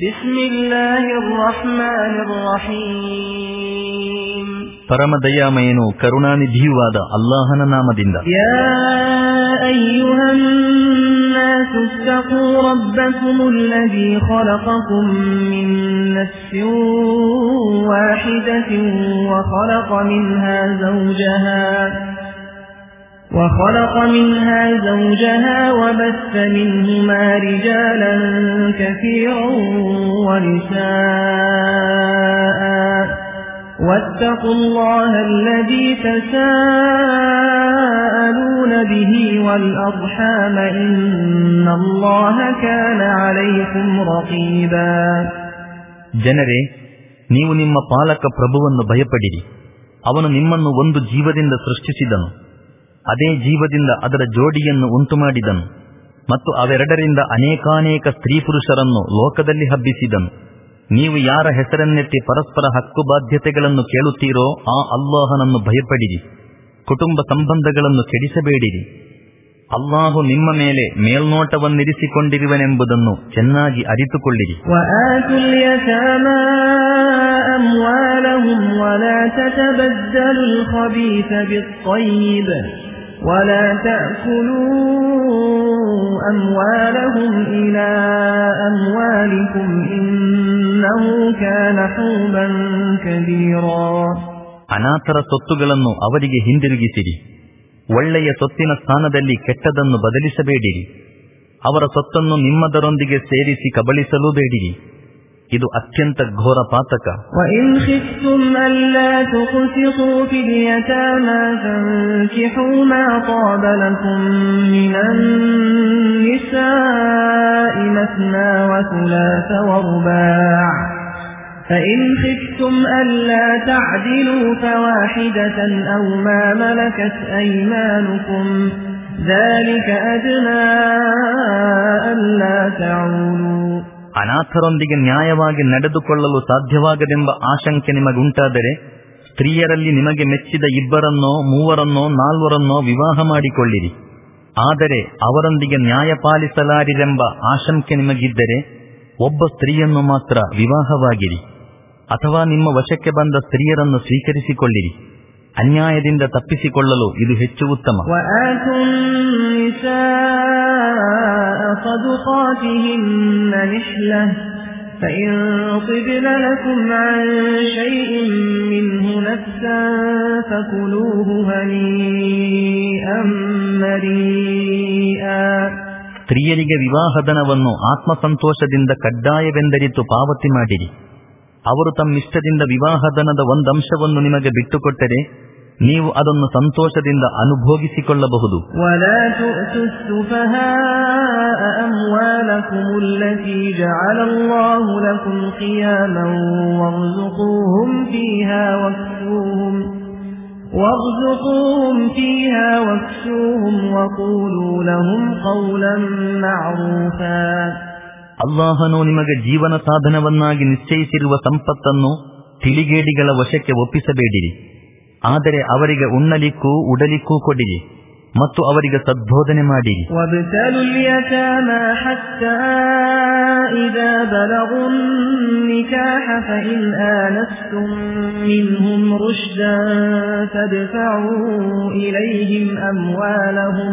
بسم الله الرحمن الرحيم ಪರಮದಯಾಮಯನು ಕರುಣಾನಿಧಿಯೂ ಆದ ಅಲ್ಲಾಹನ ನಾಮದಿಂದ يا أيها الناس اتقوا ربكم الذي خلقكم من نفس واحدة وخلق منها زوجها وخلق منها زوجها وبث منهما رجالا كثيرا ونساء واتقوا الله الذي تساءلون به والأرحام إن الله كان عليكم رقيبا ಜನರೇ ನೀವು ನಿಮ್ಮ ಪಾಲಕ ಪ್ರಭುವನ್ನು ಭಯಪಡಿರಿ ಅವನು ನಿಮ್ಮನ್ನು ಒಂದು ಜೀವದಿಂದ ಸೃಷ್ಟಿಸಿದನು ಅದೇ ಜೀವದಿಂದ ಅದರ ಜೋಡಿಯನ್ನು ಉಂಟುಮಾಡಿದನು ಮತ್ತು ಅವೆರಡರಿಂದ ಅನೇಕಾನೇಕ ಸ್ತ್ರೀ ಪುರುಷರನ್ನು ಲೋಕದಲ್ಲಿ ಹಬ್ಬಿಸಿದನು. ನೀವು ಯಾರ ಹೆಸರನ್ನೆತ್ತಿ ಪರಸ್ಪರ ಹಕ್ಕು ಬಾಧ್ಯತೆಗಳನ್ನು ಕೇಳುತ್ತೀರೋ ಆ ಅಲ್ಲಾಹನನ್ನು ಭಯಪಡಿರಿ. ಕುಟುಂಬ ಸಂಬಂಧಗಳನ್ನು ಕೆಡಿಸಬೇಡಿರಿ. ಅಲ್ಲಾಹು ನಿಮ್ಮ ಮೇಲೆ ಮೇಲ್ನೋಟವನ್ನಿರಿಸಿಕೊಂಡಿರುವನೆಂಬುದನ್ನು ಚೆನ್ನಾಗಿ ಅರಿತುಕೊಳ್ಳಿರಿ. ಅಮವಾಲಹುಂ ವಲಾ ولا تتبدلوا الخبيث بالطيب ولا تأكلوا أموالهم إلى أموالكم إنه كان حوبا كبيرا ಅನಾಥರ ಸೊತ್ತುಗಳನ್ನು ಅವರಿಗೆ ಹಿಂದಿರುಗಿಸಿರಿ ಒಳ್ಳೆಯ ಸೊತ್ತಿನ ಸ್ಥಾನದಲ್ಲಿ ಕೆಟ್ಟದನ್ನು ಬದಲಿಸಬೇಡಿರಿ ಅವರ ಸೊತ್ತನ್ನು ನಿಮ್ಮದರೊಂದಿಗೆ ಸೇರಿಸಿ ಕಬಳಿಸಲೂ ಬೇಡಿರಿ ಇದು ಅತ್ಯಂತ ಘೋರ ಪಾತಕ وإن خفتم ألا تقسطوا في اليتامى فانكحوا ما طاب لكم من النساء مثنى وثلاث ورباع فإن خفتم ألا تعدلوا فواحدة أو ما ملكت أيمانكم ذلك أدنى ألا تعولوا ಅನಾಥರೊಂದಿಗೆ ನ್ಯಾಯವಾಗಿ ನಡೆದುಕೊಳ್ಳಲು ಸಾಧ್ಯವಾಗದೆಂಬ ಆಶಂಕೆ ನಿಮಗುಂಟಾದರೆ ಸ್ತ್ರೀಯರಲ್ಲಿ ನಿಮಗೆ ಮೆಚ್ಚಿದ ಇಬ್ಬರನ್ನೋ ಮೂವರನ್ನೋ ನಾಲ್ವರನ್ನೋ ವಿವಾಹ ಮಾಡಿಕೊಳ್ಳಿರಿ. ಆದರೆ ಅವರೊಂದಿಗೆ ನ್ಯಾಯ ಪಾಲಿಸಲಾರಿರೆಂಬ ಆಶಂಕೆ ನಿಮಗಿದ್ದರೆ ಒಬ್ಬ ಸ್ತ್ರೀಯನ್ನು ಮಾತ್ರ ವಿವಾಹವಾಗಿರಿ. ಅಥವಾ ನಿಮ್ಮ ವಶಕ್ಕೆ ಬಂದ ಸ್ತ್ರೀಯರನ್ನು ಸ್ವೀಕರಿಸಿಕೊಳ್ಳಿರಿ. ಅನ್ಯಾಯದಿಂದ ತಪ್ಪಿಸಿಕೊಳ್ಳಲು ಇದು ಹೆಚ್ಚು ಉತ್ತಮ وآتوا النساء صدقاتهن نحلة فإن طبن لكم عن شيء منه نفسا فكلوه هنيئا مريئا ಸ್ತ್ರೀಯರಿಗೆ ವಿವಾಹಧನವನ್ನು ಆತ್ಮಸಂತೋಷದಿಂದ ಕಡ್ಡಾಯವೆಂದರಿತು ಪಾವತಿ ಮಾಡಿರಿ ಅವರು ತಮ್ಮಿಷ್ಟದಿಂದ ವಿವಾಹಧನದ ಒಂದಂಶವನ್ನು ನಿಮಗೆ ಬಿಟ್ಟುಕೊಟ್ಟರೆ ನೀವು ಅದನ್ನು ಸಂತೋಷದಿಂದ ಅನುಭೋಗಿಸಿಕೊಳ್ಳಬಹುದು ولا تؤتوا السفهاء أموالكم التي جعل الله لكم قياما وارزقوهم فيها واكسوهم وارزقوهم فيها واكسوهم وقولوا لهم قولا معروفا ಅಲ್ಲಾಹನು ನಿಮಗೆ ಜೀವನ ಸಾಧನವನ್ನಾಗಿ ನಿಶ್ಚಯಿಸಿರುವ ಸಂಪತ್ತನ್ನು ತಿಳಿಗೇಡಿಗಳ ವಶಕ್ಕೆ ಒಪ್ಪಿಸಬೇಡಿರಿ ಆದರೆ ಅವರಿಗೆ ಉಣ್ಣಲಿಕ್ಕೂ ಉಡಲಿಕ್ಕೂ ಕೊಡಿರಿ ಮತ್ತು ಅವರಿಗೆ ಸದ್ಬೋಧನೆ ಮಾಡಿರಿ وابتلوا اليتامى حتى إذا بلغوا النكاح فإن آنستم منهم رشدا فادفعوا إليهم أموالهم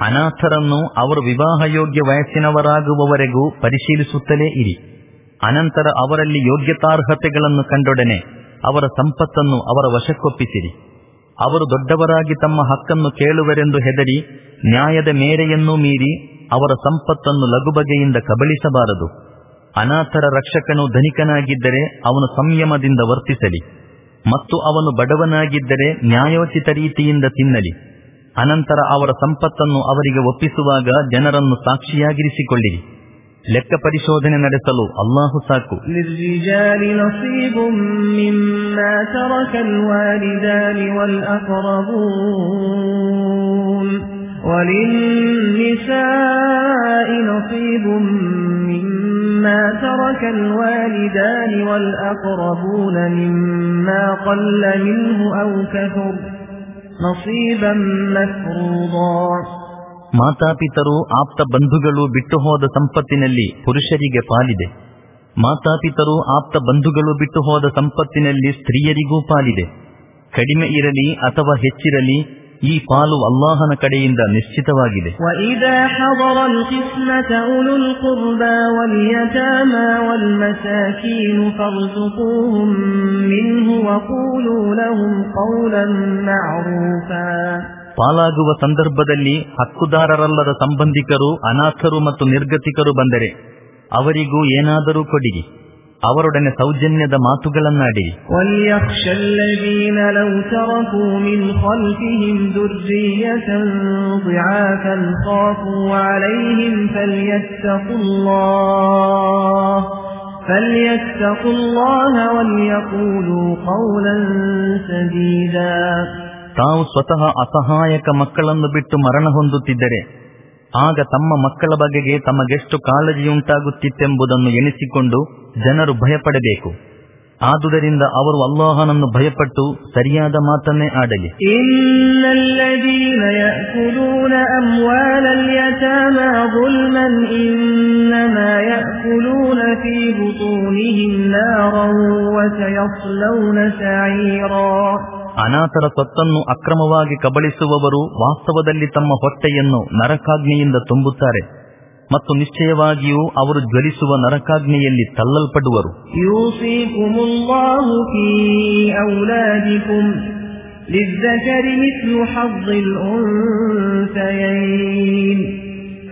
ಅನಾಥರನ್ನು ಅವರು ವಿವಾಹ ಯೋಗ್ಯ ವಯಸ್ಸಿನವರಾಗುವವರೆಗೂ ಪರಿಶೀಲಿಸುತ್ತಲೇ ಇರಿ. ಅನಂತರ ಅವರಲ್ಲಿ ಯೋಗ್ಯತಾರ್ಹತೆಗಳನ್ನು ಕಂಡೊಡನೆ ಅವರ ಸಂಪತ್ತನ್ನು ಅವರ ವಶಕ್ಕೊಪ್ಪಿಸಿರಿ. ಅವರು ದೊಡ್ಡವರಾಗಿ ತಮ್ಮ ಹಕ್ಕನ್ನು ಕೇಳುವರೆಂದು ಹೆದರಿ ನ್ಯಾಯದ ಮೇರೆಯನ್ನೂ ಮೀರಿ ಅವರ ಸಂಪತ್ತನ್ನು ಲಘುಬಗೆಯಿಂದ ಕಬಳಿಸಬಾರದು. ಅನಾಥರ ರಕ್ಷಕನು ಧನಿಕನಾಗಿದ್ದರೆ ಅವನು ಸಂಯಮದಿಂದ ವರ್ತಿಸಲಿ ಮತ್ತು ಅವನು ಬಡವನಾಗಿದ್ದರೆ ನ್ಯಾಯೋಚಿತ ರೀತಿಯಿಂದ ತಿನ್ನಲಿ. ಅನಂತರ ಅವರ ಸಂಪತ್ತನ್ನು ಅವರಿಗೆ ಒಪ್ಪಿಸುವಾಗ ಜನರನ್ನು ಸಾಕ್ಷಿಯಾಗಿರಿಸಿಕೊಳ್ಳಿರಿ ಲೆಕ್ಕ ಪರಿಶೋಧನೆ ನಡೆಸಲು ಅಲ್ಲಾಹು ಸಾಕು للرجال نصيب مما ترك الوالدان والأقربون وللنساء نصيب مما ترك الوالدان والأقربون مما قل منه أو كثر نصيبا مفروضا ಮಾತಾಪಿತರು ಆಪ್ತ ಬಂಧುಗಳು ಬಿಟ್ಟು ಹೋದ ಸಂಪತ್ತಿನಲ್ಲಿ ಪುರುಷರಿಗೆ ಪಾಲಿದೆ. ಮಾತಾಪಿತರು ಆಪ್ತ ಬಂಧುಗಳು ಬಿಟ್ಟು ಹೋದ ಸಂಪತ್ತಿನಲ್ಲಿ ಸ್ತ್ರೀಯರಿಗೂ ಪಾಲಿದೆ. ಕಡಿಮೆ ಇರಲಿ ಅಥವಾ ಹೆಚ್ಚಿರಲಿ ಈ ಪಾಲು ಅಲ್ಲಾಹನ ಕಡೆಯಿಂದ ನಿಶ್ಚಿತವಾಗಿದೆ وإذا حضر القسمة أولو القربى واليتامى والمساكين فارزقوهم منه وقولوا لهم قولا معروفا ಪಾಲಾಗುವ ಸಂದರ್ಭದಲ್ಲಿ ಹಕ್ಕುದಾರರಲ್ಲದ ಸಂಬಂಧಿಕರು ಅನಾಥರು ಮತ್ತು ನಿರ್ಗತಿಕರು ಬಂದರೆ ಅವರಿಗೂ ಏನಾದರೂ ಕೊಡಿರಿ ಅವರೊಡನೆ ಸೌಜನ್ಯದ ಮಾತುಗಳನ್ನಾಡಿ. ತಾವು ಸ್ವತಃ ಅಸಹಾಯಕ ಮಕ್ಕಳನ್ನು ಬಿಟ್ಟು ಮರಣ ಹೊಂದುತ್ತಿದ್ದರೆ ಆಗ ತಮ್ಮ ಮಕ್ಕಳ ಬಗೆಗೆ ತಮಗೆಷ್ಟು ಕಾಳಜಿಯುಂಟಾಗುತ್ತಿತ್ತೆಂಬುದನ್ನು ಎನಿಸಿಕೊಂಡು ಜನರು ಭಯಪಡಬೇಕು. ಆದುದರಿಂದ ಅವರು ಅಲ್ಲಾಹನನ್ನು ಭಯಪಟ್ಟು ಸರಿಯಾದ ಮಾತನ್ನೇ ಆಡಲಿ. إن الذين يأكلون أموال اليتامى ظلما إنما يأكلون في بطونهم نارا وسيصلون سعيرا ಅನಾಥರ ಸ್ವತ್ತನ್ನು ಅಕ್ರಮವಾಗಿ ಕಬಳಿಸುವವರು ವಾಸ್ತವದಲ್ಲಿ ತಮ್ಮ ಹೊಟ್ಟೆಯನ್ನು ನರಕಾಗ್ನಿಯಿಂದ ತುಂಬುತ್ತಾರೆ ಮತ್ತು ನಿಶ್ಚಯವಾಗಿಯೂ ಅವರು ಜ್ವಲಿಸುವ ನರಕಾಗ್ನಿಯಲ್ಲಿ ತಲ್ಲಲ್ಪಡುವರು يوصيكم الله في أولادكم للذكر مثل حظ الأنثيين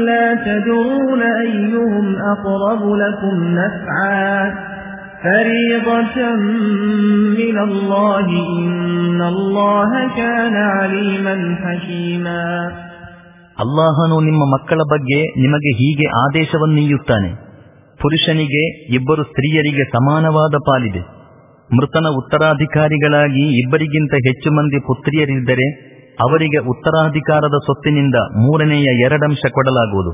لا تدرون أيهم أقرب لكم نفعا فريضة من الله إن الله كان عليما حكيما ಅಲ್ಲಾಹನು ನಿಮ್ಮ ಮಕ್ಕಳ ಬಗ್ಗೆ ನಿಮಗೆ ಹೀಗೆ ಆದೇಶವನ್ನೀಯುತ್ತಾನೆ ಪುರುಷನಿಗೆ ಇಬ್ಬರು ಸ್ತ್ರೀಯರಿಗೆ ಸಮಾನವಾದ ಪಾಲಿದೆ ಮೃತನ ಉತ್ತರಾಧಿಕಾರಿಗಳಾಗಿ ಇಬ್ಬರಿಗಿಂತ ಹೆಚ್ಚು ಮಂದಿ ಪುತ್ರಿಯರಿದ್ದರೆ ಅವರಿಗೆ ಉತ್ತರಾಧಿಕಾರದ ಸೊತ್ತಿನಿಂದ ಮೂರನೆಯ ಎರಡಂಶ ಕೊಡಲಾಗುವುದು.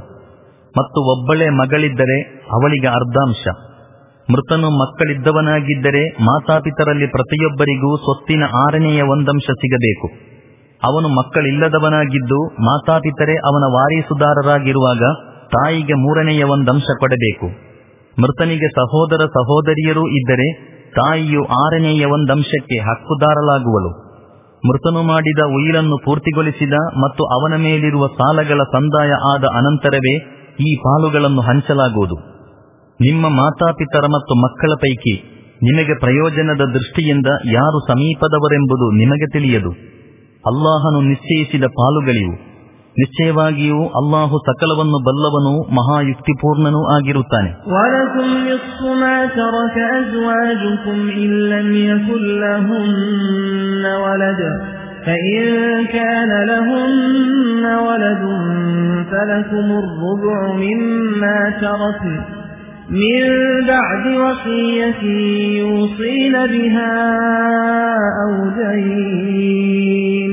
ಮತ್ತು ಒಬ್ಬಳೇ ಮಗಳಿದ್ದರೆ ಅವಳಿಗೆ ಅರ್ಧಾಂಶ. ಮೃತನು ಮಕ್ಕಳಿದ್ದವನಾಗಿದ್ದರೆ ಮಾತಾಪಿತರಲ್ಲಿ ಪ್ರತಿಯೊಬ್ಬರಿಗೂ ಸೊತ್ತಿನ ಆರನೆಯ ಒಂದಂಶ ಸಿಗಬೇಕು. ಅವನು ಮಕ್ಕಳಿಲ್ಲದವನಾಗಿದ್ದು ಮಾತಾಪಿತರೆ ಅವನ ವಾರೀಸುದಾರರಾಗಿರುವಾಗ ತಾಯಿಗೆ ಮೂರನೆಯ ಒಂದಂಶ ಕೊಡಬೇಕು. ಮೃತನಿಗೆ ಸಹೋದರ ಸಹೋದರಿಯರೂ ಇದ್ದರೆ ತಾಯಿಯು ಆರನೆಯ ಒಂದಂಶಕ್ಕೆ ಹಕ್ಕುದಾರಲಾಗುವಳು ಮೃತನು ಮಾಡಿದ ಉಯಿಲನ್ನು ಪೂರ್ತಿಗೊಳಿಸಿದ ಮತ್ತು ಅವನ ಮೇಲಿರುವ ಸಾಲಗಳ ಸಂದಾಯ ಆದ ಅನಂತರವೇ ಈ ಪಾಲುಗಳನ್ನು ಹಂಚಲಾಗುವುದು. ನಿಮ್ಮ ಮಾತಾಪಿತರ ಮತ್ತು ಮಕ್ಕಳ ಪೈಕಿ ನಿಮಗೆ ಪ್ರಯೋಜನದ ದೃಷ್ಟಿಯಿಂದ ಯಾರು ಸಮೀಪದವರೆಂಬುದು ನಿಮಗೆ ತಿಳಿಯದು. ಅಲ್ಲಾಹನು ನಿಶ್ಚಯಿಸಿದ ಪಾಲುಗಳಿವು. ನಿಶ್ಚಯವಾಗಿಯೂ ಅಲ್ಲಾಹು ಸಕಲವನ್ನು ಬಲ್ಲವನೂ ಮಹಾಯುಕ್ತಿಪೂರ್ಣನೂ ಆಗಿರುತ್ತಾನೆ ولكم نصف ما ترك أزواجكم إن لم يكن لهن ولد فإن كان لهن ولد فلكم الربع مما تركن من بعد وصية يوصين بها أو دين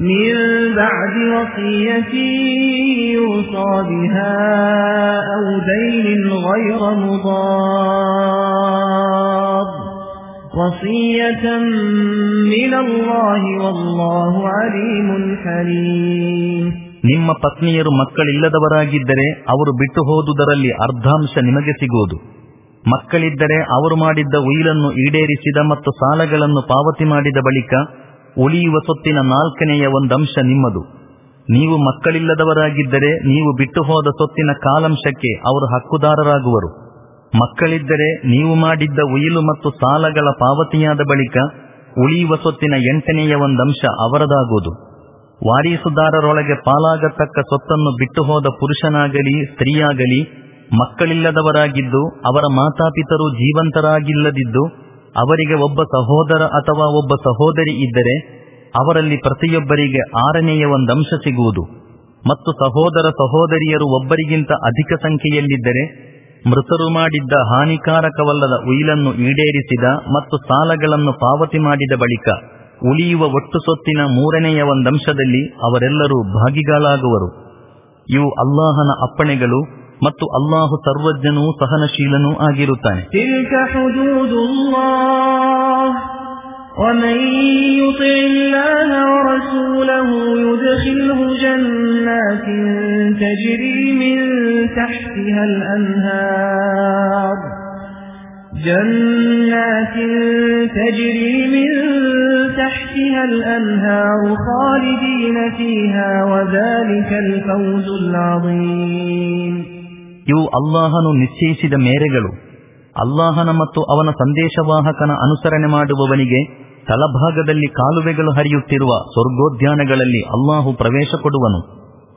من بعد وصية يوصى بها أو دين غير مضار وصية من الله والله عليم حليم ನಿಮ್ಮ ಪತ್ನಿಯರು ಮಕ್ಕಳಿಲ್ಲದವರಾಗಿದ್ದರೆ ಅವರು ಬಿಟ್ಟು ಹೋದುದರಲ್ಲಿ ಅರ್ಧಾಂಶ ನಿಮಗೆ ಸಿಗುವುದು ಮಕ್ಕಳಿದ್ದರೆ ಅವರು ಮಾಡಿದ್ದ ಉಯಿಲನ್ನು ಈಡೇರಿಸಿದ ಮತ್ತು ಸಾಲಗಳನ್ನು ಪಾವತಿ ಮಾಡಿದ ಬಳಿಕ ಉಳಿಯುವ ಸೊತ್ತಿನ ನಾಲ್ಕನೆಯ ಒಂದಂಶ ನಿಮ್ಮದು. ನೀವು ಮಕ್ಕಳಿಲ್ಲದವರಾಗಿದ್ದರೆ ನೀವು ಬಿಟ್ಟು ಹೋದ ಸೊತ್ತಿನ ಕಾಲಂಶಕ್ಕೆ ಅವರು ಹಕ್ಕುದಾರರಾಗುವರು. ಮಕ್ಕಳಿದ್ದರೆ ನೀವು ಮಾಡಿದ್ದ ಉಯಿಲು ಮತ್ತು ಸಾಲಗಳ ಪಾವತಿಯಾದ ಬಳಿಕ ಉಳಿಯುವ ಸೊತ್ತಿನ ಎಂಟನೆಯ ಒಂದಂಶ ಅವರದಾಗುವುದು. ವಾರೀಸುದಾರರೊಳಗೆ ಪಾಲಾಗತಕ್ಕ ಸೊತ್ತನ್ನು ಬಿಟ್ಟು ಹೋದ ಪುರುಷನಾಗಲಿ, ಸ್ತ್ರೀಯಾಗಲಿ ಮಕ್ಕಳಿಲ್ಲದವರಾಗಿದ್ದು ಅವರ ಮಾತಾಪಿತರು ಜೀವಂತರಾಗಿಲ್ಲದಿದ್ದು ಅವರಿಗೆ ಒಬ್ಬ ಸಹೋದರ ಅಥವಾ ಒಬ್ಬ ಸಹೋದರಿ ಇದ್ದರೆ ಅವರಲ್ಲಿ ಪ್ರತಿಯೊಬ್ಬರಿಗೆ ಆರನೆಯ ಒಂದಂಶ ಸಿಗುವುದು. ಮತ್ತು ಸಹೋದರ ಸಹೋದರಿಯರು ಒಬ್ಬರಿಗಿಂತ ಅಧಿಕ ಸಂಖ್ಯೆಯಲ್ಲಿದ್ದರೆ ಮೃತರು ಮಾಡಿದ್ದ ಹಾನಿಕಾರಕವಲ್ಲದ ಉಯಿಲನ್ನು ಈಡೇರಿಸಿದ ಮತ್ತು ಸಾಲಗಳನ್ನು ಪಾವತಿ ಮಾಡಿದ ಬಳಿಕ ಉಳಿಯುವ ಒಟ್ಟು ಸೊತ್ತಿನ ಮೂರನೆಯ ಒಂದಂಶದಲ್ಲಿ ಅವರೆಲ್ಲರೂ ಭಾಗಿಗಳಾಗುವರು. ಇವು ಅಲ್ಲಾಹನ ಅಪ್ಪಣೆಗಳು ಮತ್ತು ಅಲ್ಲಾಹು ಸರ್ವಜ್ಞನೂ ಸಹನಶೀಲನೂ ಆಗಿರುತ್ತಾನೆ تلك حدود الله ومن يطع الله ورسوله يدخله جنات تجري من تحتها الأنهار جنات تجري من تحتها الأنهار خالدين فيها وذلك الفوز العظيم ಇವು ಅಲ್ಲಾಹನು ನಿಶ್ಚಯಿಸಿದ ಮೇರೆಗಳು ಅಲ್ಲಾಹನ ಮತ್ತು ಅವನ ಸಂದೇಶವಾಹಕನ ಅನುಸರಣೆ ಮಾಡುವವನಿಗೆ ತಲಭಾಗದಲ್ಲಿ ಕಾಲುವೆಗಳು ಹರಿಯುತ್ತಿರುವ ಸ್ವರ್ಗೋದ್ಯಾನಗಳಲ್ಲಿ ಅಲ್ಲಾಹು ಪ್ರವೇಶ ಕೊಡುವನು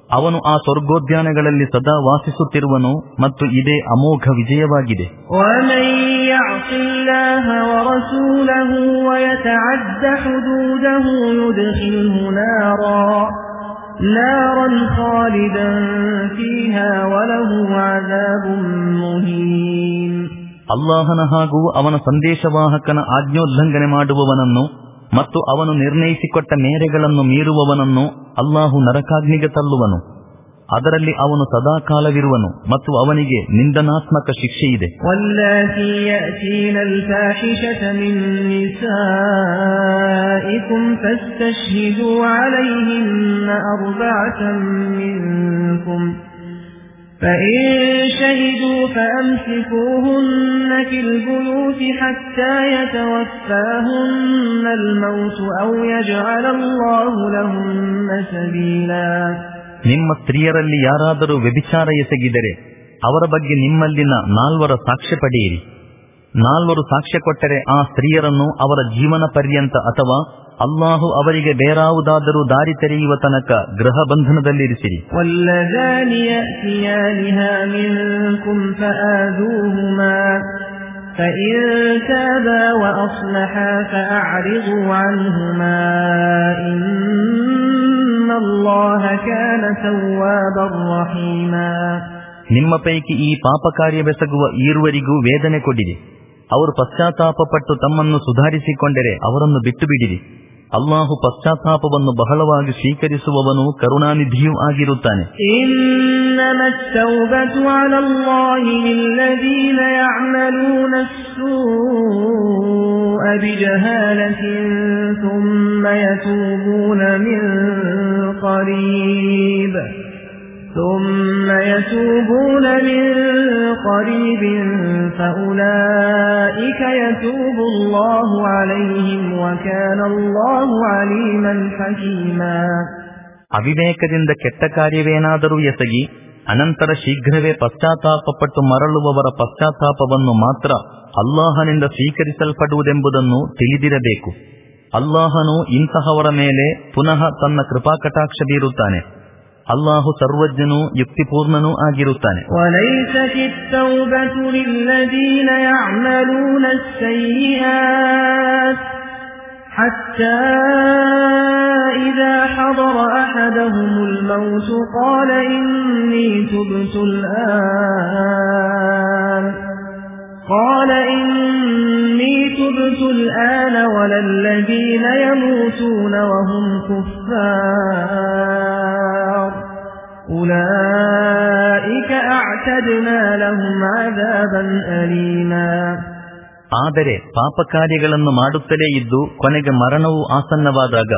ಅವನು ಆ ಸ್ವರ್ಗೋದ್ಯಾನಗಳಲ್ಲಿ ಸದಾ ವಾಸಿಸುತ್ತಿರುವನು ಮತ್ತು ಇದೇ ಅಮೋಘ ವಿಜಯವಾಗಿದೆ ومن يعص الله ورسوله ويتعد حدوده يدخله نارا نارا خالدا فيها وله عذاب مهين ಅಲ್ಲಾಹನ ಹಾಗೂ ಅವನ ಸಂದೇಶವಾಹಕನ ಆಜ್ಞೋಲ್ಲಂಘನೆ ಮಾಡುವವನನ್ನು ಮತ್ತು ಅವನು ನಿರ್ಣಯಿಸಿಕೊಟ್ಟ ಮೇರೆಗಳನ್ನು ಮೀರುವವನನ್ನು ಅಲ್ಲಾಹು ನರಕಾಗ್ನಿಗೆ ತಳ್ಳುವನು ಅದರಲ್ಲಿ ಅವನು ಸದಾಕಾಲವಿರುವನು ಮತ್ತು ಅವನಿಗೆ ನಿಂದನಾತ್ಮಕ ಶಿಕ್ಷೆಯಿದೆ واللاتي يأتين الفاحشة من نسائكم فاستشهدوا عليهن أربعة منكم فإن شهدوا فأمسكوهن في البيوت حتى يتوفاهن الموت أو يجعل الله لهن سبيلا ನಿಮ್ಮ ಸ್ತ್ರೀಯರಲ್ಲಿ ಯಾರಾದರೂ ವ್ಯಭಿಚಾರ ಎಸಗಿದರೆ ಅವರ ಬಗ್ಗೆ ನಿಮ್ಮಲ್ಲಿನ ನಾಲ್ವರ ಸಾಕ್ಷ್ಯ ಪಡೆಯಿರಿ ನಾಲ್ವರು ಸಾಕ್ಷ್ಯ ಕೊಟ್ಟರೆ ಆ ಸ್ತ್ರೀಯರನ್ನು ಅವರ ಜೀವನ ಪರ್ಯಂತ ಅಥವಾ ಅಲ್ಲಾಹು ಅವರಿಗೆ ಬೇರಾವುದಾದರೂ ದಾರಿ ತೆರೆಯುವ ತನಕ ಗೃಹ ಬಂಧನದಲ್ಲಿರಿಸಿರಿ واللذان يأتيانها منكم فآذوهما فإن تابا وأصلحا فأعرضوا عنهما إن الله كان توابا رحيما ನಿಮ್ಮ ಪೈಕಿ ಈ ಪಾಪ ಕಾರ್ಯವೆಸಗುವ ಈರುವರಿಗೂ ವೇದನೆ ಕೊಡಿರಿ ಅವರು ಪಶ್ಚಾತ್ತಾಪಪಟ್ಟು ತಮ್ಮನ್ನು ಸುಧಾರಿಸಿಕೊಂಡರೆ ಅವರನ್ನು ಬಿಟ್ಟು ಬಿಡಿರಿ ಅಲ್ಲಾಹು ಪಶ್ಚಾತ್ತಾಪವನ್ನು ಬಹಳವಾಗಿ ಸ್ವೀಕರಿಸುವವನು ಕರುಣಾನಿಧಿಯೂ ಆಗಿರುತ್ತಾನೆ إنما التوبة على الله للذين يعملون السوء بجهالة ثم يتوبون من قريب ثم يتوبون من قريب فأولئك يتوب الله عليهم وكان الله عليما حكيما ಅವಿವೇಕದಿಂದ ಕೆಟ್ಟ ಕಾರ್ಯವೇನಾದರೂ ಎಸಗಿ ಅನಂತರ ಶೀಘ್ರವೇ ಪಶ್ಚಾತ್ತಾಪಪಟ್ಟು ಮರಳುವವರ ಪಶ್ಚಾತ್ತಾಪವನ್ನು ಮಾತ್ರ ಅಲ್ಲಾಹನಿಂದ ಸ್ವೀಕರಿಸಲ್ಪಡುವುದೆಂಬುದನ್ನು ತಿಳಿದಿರಬೇಕು ಅಲ್ಲಾಹನು ಇಂತಹವರ ಮೇಲೆ ಪುನಃ ತನ್ನ ಕೃಪಾಕಟಾಕ್ಷ ಬೀರುತ್ತಾನೆ ಅಲ್ಲಾಹು ಸರ್ವಜ್ಞನೂ ಯುಕ್ತಿಪೂರ್ಣನೂ ಆಗಿರುತ್ತಾನೆ حتى إذا حضر أحدهم الموت قال إني تبت الآن قال إني تبت الآن ولا الذين يموتون وهم كفار أولئك أعتدنا لهم عذابا أليما ಆದರೆ ಪಾಪಕಾರ್ಯಗಳನ್ನು ಮಾಡುತ್ತಲೇ ಇದ್ದು ಕೊನೆಗೆ ಮರಣವು ಆಸನ್ನವಾದಾಗ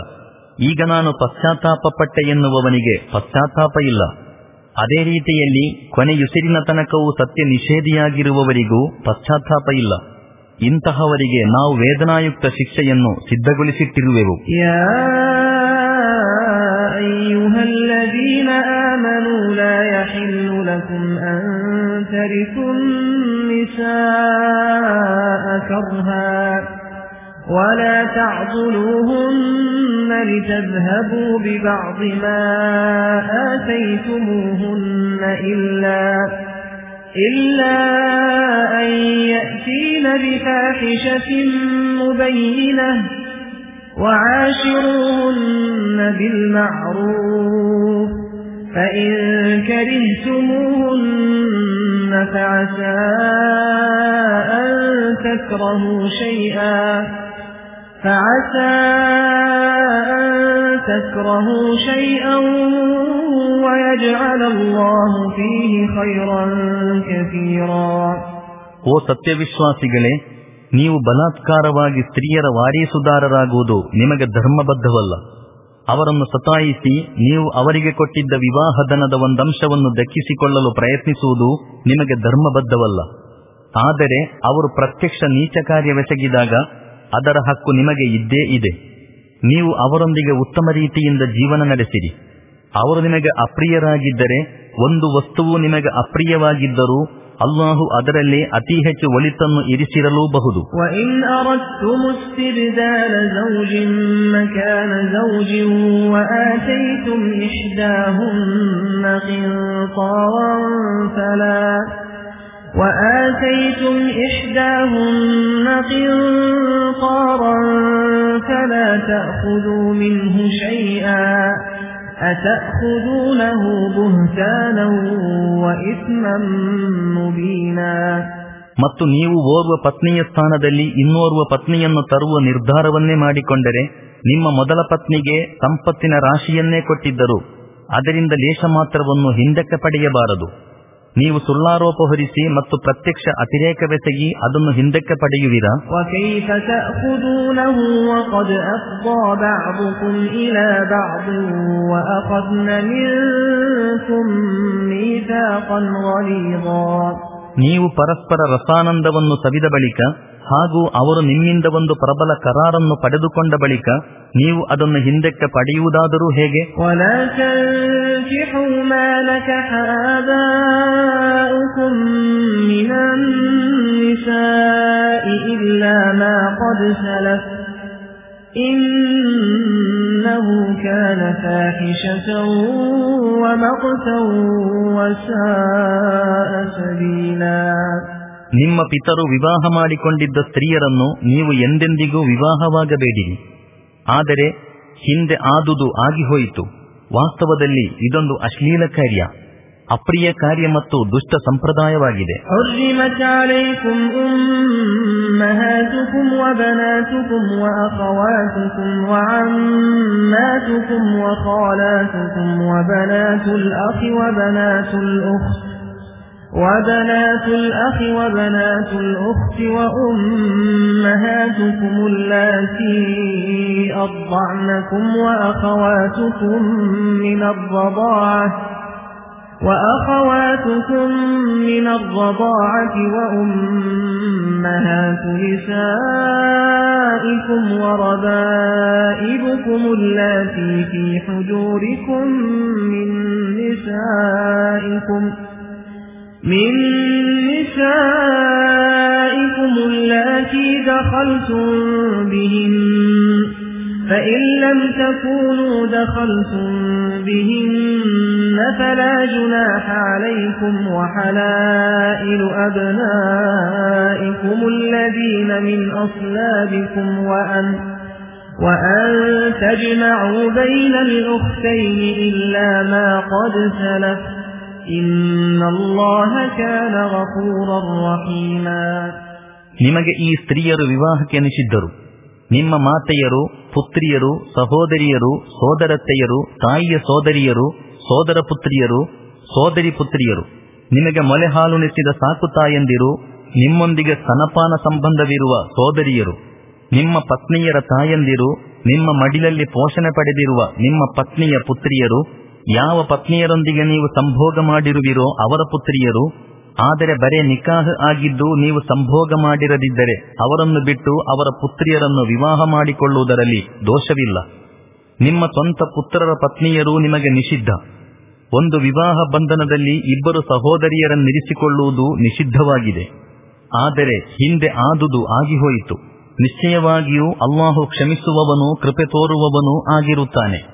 ಈಗ ನಾನು ಪಶ್ಚಾತ್ತಾಪಪಟ್ಟೆ ಎನ್ನುವವನಿಗೆ ಪಶ್ಚಾತ್ತಾಪ ಇಲ್ಲ ಅದೇ ರೀತಿಯಲ್ಲಿ ಕೊನೆಯುಸಿರಿನ ತನಕವೂ ಸತ್ಯ ನಿಷೇಧಿಯಾಗಿರುವವರಿಗೂ ಪಶ್ಚಾತ್ತಾಪ ಇಲ್ಲ ಇಂತಹವರಿಗೆ ನಾವು ವೇದನಾಯುಕ್ತ ಶಿಕ್ಷೆಯನ್ನು ಸಿದ್ಧಗೊಳಿಸಿಟ್ಟಿರುವೆವು ولا تعضلوهن لتذهبوا ببعض ما آتيتموهن إلا إلا أن يأتين بفاحشة مبينة وعاشروهن بالمعروف فإن كرهتموهن فعسى أن تكرهوا شيئا فعسى أن تكرهوا شيئا ويجعل الله فيه خيرا كثيرا ಓ ಸತ್ಯವಿಶ್ವಾಸಿಗಳೇ ನೀವು ಬಲಾತ್ಕಾರವಾಗಿ ಸ್ತ್ರೀಯರ ವಾರೀಸುದಾರರಾಗುವುದು ನಿಮಗೆ ಧರ್ಮಬದ್ಧವಲ್ಲ ಅವರನ್ನು ಸತಾಯಿಸಿ ನೀವು ಅವರಿಗೆ ಕೊಟ್ಟಿದ್ದ ವಿವಾಹಧನದ ಒಂದಂಶವನ್ನು ದಕ್ಕಿಸಿಕೊಳ್ಳಲು ಪ್ರಯತ್ನಿಸುವುದು ನಿಮಗೆ ಧರ್ಮಬದ್ಧವಲ್ಲ ಆದರೆ ಅವರು ಪ್ರತ್ಯಕ್ಷ ನೀಚ ಕಾರ್ಯವೆಸಗಿದಾಗ ಅದರ ಹಕ್ಕು ನಿಮಗೆ ಇದ್ದೇ ಇದೆ ನೀವು ಅವರೊಂದಿಗೆ ಉತ್ತಮ ರೀತಿಯಿಂದ ಜೀವನ ನಡೆಸಿರಿ ಅವರು ನಿಮಗೆ ಅಪ್ರಿಯರಾಗಿದ್ದರೆ ಒಂದು ವಸ್ತುವು ನಿಮಗೆ ಅಪ್ರಿಯವಾಗಿದ್ದರೂ ಅಲ್ಲಾಹು ಅದರಲ್ಲಿ ಅತಿ ಹೆಚ್ಚು ಒಳಿತನ್ನು ಇರಿಸಿರಲೂಬಹುದು وآتيتم إحداهن قنطارا فلا تأخذوا منه شيئا أتأخذونه بهتانا وإثما مبينا ಮತ್ತು ನೀವು ಓರ್ವ ಪತ್ನಿಯ ಸ್ಥಾನದಲ್ಲಿ ಇನ್ನೋರ್ವ ಪತ್ನಿಯನ್ನು ತರುವ ನಿರ್ಧಾರವನ್ನೇ ಮಾಡಿಕೊಂಡರೆ ನಿಮ್ಮ ಮೊದಲ ಪತ್ನಿಗೆ ಸಂಪತ್ತಿನ ರಾಶಿಯನ್ನೇ ಕೊಟ್ಟಿದ್ದರು ಅದರಿಂದ ಲೇಷ ಮಾತ್ರವನ್ನು ಹಿಂದಕ್ಕೆ ಪಡೆಯಬಾರದು ನೀವು ಸುಳ್ಳಾರೋಪ ಹೊರಿಸಿ ಮತ್ತು ಪ್ರತ್ಯಕ್ಷ ಅತಿರೇಕವೆಸಗಿ ಅದನ್ನು ಹಿಂದಕ್ಕೆ ಪಡೆಯುವಿರಾ? ನೀವು ಪರಸ್ಪರ ರಸಾನಂದವನ್ನು ಸವಿದ ಬಳಿಕ ಹಾಗೂ ಅವರು ನಿಮ್ಮಿಂದ ಒಂದು ಪ್ರಬಲ ಕರಾರನ್ನು ಪಡೆದುಕೊಂಡ ಬಳಿಕ ನೀವು ಅದನ್ನು ಹಿಂದಕ್ಕೆ ಪಡೆಯುವುದಾದರೂ ಹೇಗೆ? إنه كان فاحشة ومقتا وساء سبيلا ನಿಮ್ಮ ಪಿತರು ವಿವಾಹ ಮಾಡಿಕೊಂಡಿದ್ದ ಸ್ತ್ರೀಯರನ್ನು ನೀವು ಎಂದೆಂದಿಗೂ ವಿವಾಹವಾಗಬೇಡಿರಿ ಆದರೆ ಹಿಂದೆ ಆದುದು ಆಗಿಹೋಯಿತು ವಾಸ್ತವದಲ್ಲಿ ಇದೊಂದು ಅಶ್ಲೀಲ ಕಾರ್ಯ ಅಪ್ರಿಯ ಕಾರ್ಯ ಮತ್ತು ದುಷ್ಟ ಸಂಪ್ರದಾಯವಾಗಿದೆ وبنات الأخ وبنات الأخت وأمهاتكم اللاتي أرضعنكم وأخواتكم من الرضاعة وأخواتكم من الرضاعة وأمهات نسائكم وربائبكم التي في حجوركم من نسائكم من نسائكم التي دخلتم بهن فإن لم تكونوا دخلتم بهن فلا جناح عليكم وحلائل أبنائكم الذين من أصلابكم وأن وأن تجمعوا بين الأختين إلا ما قد سلف. ನಿಮಗೆ ಈ ಸ್ತ್ರೀಯರು ವಿವಾಹಕ್ಕೆ ಅನಿಸಿದ್ದರು ನಿಮ್ಮ ಮಾತೆಯರು, ಪುತ್ರಿಯರು, ಸಹೋದರಿಯರು, ಸೋದರತ್ತೆಯರು, ತಾಯಿಯ ಸೋದರಿಯರು, ಸೋದರ ಪುತ್ರಿಯರು, ಸೋದರಿ ಪುತ್ರಿಯರು, ನಿಮಗೆ ಮೊಲೆ ಹಾಲು ನೆಚ್ಚಿದ ಸಾಕು ತಾಯಂದಿರು, ನಿಮ್ಮೊಂದಿಗೆ ಸ್ತನಪಾನ ಸಂಬಂಧವಿರುವ ಸೋದರಿಯರು, ನಿಮ್ಮ ಪತ್ನಿಯರ ತಾಯಂದಿರು, ನಿಮ್ಮ ಮಡಿಲಲ್ಲಿ ಪೋಷಣೆ ಪಡೆದಿರುವ ನಿಮ್ಮ ಪತ್ನಿಯ ಪುತ್ರಿಯರು ಯಾವ ಪತ್ನಿಯರೊಂದಿಗೆ ನೀವು ಸಂಭೋಗ ಮಾಡಿರುವಿರೋ ಅವರ ಪುತ್ರಿಯರು, ಆದರೆ ಬರೇ ನಿಕಾಹ ಆಗಿದ್ದು ನೀವು ಸಂಭೋಗ ಮಾಡಿರದಿದ್ದರೆ ಅವರನ್ನು ಬಿಟ್ಟು ಅವರ ಪುತ್ರಿಯರನ್ನು ವಿವಾಹ ಮಾಡಿಕೊಳ್ಳುವುದರಲ್ಲಿ ದೋಷವಿಲ್ಲ. ನಿಮ್ಮ ಸ್ವಂತ ಪುತ್ರರ ಪತ್ನಿಯರು ನಿಮಗೆ ನಿಷಿದ್ಧ. ಒಂದು ವಿವಾಹ ಬಂಧನದಲ್ಲಿ ಇಬ್ಬರು ಸಹೋದರಿಯರನ್ನಿರಿಸಿಕೊಳ್ಳುವುದು ನಿಷಿದ್ಧವಾಗಿದೆ. ಆದರೆ ಹಿಂದೆ ಆದುದು ಆಗಿಹೋಯಿತು. ನಿಶ್ಚಯವಾಗಿಯೂ ಅಲ್ಲಾಹು ಕ್ಷಮಿಸುವವನು, ಕೃಪೆ ತೋರುವವನೂ ಆಗಿರುತ್ತಾನೆ.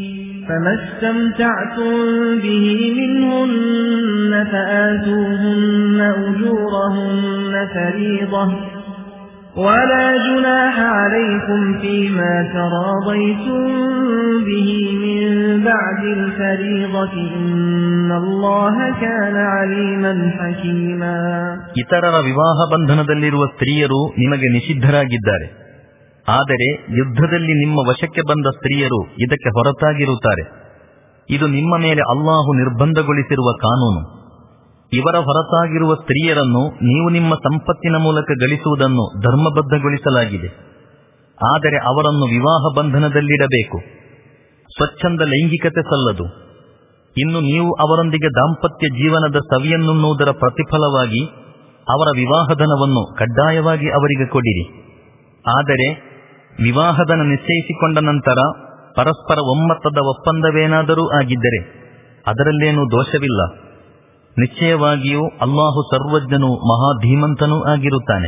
فما استمتعتم به منهن فآتوهن أجورهن فريضة ولا جناح عليكم فيما تراضيتم به من بعد الفريضة إن الله كان عليما حكيما ಇತರರ ವಿವಾಹ ಬಂಧನದಲ್ಲಿರುವ ಸ್ತ್ರೀಯರು ನಿಮಗೆ ನಿಷಿದ್ಧರಾಗಿದ್ದಾರೆ ಆದರೆ ಯುದ್ಧದಲ್ಲಿ ನಿಮ್ಮ ವಶಕ್ಕೆ ಬಂದ ಸ್ತ್ರೀಯರು ಇದಕ್ಕೆ ಹೊರತಾಗಿರುತ್ತಾರೆ. ಇದು ನಿಮ್ಮ ಮೇಲೆ ಅಲ್ಲಾಹು ನಿರ್ಬಂಧಗೊಳಿಸಿರುವ ಕಾನೂನು. ಇವರ ಹೊರತಾಗಿರುವ ಸ್ತ್ರೀಯರನ್ನು ನೀವು ನಿಮ್ಮ ಸಂಪತ್ತಿನ ಮೂಲಕ ಗಳಿಸುವುದನ್ನು ಧರ್ಮಬದ್ಧಗೊಳಿಸಲಾಗಿದೆ. ಆದರೆ ಅವರನ್ನು ವಿವಾಹ ಬಂಧನದಲ್ಲಿಡಬೇಕು. ಸ್ವಚ್ಛಂದ ಲೈಂಗಿಕತೆ ಸಲ್ಲದು. ಇನ್ನು ನೀವು ಅವರೊಂದಿಗೆ ದಾಂಪತ್ಯ ಜೀವನದ ಸವಿಯನ್ನುನ್ನುವುದರ ಪ್ರತಿಫಲವಾಗಿ ಅವರ ವಿವಾಹಧನವನ್ನು ಕಡ್ಡಾಯವಾಗಿ ಅವರಿಗೆ ಕೊಡಿರಿ. ಆದರೆ ವಿವಾಹದನ ನಿಶ್ಚಯಿಸಿಕೊಂಡ ನಂತರ ಪರಸ್ಪರ ಒಮ್ಮತದ ಒಪ್ಪಂದವೇನಾದರೂ ಆಗಿದ್ದರೆ ಅದರಲ್ಲೇನೂ ದೋಷವಿಲ್ಲ. ನಿಶ್ಚಯವಾಗಿಯೂ ಅಲ್ಲಾಹು ಸರ್ವಜ್ಞನು ಮಹಾಧೀಮಂತನೂ ಆಗಿರುತ್ತಾನೆ.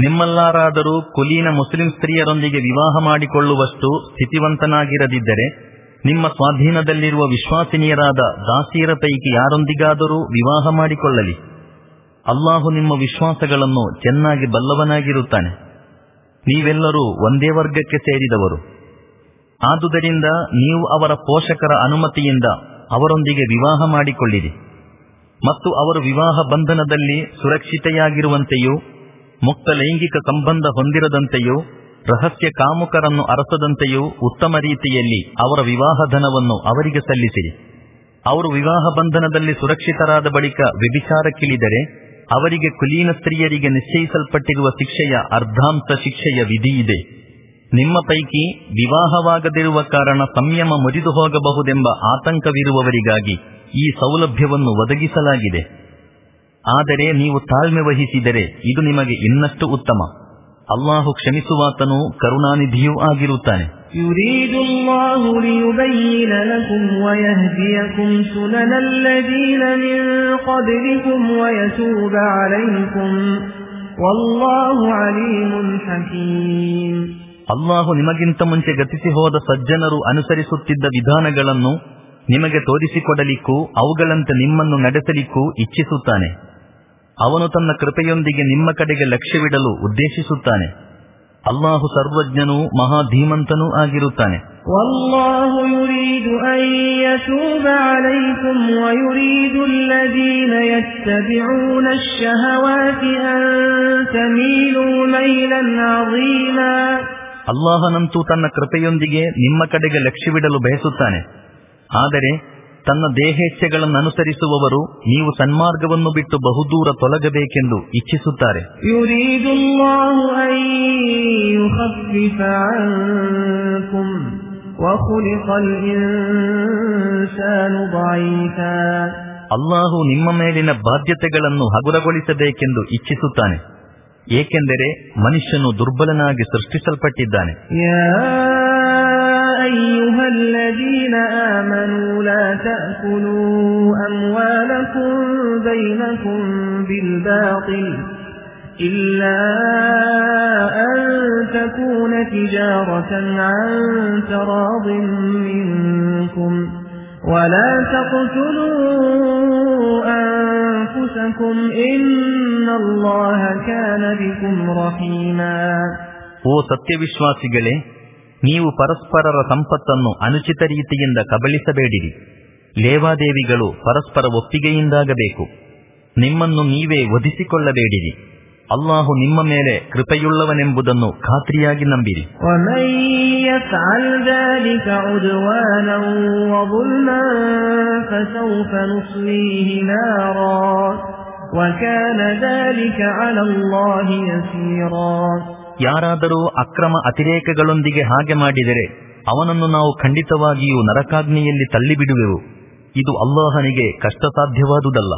ನಿಮ್ಮಲ್ಲಾರಾದರೂ ಕುಲೀನ ಮುಸ್ಲಿಂ ಸ್ತ್ರೀಯರೊಂದಿಗೆ ವಿವಾಹ ಮಾಡಿಕೊಳ್ಳುವಷ್ಟು ಸ್ಥಿತಿವಂತನಾಗಿರದಿದ್ದರೆ, ನಿಮ್ಮ ಸ್ವಾಧೀನದಲ್ಲಿರುವ ವಿಶ್ವಾಸಿನಿಯರಾದ ದಾಸಿಯರ ಪೈಕಿ ಯಾರೊಂದಿಗಾದರೂ ವಿವಾಹ ಮಾಡಿಕೊಳ್ಳಲಿ. ಅಲ್ಲಾಹು ನಿಮ್ಮ ವಿಶ್ವಾಸಗಳನ್ನು ಚೆನ್ನಾಗಿ ಬಲ್ಲವನಾಗಿರುತ್ತಾನೆ. ನೀವೆಲ್ಲರೂ ಒಂದೇ ವರ್ಗಕ್ಕೆ ಸೇರಿದವರು. ಆದುದರಿಂದ ನೀವು ಅವರ ಪೋಷಕರ ಅನುಮತಿಯಿಂದ ಅವರೊಂದಿಗೆ ವಿವಾಹ ಮಾಡಿಕೊಳ್ಳಿರಿ. ಮತ್ತು ಅವರು ವಿವಾಹ ಬಂಧನದಲ್ಲಿ ಸುರಕ್ಷಿತೆಯಾಗಿರುವಂತೆಯೂ ಮುಕ್ತ ಲೈಂಗಿಕ ಸಂಬಂಧ ಹೊಂದಿರದಂತೆಯೂ, ರಹಸ್ಯ ಕಾಮುಕರನ್ನು ಅರಸದಂತೆಯೂ ಉತ್ತಮ ರೀತಿಯಲ್ಲಿ ಅವರ ವಿವಾಹ ಧನವನ್ನು ಅವರಿಗೆ ಸಲ್ಲಿಸಿ ಅವರು ವಿವಾಹ ಬಂಧನದಲ್ಲಿ ಸುರಕ್ಷಿತರಾದ ಬಳಿಕ ವ್ಯಭಿಚಾರಕ್ಕಿಳಿದರೆ, ಅವರಿಗೆ ಕುಲೀನ ಸ್ತ್ರೀಯರಿಗೆ ನಿಶ್ಚಯಿಸಲ್ಪಟ್ಟಿರುವ ಶಿಕ್ಷೆಯ ಅರ್ಧಾಂಶ ಶಿಕ್ಷೆಯ ವಿಧಿಯಿದೆ. ನಿಮ್ಮ ಪೈಕಿ ವಿವಾಹವಾಗದಿರುವ ಕಾರಣ ಸಂಯಮ ಮುರಿದು ಹೋಗಬಹುದೆಂಬ ಆತಂಕವಿರುವವರಿಗಾಗಿ ಈ ಸೌಲಭ್ಯವನ್ನು ಒದಗಿಸಲಾಗಿದೆ. ಆದರೆ ನೀವು ತಾಳ್ಮೆ ವಹಿಸಿದರೆ ಇದು ನಿಮಗೆ ಇನ್ನಷ್ಟು ಉತ್ತಮ ಅಲ್ಲಾಹು ಕ್ಷಮಿಸುವಾತನೂ ಕರುಣಾನಿಧಿಯೂ ಆಗಿರುತ್ತಾನೆ يريد الله ليبين لكم ويهديكم سنن الذين من قبلكم ويتوب عليكم والله عليم حكيم ಅಲ್ಲಾಹು ನಿಮಗಿಂತ ಮುಂಚೆ ಗತಿಸಿ ಹೋದ ಸಜ್ಜನರು ಅನುಸರಿಸುತ್ತಿದ್ದ ವಿಧಾನಗಳನ್ನು ನಿಮಗೆ ತೋರಿಸಿಕೊಡಲಿಕ್ಕೂ ಅವುಗಳಂತೆ ನಿಮ್ಮನ್ನು ನಡೆಸಲಿಕ್ಕೂ ಇಚ್ಛಿಸುತ್ತಾನೆ ಅವನು ತನ್ನ ಕೃಪೆಯೊಂದಿಗೆ ನಿಮ್ಮ ಕಡೆಗೆ ಲಕ್ಷ್ಯವಿಡಲು ಉದ್ದೇಶಿಸುತ್ತಾನೆ. ಅಲ್ಲಾಹು ಸರ್ವಜ್ಞನೂ ಮಹಾಧೀಮಂತನೂ ಆಗಿರುತ್ತಾನೆ. ಅಲ್ಲಾಹನಂತೂ ತನ್ನ ಕೃಪೆಯೊಂದಿಗೆ ನಿಮ್ಮ ಕಡೆಗೆ ಲಕ್ಷ್ಯವಿಡಲು ಬಯಸುತ್ತಾನೆ. ಆದರೆ ತನ್ನ ದೇಹೇಚ್ಛೆಗಳನ್ನು ಅನುಸರಿಸುವವರು ನೀವು ಸನ್ಮಾರ್ಗವನ್ನು ಬಿಟ್ಟು ಬಹುದೂರ ತೊಲಗಬೇಕೆಂದು ಇಚ್ಛಿಸುತ್ತಾರೆ. ಅಲ್ಲಾಹು ನಿಮ್ಮ ಮೇಲಿನ ಬಾಧ್ಯತೆಗಳನ್ನು ಹಗುರಗೊಳಿಸಬೇಕೆಂದು ಇಚ್ಛಿಸುತ್ತಾನೆ. ಏಕೆಂದರೆ ಮನುಷ್ಯನು ದುರ್ಬಲನಾಗಿ ಸೃಷ್ಟಿಸಲ್ಪಟ್ಟಿದ್ದಾನೆ يا أيها الذين آمنوا لا تأكلوا أموالكم بينكم بالباطل إلا أن تكون تجارة عن تراض منكم ولا تقتلوا أنفسكم إن الله كان بكم رحيما ಓ ಸತ್ಯವಿಶ್ವಾಸಿಗಳೇ ನೀವು ಪರಸ್ಪರರ ಸಂಪತ್ತನ್ನು ಅನುಚಿತ ರೀತಿಯಿಂದ ಕಬಳಿಸಬೇಡಿರಿ ಲೇವಾದೇವಿಗಳು ಪರಸ್ಪರ ಒಪ್ಪಿಗೆಯಿಂದಾಗಬೇಕು ನಿಮ್ಮನ್ನು ನೀವೇ ವಧಿಸಿಕೊಳ್ಳಬೇಡಿರಿ ಅಲ್ಲಾಹು ನಿಮ್ಮ ಮೇಲೆ ಕೃಪೆಯುಳ್ಳವನೆಂಬುದನ್ನು ಖಾತ್ರಿಯಾಗಿ ನಂಬಿರಿ. ಯಾರಾದರೂ ಅಕ್ರಮ ಅತಿರೇಕಗಳೊಂದಿಗೆ ಹಾಗೆ ಮಾಡಿದರೆ ಅವನನ್ನು ನಾವು ಖಂಡಿತವಾಗಿಯೂ ನರಕಾಗ್ನಿಯಲ್ಲಿ ತಳ್ಳಿಬಿಡುವೆವು. ಇದು ಅಲ್ಲಾಹನಿಗೆ ಕಷ್ಟ ಸಾಧ್ಯವಾದುದಲ್ಲ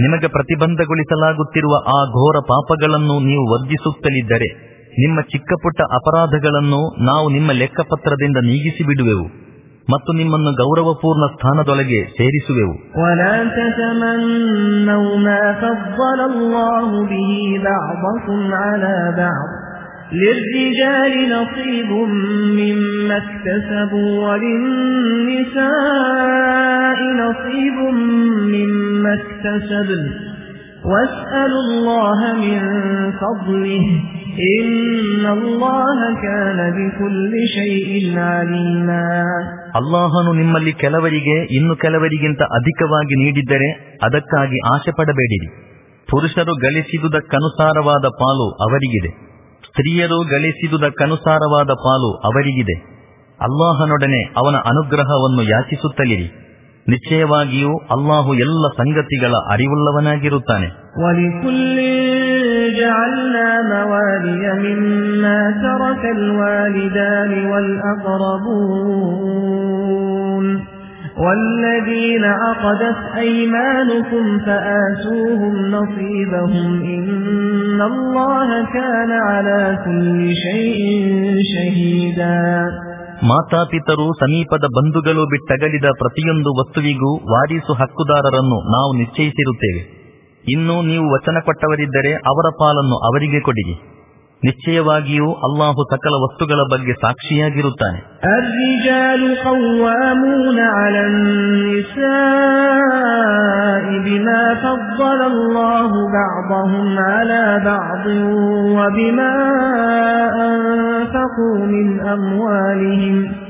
ನಿಮಗೆ ಪ್ರತಿಬಂಧಗೊಳಿಸಲಾಗುತ್ತಿರುವ ಆ ಘೋರ ಪಾಪಗಳನ್ನು ನೀವು ವರ್ಜಿಸುತ್ತಲಿದ್ದರೆ, ನಿಮ್ಮ ಚಿಕ್ಕಪುಟ್ಟ ಅಪರಾಧಗಳನ್ನು ನಾವು ನಿಮ್ಮ ಲೆಕ್ಕಪತ್ರದಿಂದ ನೀಗಿಸಿ ಬಿಡುವೆವು ಮತ್ತು ನಿಮ್ಮನ್ನು ಗೌರವಪೂರ್ಣ ಸ್ಥಾನದೊಳಗೆ ಸೇರಿಸುವೆವು ولا تتمنوا ما فضل الله به بعضكم على بعض للرجال نصيب مما اكتسبوا وللنساء نصيب مما اكتسبن واسألوا الله من فضله إن الله كان بكل شيء عليما ಅಲ್ಲಾಹನು ನಿಮ್ಮಲ್ಲಿ ಕೆಲವರಿಗೆ ಇನ್ನು ಕೆಲವರಿಗಿಂತ ಅಧಿಕವಾಗಿ ನೀಡಿದ್ದರೆ ಅದಕ್ಕಾಗಿ ಆಶೆ ಪಡಬೇಡಿರಿ ಪುರುಷರು ಗಳಿಸಿದುದಕ್ಕನುಸಾರವಾದ ಪಾಲು ಅವರಿಗಿದೆ. ಸ್ತ್ರೀಯರು ಗಳಿಸಿದುದಕ್ಕನುಸಾರವಾದ ಪಾಲು ಅವರಿಗಿದೆ. ಅಲ್ಲಾಹನೊಡನೆ ಅವನ ಅನುಗ್ರಹವನ್ನು ಯಾಚಿಸುತ್ತಲಿರಿ. ನಿಶ್ಚಯವಾಗಿಯೂ ಅಲ್ಲಾಹು ಎಲ್ಲ ಸಂಗತಿಗಳ ಅರಿವುಳ್ಳವನಾಗಿರುತ್ತಾನೆ. ولكل جعلنا موالي مما ترك الوالدان والأقربون والذين عقدت أيمانكم فآتوهم نصيبهم إن الله كان على كل شيء شهيدا ಮಾತಾಪಿತರು ಸಮೀಪದ ಬಂಧುಗಳು ಬಿಟ್ಟಗಲಿದ ಪ್ರತಿಯೊಂದು ವಸ್ತುವಿಗೂ ವಾರಿಸು ಹಕ್ಕುದಾರರನ್ನು ನಾವು ನಿಶ್ಚಯಿಸಿರುತ್ತೇವೆ ಇನ್ನು ನೀವು ವಚನ ಕೊಟ್ಟವರಿದ್ದರೆ ಅವರ ಪಾಲನ್ನು ಅವರಿಗೆ ಕೊಡಿಗೆ ನಿಶ್ಚಯವಾಗಿಯೂ ಅಲ್ಲಾಹು ಸಕಲ ವಸ್ತುಗಳ ಬಗ್ಗೆ ಸಾಕ್ಷಿಯಾಗಿರುತ್ತಾನೆ. ಅರ್ಜಿಜಾಲು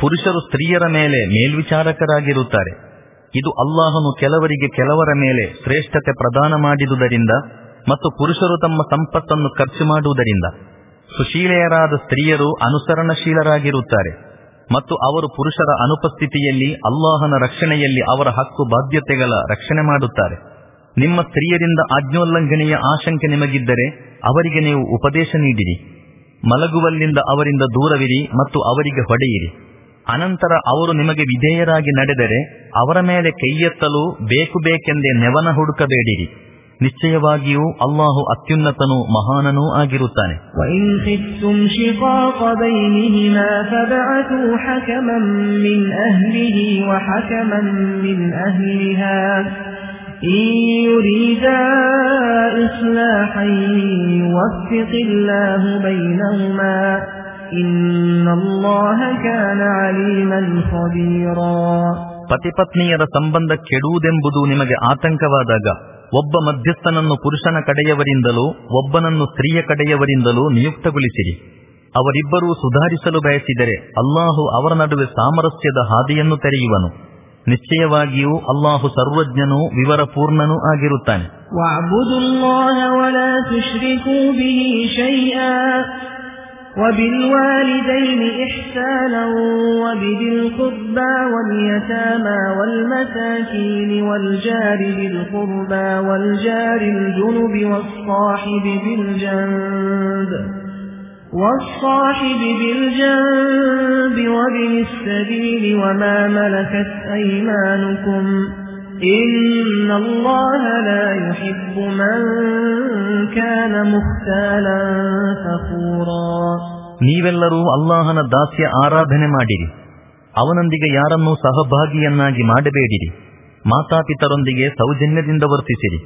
ಪುರುಷರು ಸ್ತ್ರೀಯರ ಮೇಲೆ ಮೇಲ್ವಿಚಾರಕರಾಗಿರುತ್ತಾರೆ. ಇದು ಅಲ್ಲಾಹನು ಕೆಲವರಿಗೆ ಕೆಲವರ ಮೇಲೆ ಶ್ರೇಷ್ಠತೆ ಪ್ರದಾನ ಮಾಡಿದುದರಿಂದ ಮತ್ತು ಪುರುಷರು ತಮ್ಮ ಸಂಪತ್ತನ್ನು ಖರ್ಚು ಮಾಡುವುದರಿಂದ. ಸುಶೀಲೆಯರಾದ ಸ್ತ್ರೀಯರು ಅನುಸರಣಶೀಲರಾಗಿರುತ್ತಾರೆ. ಮತ್ತು ಅವರು ಪುರುಷರ ಅನುಪಸ್ಥಿತಿಯಲ್ಲಿ, ಅಲ್ಲಾಹನ ರಕ್ಷಣೆಯಲ್ಲಿ ಅವರ ಹಕ್ಕು ಬಾಧ್ಯತೆಗಳ ರಕ್ಷಣೆ ಮಾಡುತ್ತಾರೆ. ನಿಮ್ಮ ಸ್ತ್ರೀಯರಿಂದ ಆಜ್ಞೋಲ್ಲಂಘನೆಯ ಆಶಂಕೆ ನಿಮಗಿದ್ದರೆ ಅವರಿಗೆ ನೀವು ಉಪದೇಶ ನೀಡಿರಿ. ಮಲಗುವಲ್ಲಿಂದ ಅವರಿಂದ ದೂರವಿರಿ ಮತ್ತು ಅವರಿಗೆ ಹೊಡೆಯಿರಿ. ಅನಂತರ ಅವರು ನಿಮಗೆ ವಿಧೇಯರಾಗಿ ನಡೆದರೆ ಅವರ ಮೇಲೆ ಕೈಯೆತ್ತಲು ಬೇಕು ಬೇಕೆಂದೇ ನೆವನ ಹುಡುಕಬೇಡಿರಿ. ನಿಶ್ಚಯವಾಗಿಯೂ ಅಲ್ಲಾಹು ಅತ್ಯುನ್ನತನೂ ಮಹಾನನೂ ಆಗಿರುತ್ತಾನೆ. وإن خفتم شقاق بينهما فبعثوا حكما من أهله وحكما من أهلها إن يريدا إصلاحا يوفق الله بينهما إن الله كان عليما خبيرا ಪತಿಪತ್ನಿಯರ ಸಂಬಂಧ ಕೆಡುವುದೆಂಬುದು ನಿಮಗೆ ಆತಂಕವಾದಾಗ ಒಬ್ಬ ಮಧ್ಯಸ್ಥನನ್ನು ಪುರುಷನ ಕಡೆಯವರಿಂದಲೂ ಒಬ್ಬನನ್ನು ಸ್ತ್ರೀಯ ಕಡೆಯವರಿಂದಲೂ ನಿಯುಕ್ತಗೊಳಿಸಿರಿ ಅವರಿಬ್ಬರೂ ಸುಧಾರಿಸಲು ಬಯಸಿದರೆ ಅಲ್ಲಾಹು ಅವರ ನಡುವೆ ಸಾಮರಸ್ಯದ ಹಾದಿಯನ್ನು ತೆರೆಯುವನು ನಿಶ್ಚಯವಾಗಿಯೂ ಅಲ್ಲಾಹು ಸರ್ವಜ್ಞನೂ ವಿವರಪೂರ್ಣನೂ ಆಗಿರುತ್ತಾನೆ واعبدوا الله ولا تشركوا به شيئا وبالوالدين إحسانا وبذي القربى واليتامى والمساكين والجار ذي القربى والجار الجنب والصاحب بالجنب والصاحب بالجنب وابن السبيل وما ملكت أيمانكم إن الله لا يحب من كان مختالا فخورا ನೀವೆಲ್ಲರೂ ಅಲ್ಲಾಹನ ದಾಸ್ಯ ಆರಾಧನೆ ಮಾಡಿರಿ ಅವನೊಂದಿಗೆ ಯಾರನ್ನೂ ಸಹಭಾಗಿಯನ್ನಾಗಿ ಮಾಡಬೇಡಿರಿ ಮಾತಾಪಿತರೊಂದಿಗೆ ಸೌಜನ್ಯದಿಂದ ವರ್ತಿಸಿರಿ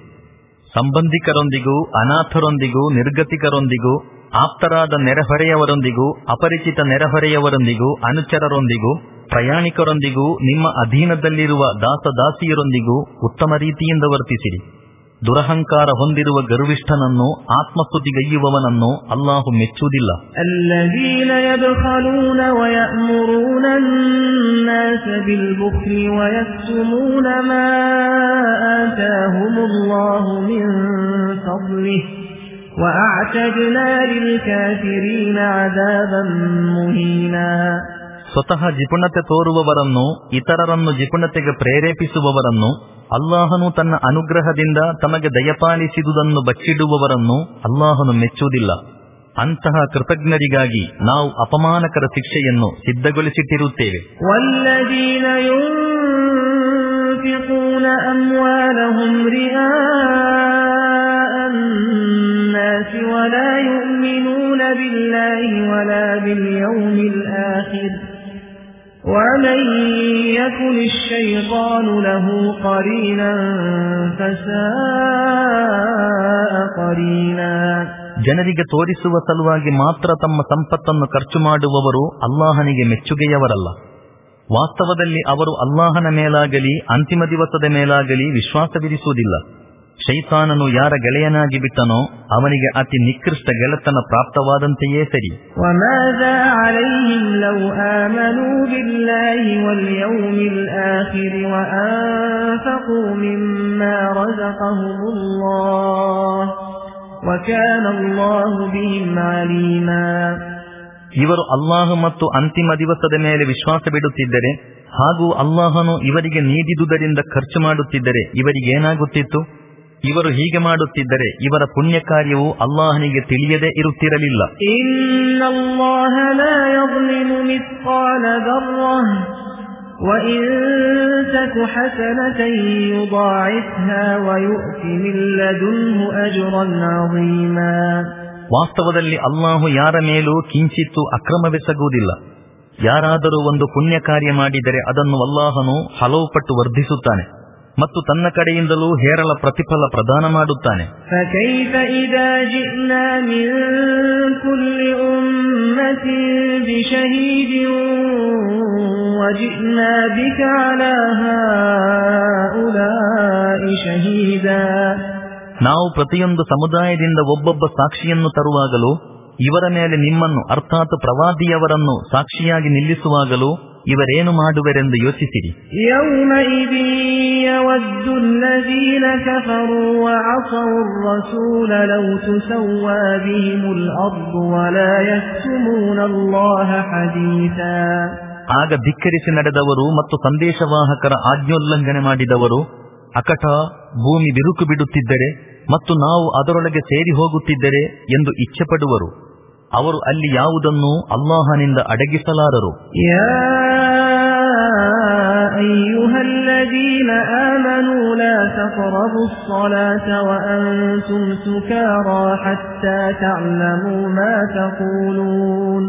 ಸಂಬಂಧಿಕರೊಂದಿಗೂ ಅನಾಥರೊಂದಿಗೂ ನಿರ್ಗತಿಕರೊಂದಿಗೂ ಆಪ್ತರಾದ ನೆರೆಹೊರೆಯವರೊಂದಿಗೂ, ಅಪರಿಚಿತ ನೆರೆಹೊರೆಯವರೊಂದಿಗೂ, ಅನುಚರರೊಂದಿಗೂ, ಪ್ರಯಾಣಿಕರೊಂದಿಗೂ, ನಿಮ್ಮ ಅಧೀನದಲ್ಲಿರುವ ದಾಸದಾಸಿಯರೊಂದಿಗೂ ಉತ್ತಮ ರೀತಿಯಿಂದ ವರ್ತಿಸಿರಿ. ದುರಹಂಕಾರ ಹೊಂದಿರುವ ಗರ್ವಿಷ್ಠನನ್ನು ಆತ್ಮಸ್ತುತಿಗೈಯುವವನನ್ನು ಅಲ್ಲಾಹು ಮೆಚ್ಚುವುದಿಲ್ಲ. ಅಲ್ಲದೀನ ಸ್ವತಃ ಜಿಪುಣತೆ ತೋರುವವರನ್ನು ಇತರರನ್ನು ಜಿಪುಣತೆಗೆ ಪ್ರೇರೇಪಿಸುವವರನ್ನು ಅಲ್ಲಾಹನು ತನ್ನ ಅನುಗ್ರಹದಿಂದ ತಮಗೆ ದಯಪಾಲಿಸಿದುದನ್ನು ಬಚ್ಚಿಡುವವರನ್ನು ಅಲ್ಲಾಹನು ಮೆಚ್ಚುವುದಿಲ್ಲ ಅಂತಹ ಕೃತಜ್ಞರಿಗಾಗಿ ನಾವು ಅಪಮಾನಕರ ಶಿಕ್ಷೆಯನ್ನು ಸಿದ್ಧಗೊಳಿಸಿಟ್ಟಿರುತ್ತೇವೆ والذين ولا يؤمنون بالله ولا باليوم الآخر ومن يكن الشيطان له قرينا فساء قرينا ಜನರಿಗೆ ತೋರಿಸುವ ಸಲುವಾಗಿ ಮಾತ್ರ ತಮ್ಮ ಸಂಪತ್ತನ್ನು ಖರ್ಚು ಮಾಡುವವರು ಅಲ್ಲಾಹನಿಗೆ ಮೆಚ್ಚುಗೆಯವರಲ್ಲ ವಾಸ್ತವದಲ್ಲಿ ಅವರು ಅಲ್ಲಾಹನ ಮೇಲಾಗಲಿ ಅಂತಿಮ ದಿವಸದ ಮೇಲಾಗಲಿ ವಿಶ್ವಾಸವಿರಿಸುವುದಿಲ್ಲ ಶೈತಾನನು ಯಾರ ಗೆಳೆಯನಾಗಿ ಬಿಟ್ಟನೋ ಅವನಿಗೆ ಅತಿ ನಿಕೃಷ್ಟ ಗೆಳೆತನ ಪ್ರಾಪ್ತವಾದಂತೆಯೇ ಸರಿ. ಇವರು ಅಲ್ಲಾಹ ಮತ್ತು ಅಂತಿಮ ದಿವಸದ ಮೇಲೆ ವಿಶ್ವಾಸ ಬಿಡುತ್ತಿದ್ದರೆ ಹಾಗೂ ಅಲ್ಲಾಹನು ಇವರಿಗೆ ನೀಡಿದುದರಿಂದ ಖರ್ಚು ಮಾಡುತ್ತಿದ್ದರೆ ಇವರಿಗೇನಾಗುತ್ತಿತ್ತು? ಇವರು ಹೀಗೆ ಮಾಡುತ್ತಿದ್ದರೆ ಇವರ ಪುಣ್ಯ ಕಾರ್ಯವು ಅಲ್ಲಾಹನಿಗೆ ತಿಳಿಯದೇ ಇರುತ್ತಿರಲಿಲ್ಲ. ವಾಸ್ತವದಲ್ಲಿ ಅಲ್ಲಾಹು ಯಾರ ಮೇಲೂ ಕಿಂಚಿತ್ತು ಅಕ್ರಮವೆಸಗುವುದಿಲ್ಲ. ಯಾರಾದರೂ ಒಂದು ಪುಣ್ಯ ಕಾರ್ಯ ಮಾಡಿದರೆ ಅದನ್ನು ಅಲ್ಲಾಹನು ಹಲವು ಪಟ್ಟು ವರ್ಧಿಸುತ್ತಾನೆ. ಮತ್ತು ತನ್ನ ಕಡೆಯಿಂದಲೂ ಹೇರಳ ಪ್ರತಿಫಲ ಪ್ರದಾನ ಮಾಡುತ್ತಾನೆ. ನಾವು ಪ್ರತಿಯೊಂದು ಸಮುದಾಯದಿಂದ ಒಬ್ಬೊಬ್ಬ ಸಾಕ್ಷಿಯನ್ನು ತರುವಾಗಲೂ ಇವರ ಮೇಲೆ ನಿಮ್ಮನ್ನು ಅರ್ಥಾತ್ ಪ್ರವಾದಿಯವರನ್ನು ಸಾಕ್ಷಿಯಾಗಿ ನಿಲ್ಲಿಸುವಾಗಲೂ ಇವರೇನು ಮಾಡುವರೆಂದು ಯೋಚಿಸಿರಿ. ಆಗ ಧಿಕ್ಕರಿಸಿ ನಡೆದವರು ಮತ್ತು ಸಂದೇಶವಾಹಕರ ಆಜ್ಞೋಲ್ಲಂಘನೆ ಮಾಡಿದವರು ಅಕಟ ಭೂಮಿ ಬಿರುಕು ಬಿಡುತ್ತಿದ್ದರೆ ಮತ್ತು ನಾವು ಅದರೊಳಗೆ ಸೇರಿ ಹೋಗುತ್ತಿದ್ದರೆ ಎಂದು ಇಚ್ಛೆಪಡುವರು. ಅವರು ಅಲ್ಲಿ ಯಾವುದನ್ನು ಅಲ್ಲಾಹನಿಂದ ಅಡಗಿಸಲಾರರು يا أيها الذين آمنوا لا تقربوا الصلاة وأنتم سكارى حتى تعلموا ما تقولون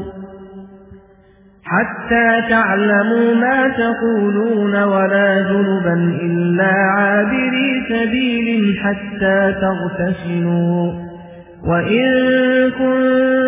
حتى تعلموا ما تقولون ولا جنبا إلا عابري سبيل حتى تغتسلوا وإن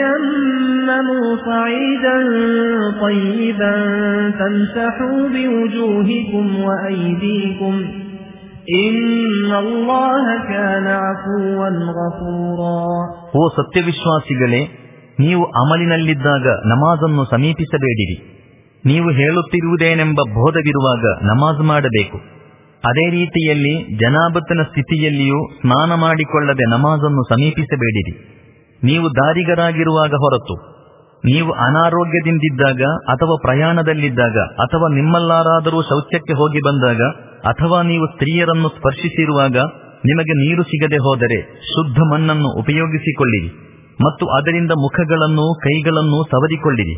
فتيمموا صعيدا طيبا فامسحوا بوجوهكم وأيديكم إن الله كان عفوا غفورا ಓ ಸತ್ಯವಿಶ್ವಾಸಿಗಳೇ ನೀವು ಅಮಲಿನಲ್ಲಿದ್ದಾಗ ನಮಾಜನ್ನು ಸಮೀಪಿಸಬೇಡಿರಿ ನೀವು ಹೇಳುತ್ತಿರುವುದೇನೆಂಬ ಬೋಧವಿರುವಾಗ ನಮಾಜ್ ಮಾಡಬೇಕು ಅದೇ ರೀತಿಯಲ್ಲಿ ಜನಾಬತ್ತನ ಸ್ಥಿತಿಯಲ್ಲಿಯೂ ಸ್ನಾನ ಮಾಡಿಕೊಳ್ಳದೆ ನಮಾಜನ್ನು ಸಮೀಪಿಸಬೇಡಿರಿ ನೀವು ದಾರಿಗರಾಗಿರುವಾಗ ಹೊರತು, ನೀವು ಅನಾರೋಗ್ಯದಿಂದಿದ್ದಾಗ ಅಥವಾ ಪ್ರಯಾಣದಲ್ಲಿದ್ದಾಗ ಅಥವಾ ನಿಮ್ಮಲ್ಲಾರಾದರೂ ಶೌಚಕ್ಕೆ ಹೋಗಿ ಬಂದಾಗ ಅಥವಾ ನೀವು ಸ್ತ್ರೀಯರನ್ನು ಸ್ಪರ್ಶಿಸಿರುವಾಗ ನಿಮಗೆ ನೀರು ಸಿಗದೆ ಹೋದರೆ ಶುದ್ಧ ಮಣ್ಣನ್ನು ಉಪಯೋಗಿಸಿಕೊಳ್ಳಿರಿ ಮತ್ತು ಅದರಿಂದ ಮುಖಗಳನ್ನು ಕೈಗಳನ್ನು ಸವರಿಕೊಳ್ಳಿರಿ.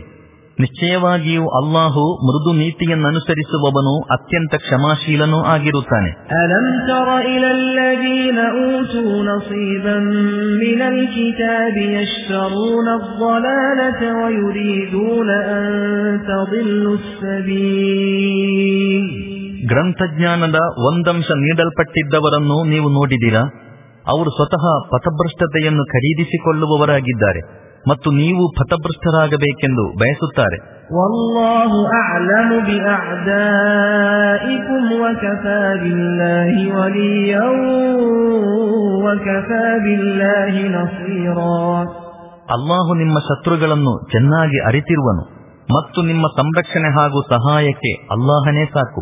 ನಿಶ್ಚಯವಾಗಿಯೂ ಅಲ್ಲಾಹು ಮೃದು ನೀತಿಯನ್ನನುಸರಿಸುವವನು ಅತ್ಯಂತ ಕ್ಷಮಾಶೀಲನೂ ಆಗಿರುತ್ತಾನೆ. ಗ್ರಂಥಜ್ಞಾನದ ಒಂದಂಶ ನೀಡಲ್ಪಟ್ಟಿದ್ದವರನ್ನು ನೀವು ನೋಡಿದಿರಾ ಅವರು ಸ್ವತಃ ಪಥಭ್ರಷ್ಟತೆಯನ್ನು ಖರೀದಿಸಿಕೊಳ್ಳುವವರಾಗಿದ್ದಾರೆ. ಮತ್ತು ನೀವು ಫತಭೃಷ್ಟರಾಗಬೇಕೆಂದು ಬಯಸುತ್ತಾರೆ. ಅಲ್ಲಾಹು ನಿಮ್ಮ ಶತ್ರುಗಳನ್ನು ಚೆನ್ನಾಗಿ ಅರಿತಿರುವನು ಮತ್ತು ನಿಮ್ಮ ಸಂರಕ್ಷಣೆ ಹಾಗೂ ಸಹಾಯಕ್ಕೆ ಅಲ್ಲಾಹನೇ ಸಾಕು.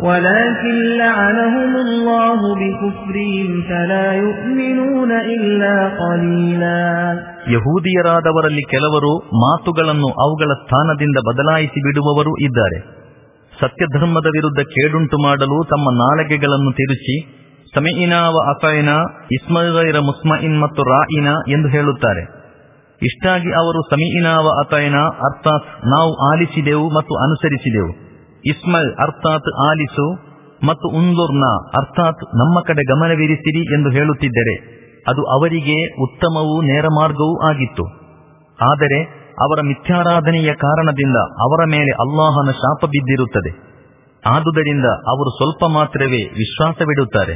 ولكن لعنهم الله بكفرهم فلا يؤمنون إلا قليلا ಯಹೂದಿಯರಾದವರಲ್ಲಿ ಕೆಲವರು ಮಾತುಗಳನ್ನು ಅವುಗಳ ಸ್ಥಾನದಿಂದ ಬದಲಾಯಿಸಿ ಬಿಡುವವರೂ ಇದ್ದಾರೆ ಸತ್ಯಧರ್ಮದ ವಿರುದ್ಧ ಕೇಡುಂಟು ಮಾಡಲು ತಮ್ಮ ನಾಲಗೆಗಳನ್ನು ತಿರುಚಿ ಸಮಯಿನಾವ ಅಸೈನ ಇಸ್ಮೈರ ಮುಸ್ಮಯಿನ್ ಮತ್ತು ರಾಯಿನ ಎಂದು ಹೇಳುತ್ತಾರೆ ಇಷ್ಟಾಗಿ ಅವರು ಸಮೀನಾವ ಅತೈನ ಅರ್ಥಾತ್ ನಾವು ಆಲಿಸಿದೆವು ಮತ್ತು ಅನುಸರಿಸಿದೆವು ಇಸ್ಮೈಲ್ ಅರ್ಥಾತ್ ಆಲಿಸು ಮತ್ತು ಉಂದುರ್ನ ಅರ್ಥಾತ್ ನಮ್ಮ ಕಡೆ ಗಮನವಿರಿಸಿರಿ ಎಂದು ಹೇಳುತ್ತಿದ್ದರೆ ಅದು ಅವರಿಗೆ ಉತ್ತಮವೂ ನೇರ ಮಾರ್ಗವೂ ಆಗಿತ್ತು. ಆದರೆ ಅವರ ಮಿಥ್ಯಾರಾಧನೆಯ ಕಾರಣದಿಂದ ಅವರ ಮೇಲೆ ಅಲ್ಲಾಹನ ಶಾಪ ಬಿದ್ದಿರುತ್ತದೆ. ಆದುದರಿಂದ ಅವರು ಸ್ವಲ್ಪ ಮಾತ್ರವೇ ವಿಶ್ವಾಸವಿಡುತ್ತಾರೆ.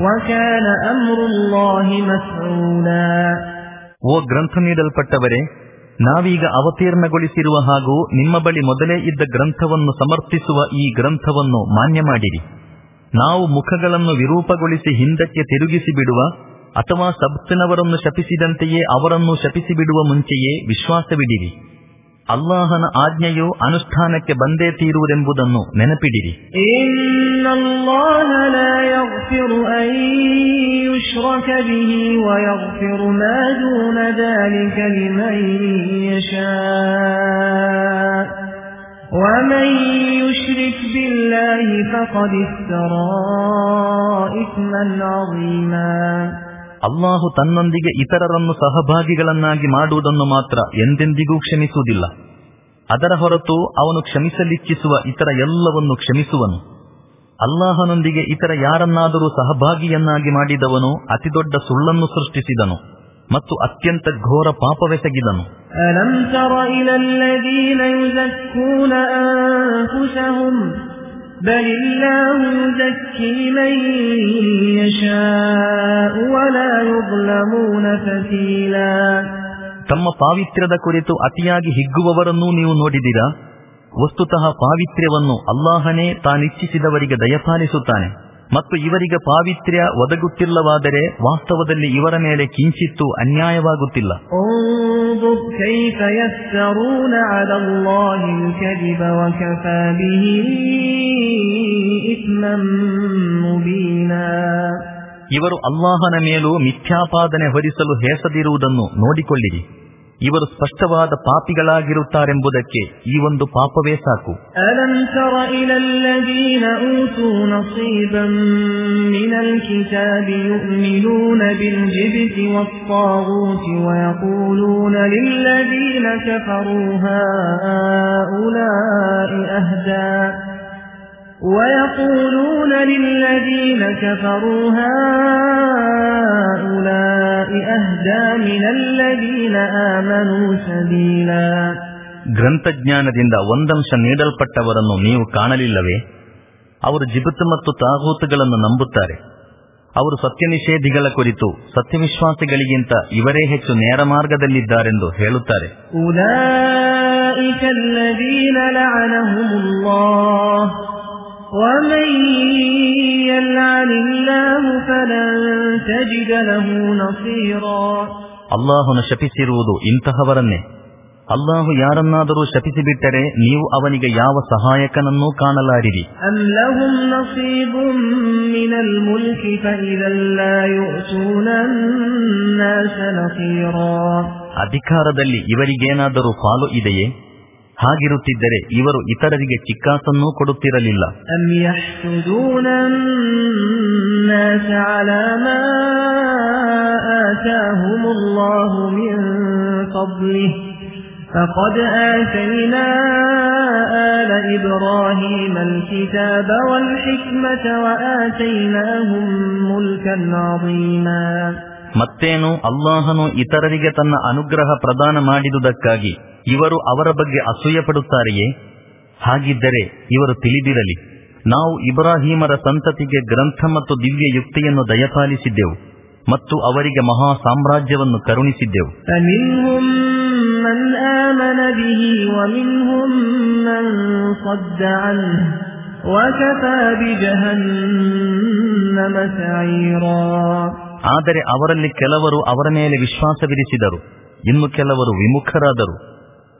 ವಕಾನ ಅಮ್ರುಲ್ಲಾಹಿ ಓ ಗ್ರಂಥ ನೀಡಲ್ಪಟ್ಟವರೇ, ನಾವೀಗ ಅವತೀರ್ಣಗೊಳಿಸಿರುವ ಹಾಗೂ ನಿಮ್ಮ ಬಳಿ ಮೊದಲೇ ಇದ್ದ ಗ್ರಂಥವನ್ನು ಸಮರ್ಥಿಸುವ ಈ ಗ್ರಂಥವನ್ನು ಮಾನ್ಯ ಮಾಡಿರಿ. ನಾವು ಮುಖಗಳನ್ನು ವಿರೂಪಗೊಳಿಸಿ ಹಿಂದಕ್ಕೆ ತಿರುಗಿಸಿ ಬಿಡುವ ಅಥವಾ ಸಬ್ತನವರನ್ನು ಶಪಿಸಿದಂತೆಯೇ ಅವರನ್ನು ಶಪಿಸಿ ಬಿಡುವ ಮುಂಚೆಯೇ ವಿಶ್ವಾಸವಿಡಿರಿ. ಅಲ್ಲಾಹನ ಆಜ್ಞೆಯು ಅನುಷ್ಠಾನಕ್ಕೆ ಬಂದೇ ತೀರುವುದೆಂಬುದನ್ನು ನೆನಪಿಡಿರಿ إن الله لا يغفر أن يشرك به ويغفر ما دون ذلك لمن يشاء ومن يشرك بالله فقد افترى إثما عظيما ಅಲ್ಲಾಹು ತನ್ನೊಂದಿಗೆ ಇತರರನ್ನು ಸಹಭಾಗಿಗಳನ್ನಾಗಿ ಮಾಡುವುದನ್ನು ಮಾತ್ರ ಎಂದೆಂದಿಗೂ ಕ್ಷಮಿಸುವುದಿಲ್ಲ. ಅದರ ಹೊರತು ಅವನು ಕ್ಷಮಿಸಲಿಚ್ಛಿಸುವ ಇತರ ಎಲ್ಲವನ್ನು ಕ್ಷಮಿಸುವನು. ಅಲ್ಲಾಹನೊಂದಿಗೆ ಇತರ ಯಾರನ್ನಾದರೂ ಸಹಭಾಗಿಯನ್ನಾಗಿ ಮಾಡಿದವನು ಅತಿದೊಡ್ಡ ಸುಳ್ಳನ್ನು ಸೃಷ್ಟಿಸಿದನು ಮತ್ತು ಅತ್ಯಂತ ಘೋರ ಪಾಪವೆಸಗಿದನು. ಅನಂತರ بل الله يزكي من يشاء ولا يظلمون فتيلا ತಮ್ಮ ಪಾವಿತ್ರ್ಯದ ಕುರಿತು ಅತಿಯಾಗಿ ಹಿಗ್ಗುವವರನ್ನೂ ನೀವು ನೋಡಿದಿರಾ ವಸ್ತುತಃ ಪಾವಿತ್ರ್ಯವನ್ನು ಅಲ್ಲಾಹನೇ ತಾನಿಚ್ಛಿಸಿದವರಿಗೆ ದಯಪಾಲಿಸುತ್ತಾನೆ ಮತ್ತು ಇವರಿಗೆ ಪಾವಿತ್ರ್ಯ ಒದಗುತ್ತಿಲ್ಲವಾದರೆ ವಾಸ್ತವದಲ್ಲಿ ಇವರ ಮೇಲೆ ಕಿಂಚಿತ್ತು ಅನ್ಯಾಯವಾಗುತ್ತಿಲ್ಲ. ಇವರು ಅಲ್ಲಾಹನ ಮೇಲೂ ಮಿಥ್ಯಾಪಾದನೆ ಹೊರಿಸಲು ಹೇಸದಿರುವುದನ್ನು ನೋಡಿಕೊಳ್ಳಿರಿ. ಇವರು ಸ್ಪಷ್ಟವಾದ ಪಾಪಿಗಳಾಗಿರುತ್ತಾರೆಂಬುದಕ್ಕೆ ಈ ಒಂದು ಪಾಪವೇ ಸಾಕು. ಅಲಂಕರ ಮಿನಲ್ ಕಿತಾಬಿ ويقولون للذين كفروا هؤلاء أهدى من الذين آمنوا سبيلا ಗ್ರಂಥಜ್ಞಾನದಿಂದ ಒಂದಂಶ ನೀಡಲ್ಪಟ್ಟವರನ್ನು ನೀವು ಕಾಣಲಿಲ್ಲವೇ ಅವರು ಜಿಬತ್ ಮತ್ತು ತಾಗೂತುಗಳನ್ನು ನಂಬುತ್ತಾರೆ ಅವರು ಸತ್ಯನಿಷೇಧಿಗಳ ಕುರಿತು ಸತ್ಯವಿಶ್ವಾಸಿಗಳಿಗಿಂತ ಇವರೇ ಹೆಚ್ಚು ನೇರ ಮಾರ್ಗದಲ್ಲಿದ್ದಾರೆಂದು ಹೇಳುತ್ತಾರೆ أولئك الذين لعنهم الله ومن يلعن الله فلن تجد له نصيرا ಅಲ್ಲಾಹನು ಶಪಿಸಿರುವುದು ಇಂತಹವರನ್ನೇ ಅಲ್ಲಾಹು ಯಾರನ್ನಾದರೂ ಶಪಿಸಿಬಿಟ್ಟರೆ ನೀವು ಅವನಿಗೆ ಯಾವ ಸಹಾಯಕನನ್ನೂ ಕಾಣಲಾರಿರಿ أم لهم نصيب من الملك فإذا لا يؤتون الناس نصيرا ಅಧಿಕಾರದಲ್ಲಿ ಇವರಿಗೇನಾದರೂ ಪಾಲು ಇದೆಯೇ ಹಾಗಿರುತ್ತಿದ್ದರೆ ಇವರು ಇತರರಿಗೆ ಚಿಕ್ಕಾಸನ್ನೂ ಕೊಡುತ್ತಿರಲಿಲ್ಲ أم يحسدون الناس على ما آتاهم الله من فضله فقد آتينا آل إبراهيم الكتاب والحكمة وآتيناهم ملكا عظيما ಮತ್ತೇನು ಅಲ್ಲಾಹನು ಇತರರಿಗೆ ತನ್ನ ಅನುಗ್ರಹ ಪ್ರದಾನ ಮಾಡಿದುದಕ್ಕಾಗಿ ಇವರು ಅವರ ಬಗ್ಗೆ ಅಸೂಯ ಪಡುತ್ತಾರೆಯೇ ಹಾಗಿದ್ದರೆ ಇವರು ತಿಳಿದಿರಲಿ. ನಾವು ಇಬ್ರಾಹಿಮರ ಸಂತತಿಗೆ ಗ್ರಂಥ ಮತ್ತು ದಿವ್ಯ ಯುಕ್ತಿಯನ್ನು ದಯಪಾಲಿಸಿದ್ದೆವು ಮತ್ತು ಅವರಿಗೆ ಮಹಾ ಸಾಮ್ರಾಜ್ಯವನ್ನು ಕರುಣಿಸಿದ್ದೆವು. ಆದರೆ ಅವರಲ್ಲಿ ಕೆಲವರು ಅವರ ಮೇಲೆ ವಿಶ್ವಾಸವಿರಿಸಿದರು. ಇನ್ನು ಕೆಲವರು ವಿಮುಖರಾದರು.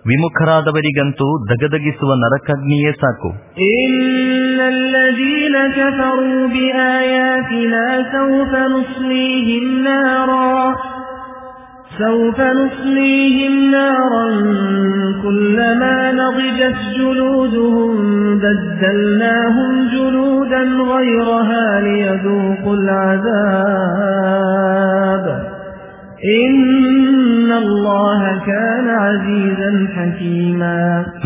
ವಿಮುಖರಾದವರಿಗಂತೂ ದಗದಗಿಸುವ ನರಕಗ್ನಿಯೇ ಸಾಕು. سوف نصليهم نارا سوف نصليهم نارا كلما نضجت جلودهم بدلناهم جلودا غيرها ليذوقوا العذاب إن الله كان عزيزا حكيما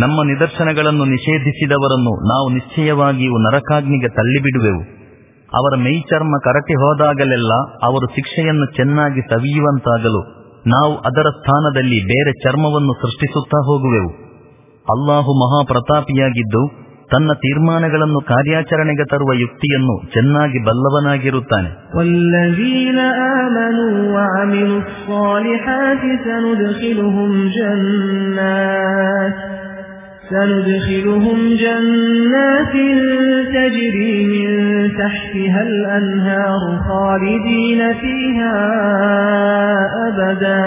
ನಮ್ಮ ನಿದರ್ಶನಗಳನ್ನು ನಿಷೇಧಿಸಿದವರನ್ನು ನಾವು ನಿಶ್ಚಯವಾಗಿಯೂ ನರಕಾಗ್ನಿಗೆ ತಳ್ಳಿಬಿಡುವೆವು ಅವರ ಮೈಚರ್ಮ ಕರಟಿ ಹೋದಾಗಲೆಲ್ಲ ಅವರು ಶಿಕ್ಷೆಯನ್ನು ಚೆನ್ನಾಗಿ ಸವಿಯುವಂತಾಗಲು ನಾವು ಅದರ ಸ್ಥಾನದಲ್ಲಿ ಬೇರೆ ಚರ್ಮವನ್ನು ಸೃಷ್ಟಿಸುತ್ತಾ ಹೋಗುವೆವು ಅಲ್ಲಾಹು ಮಹಾಪ್ರತಾಪಿಯಾಗಿದ್ದು ತನ್ನ ತೀರ್ಮಾನಗಳನ್ನು ಕಾರ್ಯಾಚರಣೆಗೆ ತರುವ ಯುಕ್ತಿಯನ್ನು ಚೆನ್ನಾಗಿ ಬಲ್ಲವನಾಗಿರುತ್ತಾನೆ والذين آمنوا وعملوا الصالحات سندخلهم جنات سندخلهم جنات تجري من تحتها الأنهار خالدين فيها أبدا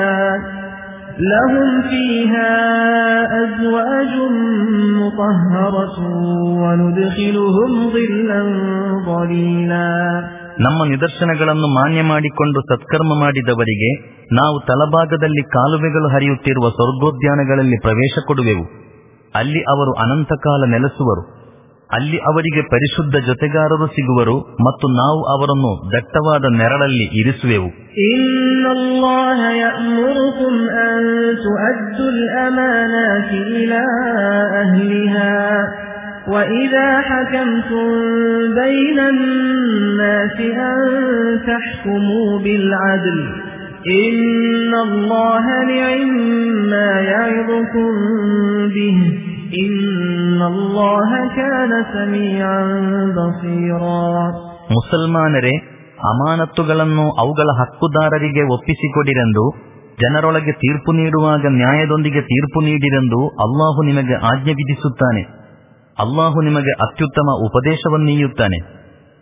لهم فيها أزواج مطهرة وندخلهم ظلا ظليلا ನಮ್ಮ ನಿದರ್ಶನಗಳನ್ನು ಮಾನ್ಯ ಮಾಡಿಕೊಂಡು ಸತ್ಕರ್ಮ ಮಾಡಿದವರಿಗೆ ನಾವು ತಲಭಾಗದಲ್ಲಿ ಕಾಲುವೆಗಳು ಹರಿಯುತ್ತಿರುವ ಸ್ವರ್ಗೋದ್ಯಾನಗಳಲ್ಲಿ ಪ್ರವೇಶ ಕೊಡುವೆವು ಅಲ್ಲಿ ಅವರು ಅನಂತಕಾಲ ನೆಲೆಸುವರು. ಅಲ್ಲಿ ಅವರಿಗೆ ಪರಿಶುದ್ಧ ಜೊತೆಗಾರರು ಸಿಗುವರು ಮತ್ತು ನಾವು ಅವರನ್ನು ದಟ್ಟವಾದ ನೆರಳಲ್ಲಿ ಇರಿಸುವೆವು. إن الله يأمركم أن تؤدوا الأمانات إلى أهلها وإذا حكمتم بين الناس أن تحكموا بالعدل إن الله نعم ما يعظكم به إن الله كان سميعا بصيرا ಮುಸಲ್ಮಾನರೇ ಅಮಾನತ್ತುಗಳನ್ನು ಅವುಗಳ ಹಕ್ಕುದಾರರಿಗೆ ಒಪ್ಪಿಸಿಕೊಡಿರೆಂದು ಜನರೊಳಗೆ ತೀರ್ಪು ನೀಡುವಾಗ ನ್ಯಾಯದೊಂದಿಗೆ ತೀರ್ಪು ನೀಡಿರೆಂದು ಅಲ್ಲಾಹು ನಿಮಗೆ ಆಜ್ಞೆ ವಿಧಿಸುತ್ತಾನೆ ಅಲ್ಲಾಹು ನಿಮಗೆ ಅತ್ಯುತ್ತಮ ಉಪದೇಶವನ್ನೀಯುತ್ತಾನೆ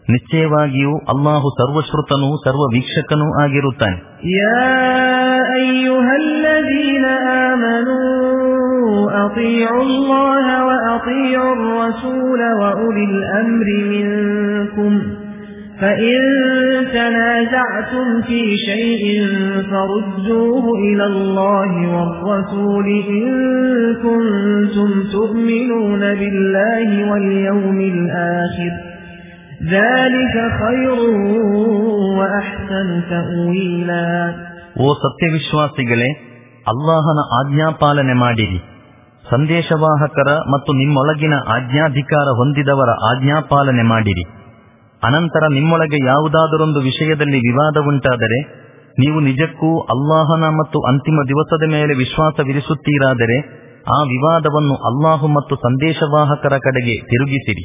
ನಿಶ್ಚಯವಾಗಿಯೂ ಅಲ್ಲಾಹು ಸರ್ವಶ್ರುತನೂ ಸರ್ವ ವೀಕ್ಷಕನೂ ಆಗಿರುತ್ತಾನೆ يا أيها الذين آمنوا أطيعوا الله وأطيعوا الرسول وأولي الأمر منكم فإن تنازعتم في شيء فردوه إلى الله والرسول إن كنتم تؤمنون بالله واليوم الآخر ذلك خير وأحسن تأويلا ಓ ಸತ್ಯವಿಶ್ವಾಸಿಗಳೇ ಅಲ್ಲಾಹನ ಆಜ್ಞಾಪಾಲನೆ ಮಾಡಿರಿ ಸಂದೇಶವಾಹಕರ ಮತ್ತು ನಿಮ್ಮೊಳಗಿನ ಆಜ್ಞಾಧಿಕಾರ ಹೊಂದಿದವರ ಆಜ್ಞಾಪಾಲನೆ ಮಾಡಿರಿ ಅನಂತರ ನಿಮ್ಮೊಳಗೆ ಯಾವುದಾದರೊಂದು ವಿಷಯದಲ್ಲಿ ವಿವಾದ ಉಂಟಾದರೆ ನೀವು ನಿಜಕ್ಕೂ ಅಲ್ಲಾಹನ ಮತ್ತು ಅಂತಿಮ ದಿವಸದ ಮೇಲೆ ವಿಶ್ವಾಸವಿರಿಸುತ್ತೀರಾದರೆ ಆ ವಿವಾದವನ್ನು ಅಲ್ಲಾಹು ಮತ್ತು ಸಂದೇಶವಾಹಕರ ಕಡೆಗೆ ತಿರುಗಿಸಿರಿ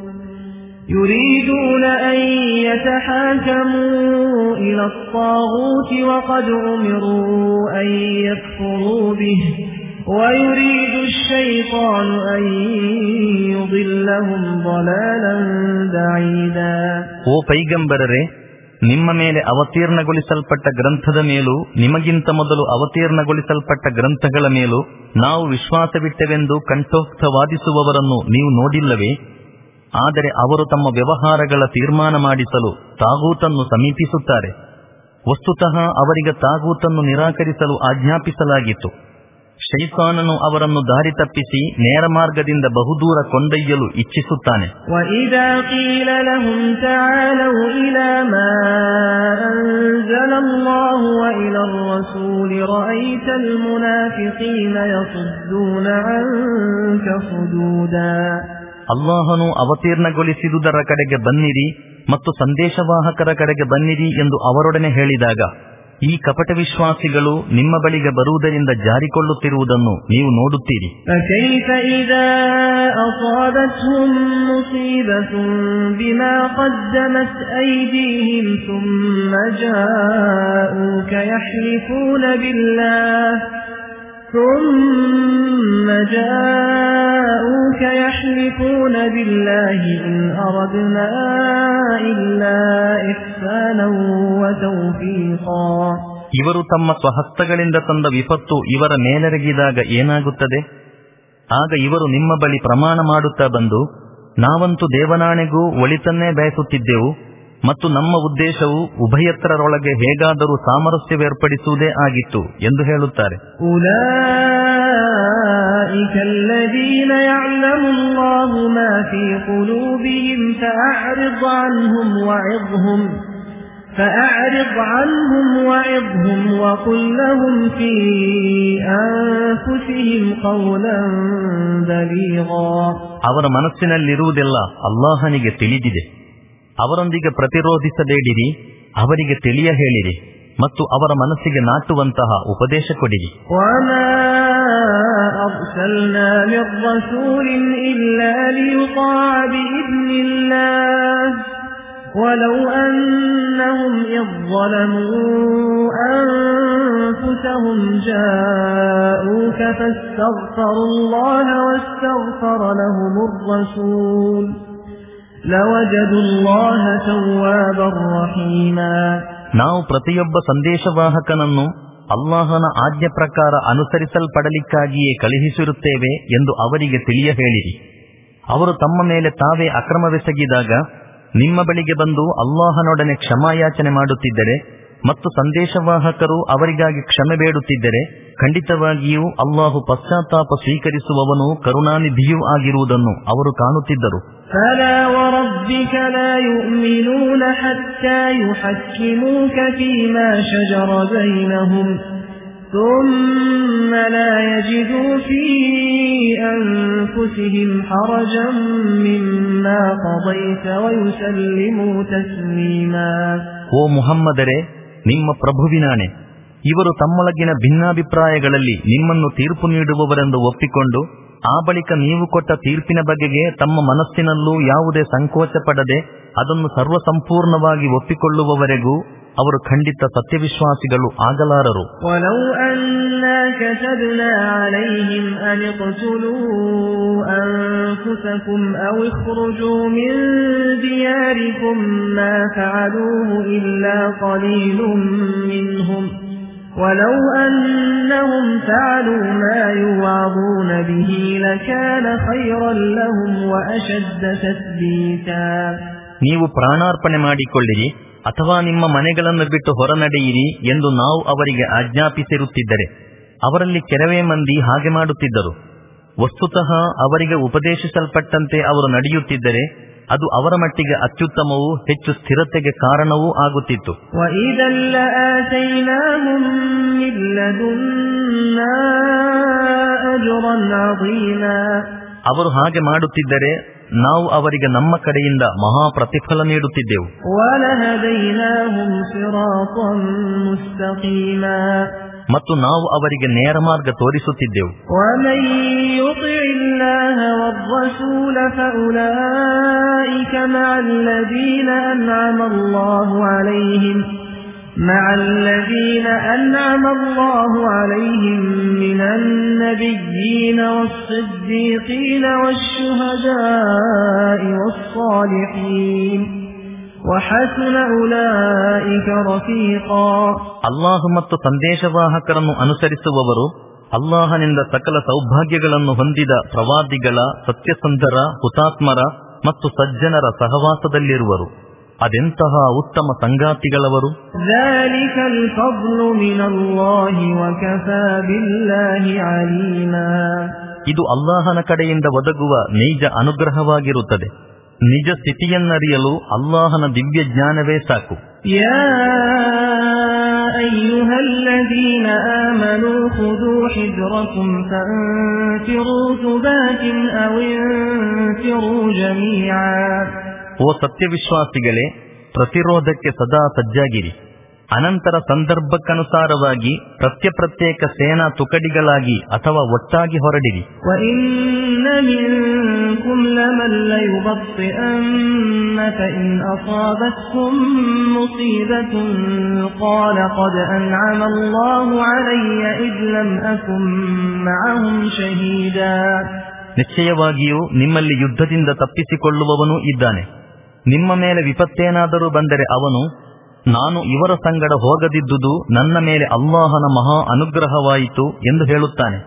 يريدون أن يتحاكموا إلى الطاغوت وقد أمروا أن يكفروا به ويريد الشيطان أن يضلهم ضلالا بعيدا ಓ ಪೈಗಂಬರರೆ ನಿಮ್ಮ ಮೇಲೆ ಅವತೀರ್ಣಗೊಳಿಸಲ್ಪಟ್ಟ ಗ್ರಂಥದ ಮೇಲೂ ನಿಮಗಿಂತ ಮೊದಲು ಅವತೀರ್ಣಗೊಳಿಸಲ್ಪಟ್ಟ ಗ್ರಂಥಗಳ ಮೇಲೂ ನಾವು ವಿಶ್ವಾಸವಿಟ್ಟೆವೆಂದು ಕಂಠೋಕ್ತವಾದಿಸುವವರನ್ನು ನೀವು ನೋಡಿಲ್ಲವೇ ಆದರೆ ಅವರು ತಮ್ಮ ವ್ಯವಹಾರಗಳ ತೀರ್ಮಾನ ಮಾಡಿಸಲು ತಾಗೂತನ್ನು ಸಮೀಪಿಸುತ್ತಾರೆ. ವಸ್ತುತಃ ಅವರಿಗೆ ತಾಗೂತನ್ನು ನಿರಾಕರಿಸಲು ಆಜ್ಞಾಪಿಸಲಾಗಿತ್ತು. ಶೈತಾನನು ಅವರನ್ನು ದಾರಿ ತಪ್ಪಿಸಿ ನೇರ ಮಾರ್ಗದಿಂದ ಬಹುದೂರ ಕೊಂಡೊಯ್ಯಲು ಇಚ್ಛಿಸುತ್ತಾನೆ. ಅಲ್ಲಾಹನು ಅವತೀರ್ಣಗೊಳಿಸಿದುದರ ಕಡೆಗೆ ಬನ್ನಿರಿ ಮತ್ತು ಸಂದೇಶವಾಹಕರ ಕಡೆಗೆ ಬನ್ನಿರಿ ಎಂದು ಅವರೊಡನೆ ಹೇಳಿದಾಗ, ಈ ಕಪಟ ವಿಶ್ವಾಸಿಗಳು ನಿಮ್ಮ ಬಳಿಗೆ ಬರುವುದರಿಂದ ಜಾರಿಕೊಳ್ಳುತ್ತಿರುವುದನ್ನು ನೀವು ನೋಡುತ್ತೀರಿ. ثم جاءوك يحلفون بالله ثم جاءوك يحلفون بالله إن أردنا إلا إحسانا وتوفيقا ಇವರು ತಮ್ಮ ಸ್ವಹಸ್ತಗಳಿಂದ ತಂದ ವಿಪತ್ತು ಇವರ ಮೇಲೆರಗಿದಾಗ ಏನಾಗುತ್ತದೆ ಆಗ ಇವರು ನಿಮ್ಮ ಬಳಿ ಪ್ರಮಾಣ ಮಾಡುತ್ತಾ ಬಂದು ನಾವಂತೂ ದೇವನಾಣೆಗೂ ಒಳಿತನ್ನೇ ಬಯಸುತ್ತಿದ್ದೆವು ಮತ್ತು ನಮ್ಮ ಉದ್ದೇಶವು ಉಭಯತ್ರರೊಳಗೆ ಹೇಗಾದರೂ ಸಾಮರಸ್ಯವೇರ್ಪಡಿಸುವುದೇ ಆಗಿತ್ತು ಎಂದು ಹೇಳುತ್ತಾರೆ أولئك الذين يعلم الله ما في قلوبهم فأعرض عنهم وعظهم فأعرض عنهم وعظهم وقل لهم في أنفسهم قولا بليغا ಅವರ ಮನಸ್ಸಿನಲ್ಲಿರುವುದೆಲ್ಲ ಅಲ್ಲಾಹನಿಗೆ ತಿಳಿದಿದೆ ಅವರೊಂದಿಗೆ ಪ್ರತಿರೋಧಿಸಬೇಡಿರಿ ಅವರಿಗೆ ತಿಳಿಯ ಹೇಳಿರಿ ಮತ್ತು ಅವರ ಮನಸ್ಸಿಗೆ ನಾಟುವಂತಹ ಉಪದೇಶ ಕೊಡಿರಿ وما أرسلنا من رسول إلا ليطاع بإذن الله ولو أنهم إذ ظلموا أنفسهم جاءوك فاستغفروا الله واستغفر لهم الرسول لوجدوا الله توابا رحيما ನಾವು ಪ್ರತಿಯೊಬ್ಬ ಸಂದೇಶವಾಹಕನನ್ನು ಅಲ್ಲಾಹನ ಆಜ್ಞೆ ಪ್ರಕಾರ ಅನುಸರಿಸಲ್ಪಡಲಿಕ್ಕಾಗಿಯೇ ಕಳುಹಿಸಿರುತ್ತೇವೆ ಎಂದು ಅವರಿಗೆ ತಿಳಿಯ ಹೇಳಿರಿ ಅವರು ತಮ್ಮ ಮೇಲೆ ತಾವೇ ಅಕ್ರಮವೆಸಗಿದಾಗ ನಿಮ್ಮ ಬಳಿಗೆ ಬಂದು ಅಲ್ಲಾಹನೊಡನೆ ಕ್ಷಮಾಯಾಚನೆ ಮಾಡುತ್ತಿದ್ದರೆ ಮತ್ತು ಸಂದೇಶವಾಹಕರು ಅವರಿಗಾಗಿ ಕ್ಷಮೆ ಬೇಡುತ್ತಿದ್ದರೆ ಖಂಡಿತವಾಗಿಯೂ ಅಲ್ಲಾಹು ಪಶ್ಚಾತ್ತಾಪ ಸ್ವೀಕರಿಸುವವನು ಕರುಣಾನಿಧಿಯೂ ಆಗಿರುವುದನ್ನು ಅವರು ಕಾಣುತ್ತಿದ್ದರು فلا وربك لا يؤمنون حتى يحكموك فيما شجر بينهم ثم لا يجدوا في أنفسهم حرجا مما قضيت ويسلموا تسليما ಓ ಮುಹಮ್ಮದರೇ ನಿಮ್ಮ ಪ್ರಭುವಿನಾಣೆ ಇವರು ತಮ್ಮೊಳಗಿನ ಭಿನ್ನಾಭಿಪ್ರಾಯಗಳಲ್ಲಿ ನಿಮ್ಮನ್ನು ತೀರ್ಪು ನೀಡುವವರೆಂದು ಒಪ್ಪಿಕೊಂಡು, ಆ ಬಳಿಕ ನೀವು ಕೊಟ್ಟ ತೀರ್ಪಿನ ಬಗೆಗೆ ತಮ್ಮ ಮನಸ್ಸಿನಲ್ಲೂ ಯಾವುದೇ ಸಂಕೋಚ ಪಡದೆ ಅದನ್ನು ಸರ್ವಸಂಪೂರ್ಣವಾಗಿ ಒಪ್ಪಿಕೊಳ್ಳುವವರೆಗೂ ಅವರು ಖಂಡಿತ ಸತ್ಯವಿಶ್ವಾಸಿಗಳು ಆಗಲಾರರು. أنا كتبنا عليهم أن اقتلوا أنفسكم أو اخرجوا من دياركم ما فعلوه إلا قليل منهم ولو أنهم فعلوا ما يوعظون به لكان خيرا لهم وأشد تثبيتا ನೀವು ಪ್ರಾಣಾರ್ಪಣೆ ಮಾಡಿಕೊಳ್ಳಿರಿ ಅಥವಾ ನಿಮ್ಮ ಮನೆಗಳನ್ನು ಬಿಟ್ಟು ಹೊರನಡೆಯಿರಿ ಎಂದು ನಾವು ಅವರಿಗೆ ಆಜ್ಞಾಪಿಸಿರುತ್ತಿದ್ದರೆ ಅವರಲ್ಲಿ ಕೆಲವೇ ಮಂದಿ ಹಾಗೆ ಮಾಡುತ್ತಿದ್ದರು ವಸ್ತುತಃ ಅವರಿಗೆ ಉಪದೇಶಿಸಲ್ಪಟ್ಟಂತೆ ಅವರು ನಡೆಯುತ್ತಿದ್ದರೆ ಅದು ಅವರ ಮಟ್ಟಿಗೆ ಅತ್ಯುತ್ತಮವೂ ಹೆಚ್ಚು ಸ್ಥಿರತೆಗೆ ಕಾರಣವೂ ಆಗುತ್ತಿತ್ತು. ಅವರು ಹಾಗೆ ಮಾಡುತ್ತಿದ್ದರೆ ನಾವು ಅವರಿಗೆ ನಮ್ಮ ಕಡೆಯಿಂದ ಮಹಾ ಪ್ರತಿಫಲ ನೀಡುತ್ತಿದ್ದೆವು ಮತ್ತು ನಾವು ಅವರಿಗೆ ನೇರ ಮಾರ್ಗ ತೋರಿಸುತ್ತಿದ್ದೆವು ومن يطع الله والرسول فأولئك مع الذين أنعم الله عليهم مع الذين أنعم الله عليهم من النبيين والصديقين والشهداء والصالحين وحسن أولئك رفيقا ಅಲ್ಲಾಹು ಮತ್ತು ಸಂದೇಶವಾಹಕರನ್ನು ಅನುಸರಿಸುವವರು ಅಲ್ಲಾಹನಿಂದ ಸಕಲ ಸೌಭಾಗ್ಯಗಳನ್ನು ಹೊಂದಿದ ಪ್ರವಾದಿಗಳ ಸತ್ಯಸಂಧರ ಹುತಾತ್ಮರ ಮತ್ತು ಸಜ್ಜನರ ಸಹವಾಸದಲ್ಲಿರುವರು. ಅದೆಂತಹ ಉತ್ತಮ ಸಂಗಾತಿಗಳವರು? ಇದು ಅಲ್ಲಾಹನ ಕಡೆಯಿಂದ ಒದಗುವ ನೈಜ ಅನುಗ್ರಹವಾಗಿರುತ್ತದೆ. ನಿಜ ಸ್ಥಿತಿಯನ್ನರಿಯಲು ಅಲ್ಲಾಹನ ದಿವ್ಯ ಜ್ಞಾನವೇ ಸಾಕು. ಓ ಸತ್ಯವಿಶ್ವಾಸಿಗಳೇ ಪ್ರತಿರೋಧಕ್ಕೆ ಸದಾ ಸಜ್ಜಾಗಿರಿ. ಅನಂತರ ಸಂದರ್ಭಕ್ಕನುಸಾರವಾಗಿ ಪ್ರತ್ಯಪ್ರತ್ಯೇಕ ಸೇನಾ ತುಕಡಿಗಳಾಗಿ ಅಥವಾ ಒಟ್ಟಾಗಿ ಹೊರಡಿರಿ. ನಿಶ್ಚಯವಾಗಿಯೂ ನಿಮ್ಮಲ್ಲಿ ಯುದ್ಧದಿಂದ ತಪ್ಪಿಸಿಕೊಳ್ಳುವವನು ಇದ್ದಾನೆ. ನಿಮ್ಮ ಮೇಲೆ ವಿಪತ್ತೇನಾದರೂ ಬಂದರೆ ಅವನು ನಾನು ಇವರ ಸಂಗಡ ಹೋಗದಿದ್ದುದು ನನ್ನ ಮೇಲೆ ಅಲ್ಲಾಹನ ಮಹಾ ಅನುಗ್ರಹವಾಯಿತು ಎಂದು ಹೇಳುತ್ತಾನೆ.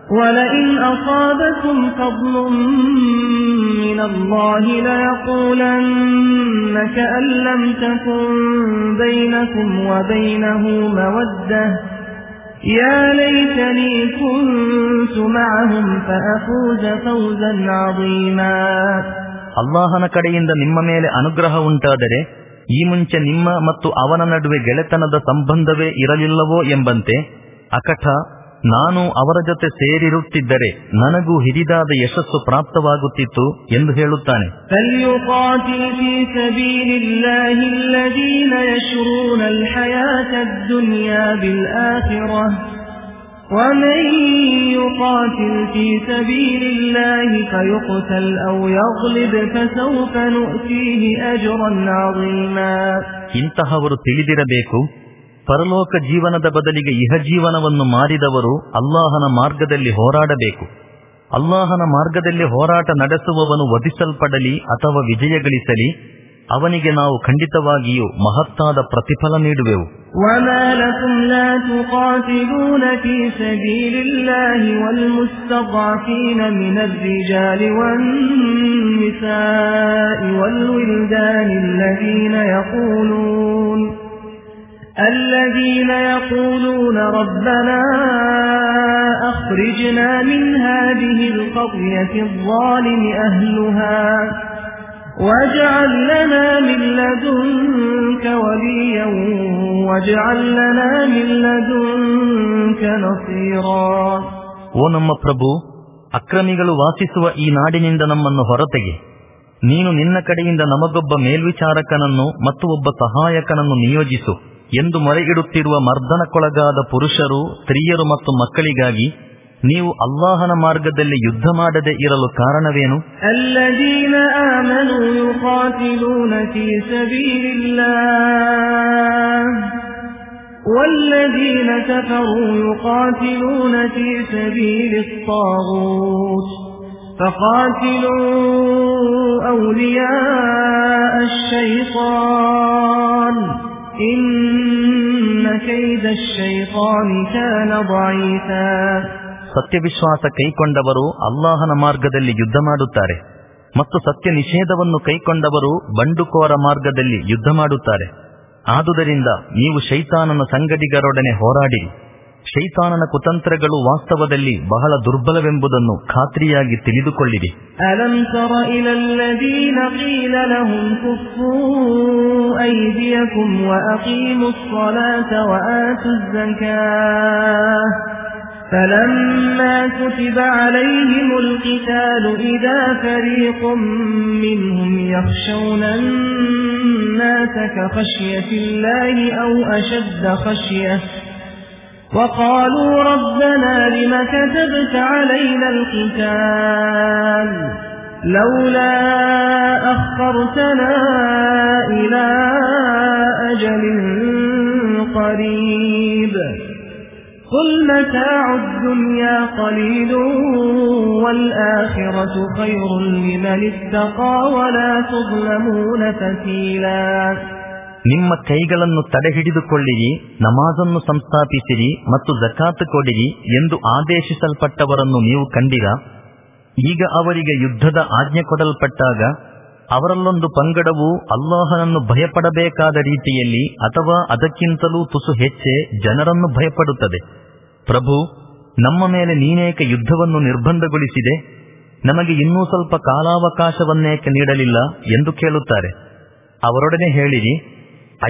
ಅಲ್ಲಾಹನ ಕಡೆಯಿಂದ ನಿಮ್ಮ ಮೇಲೆ ಅನುಗ್ರಹ ಉಂಟಾದರೆ ಈ ಮುಂಚೆ ನಿಮ್ಮ ಮತ್ತು ಅವನ ನಡುವೆ ಗೆಳೆತನದ ಸಂಬಂಧವೇ ಇರಲಿಲ್ಲವೋ ಎಂಬಂತೆ ಅಕಠ, ನಾನು ಅವರ ಜೊತೆ ಸೇರಿರುತ್ತಿದ್ದರೆ ನನಗೂ ಹಿರಿದಾದ ಯಶಸ್ಸು ಪ್ರಾಪ್ತವಾಗುತ್ತಿತ್ತು ಎಂದು ಹೇಳುತ್ತಾನೆ. ومن يقاتل في سبيل الله فيقتل أو يغلب فسوف نؤتيه أجرا عظيما ಇಂತಹವರು ತಿಳಿದಿರಬೇಕು ಪರಲೋಕ ಜೀವನದ ಬದಲಿಗೆ ಇಹಜೀವನವನ್ನು ಮಾರಿದವರು ಅಲ್ಲಾಹನ ಮಾರ್ಗದಲ್ಲಿ ಹೋರಾಡಬೇಕು ಅಲ್ಲಾಹನ ಮಾರ್ಗದಲ್ಲಿ ಹೋರಾಟ ನಡೆಸುವವನು ವಧಿಸಲ್ಪಡಲಿ ಅಥವಾ ವಿಜಯ ಗಳಿಸಲಿ ಅವನಿಗೆ ನಾವು ಖಂಡಿತವಾಗಿಯೂ ಮಹತ್ತಾದ ಪ್ರತಿಫಲ ನೀಡುವೆವು وما لكم لا تقاتلون في سبيل الله والمستضعفين من الرجال والنساء والولدان الذين يقولون الذين يقولون ربنا أخرجنا من هذه القرية الظالم أهلها واجعل لنا من لدنك وليا واجعل لنا من لدنك نصيرا ಓ ನಮ್ಮ ಪ್ರಭು ಅಕ್ರಮಿಗಳು ವಾಸಿಸುವ ಈ ನಾಡಿನಿಂದ ನಮ್ಮನ್ನು ಹೊರತೆಗೆ ನೀನು ನಿನ್ನ ಕಡೆಯಿಂದ ನಮಗೊಬ್ಬ ಮೇಲ್ವಿಚಾರಕನನ್ನು ಮತ್ತು ಒಬ್ಬ ಸಹಾಯಕನನ್ನು ನಿಯೋಜಿಸು ಎಂದು ಮೊರೆಯಿಡುತ್ತಿರುವ ಮರ್ದನಕ್ಕೊಳಗಾದ ಪುರುಷರು ಸ್ತ್ರೀಯರು ಮತ್ತು ಮಕ್ಕಳಿಗಾಗಿ ನೀವು ಅಲ್ಲಾಹನ ಮಾರ್ಗದಲ್ಲಿ ಯುದ್ಧ ಮಾಡದೆ ಇರಲು ಕಾರಣವೇನು الذين آمنوا يقاتلون في سبيل الله والذين كفروا يقاتلون في سبيل الطاغوت فقاتلوا أولياء الشيطان إن كيد الشيطان كان ضعيفا ಸತ್ಯವಿಶ್ವಾಸ ಕೈಕೊಂಡವರು ಅಲ್ಲಾಹನ ಮಾರ್ಗದಲ್ಲಿ ಯುದ್ಧ ಮಾಡುತ್ತಾರೆ ಮತ್ತು ಸತ್ಯ ನಿಷೇಧವನ್ನು ಕೈಕೊಂಡವರು ಬಂಡುಕೋರ ಮಾರ್ಗದಲ್ಲಿ ಯುದ್ಧ ಮಾಡುತ್ತಾರೆ ಆದುದರಿಂದ ನೀವು ಶೈತಾನನ ಸಂಗಡಿಗರೊಡನೆ ಹೋರಾಡಿರಿ ಶೈತಾನನ ಕುತಂತ್ರಗಳು ವಾಸ್ತವದಲ್ಲಿ ಬಹಳ ದುರ್ಬಲವೆಂಬುದನ್ನು ಖಾತ್ರಿಯಾಗಿ ತಿಳಿದುಕೊಳ್ಳಿರಿ ألم تر إلى الذين قيل لهم كفوا أيديكم وأقيموا الصلاة وآتوا الزكاة فلما كتب عليهم القتال إذا فريق منهم يخشون الناس كخشية الله أو أشد خشية وقالوا ربنا لم كتبت علينا القتال لولا أخرتنا إلى أجل قريب قل متاع الدنيا قليل والآخرة خير لمن اتقى ولا تظلمون فتيلا ನಿಮ್ಮ ಕೈಗಳನ್ನು ತಡೆಹಿಡಿದುಕೊಳ್ಳಿರಿ ನಮಾಜನ್ನು ಸಂಸ್ಥಾಪಿಸಿರಿ ಮತ್ತು ಜಕಾತ್ ಕೊಡಿರಿ ಎಂದು ಆದೇಶಿಸಲ್ಪಟ್ಟವರನ್ನು ನೀವು ಕಂಡಿರಾ ಈಗ ಅವರಿಗೆ ಯುದ್ಧದ ಆಜ್ಞೆ ಕೊಡಲ್ಪಟ್ಟಾಗ ಅವರಲ್ಲೊಂದು ಪಂಗಡವು ಅಲ್ಲಾಹನನ್ನು ಭಯಪಡಬೇಕಾದ ರೀತಿಯಲ್ಲಿ ಅಥವಾ ಅದಕ್ಕಿಂತಲೂ ತುಸು ಹೆಚ್ಚೆ ಜನರನ್ನು ಭಯಪಡುತ್ತದೆ. ಪ್ರಭು, ನಮ್ಮ ಮೇಲೆ ನೀನೇಕ ಯುದ್ಧವನ್ನು ನಿರ್ಬಂಧಗೊಳಿಸಿದೆ? ನಮಗೆ ಇನ್ನೂ ಸ್ವಲ್ಪ ಕಾಲಾವಕಾಶವನ್ನೇಕೆ ನೀಡಲಿಲ್ಲ ಎಂದು ಕೇಳುತ್ತಾರೆ. ಅವರೊಡನೆ ಹೇಳಿರಿ,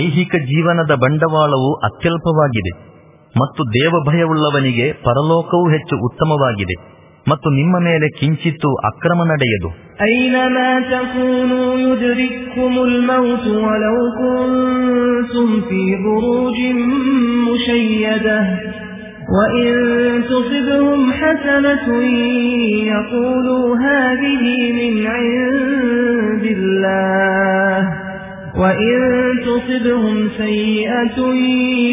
ಐಹಿಕ ಜೀವನದ ಬಂಡವಾಳವು ಅತ್ಯಲ್ಪವಾಗಿದೆ ಮತ್ತು ದೇವಭಯವುಳ್ಳವನಿಗೆ ಪರಲೋಕವೂ ಹೆಚ್ಚು ಉತ್ತಮವಾಗಿದೆ. ಮತ್ತು ನಿಮ್ಮ ಮೇಲೆ ಕಿಂಚಿತ್ತು ಅಕ್ರಮ ನಡೆಯದು أينما تكونوا يدرككم الموت ولو كنتم في بروج مشيدة وإن تصبهم حسنة يقولوا هذه من عند الله وإن تصبهم سيئة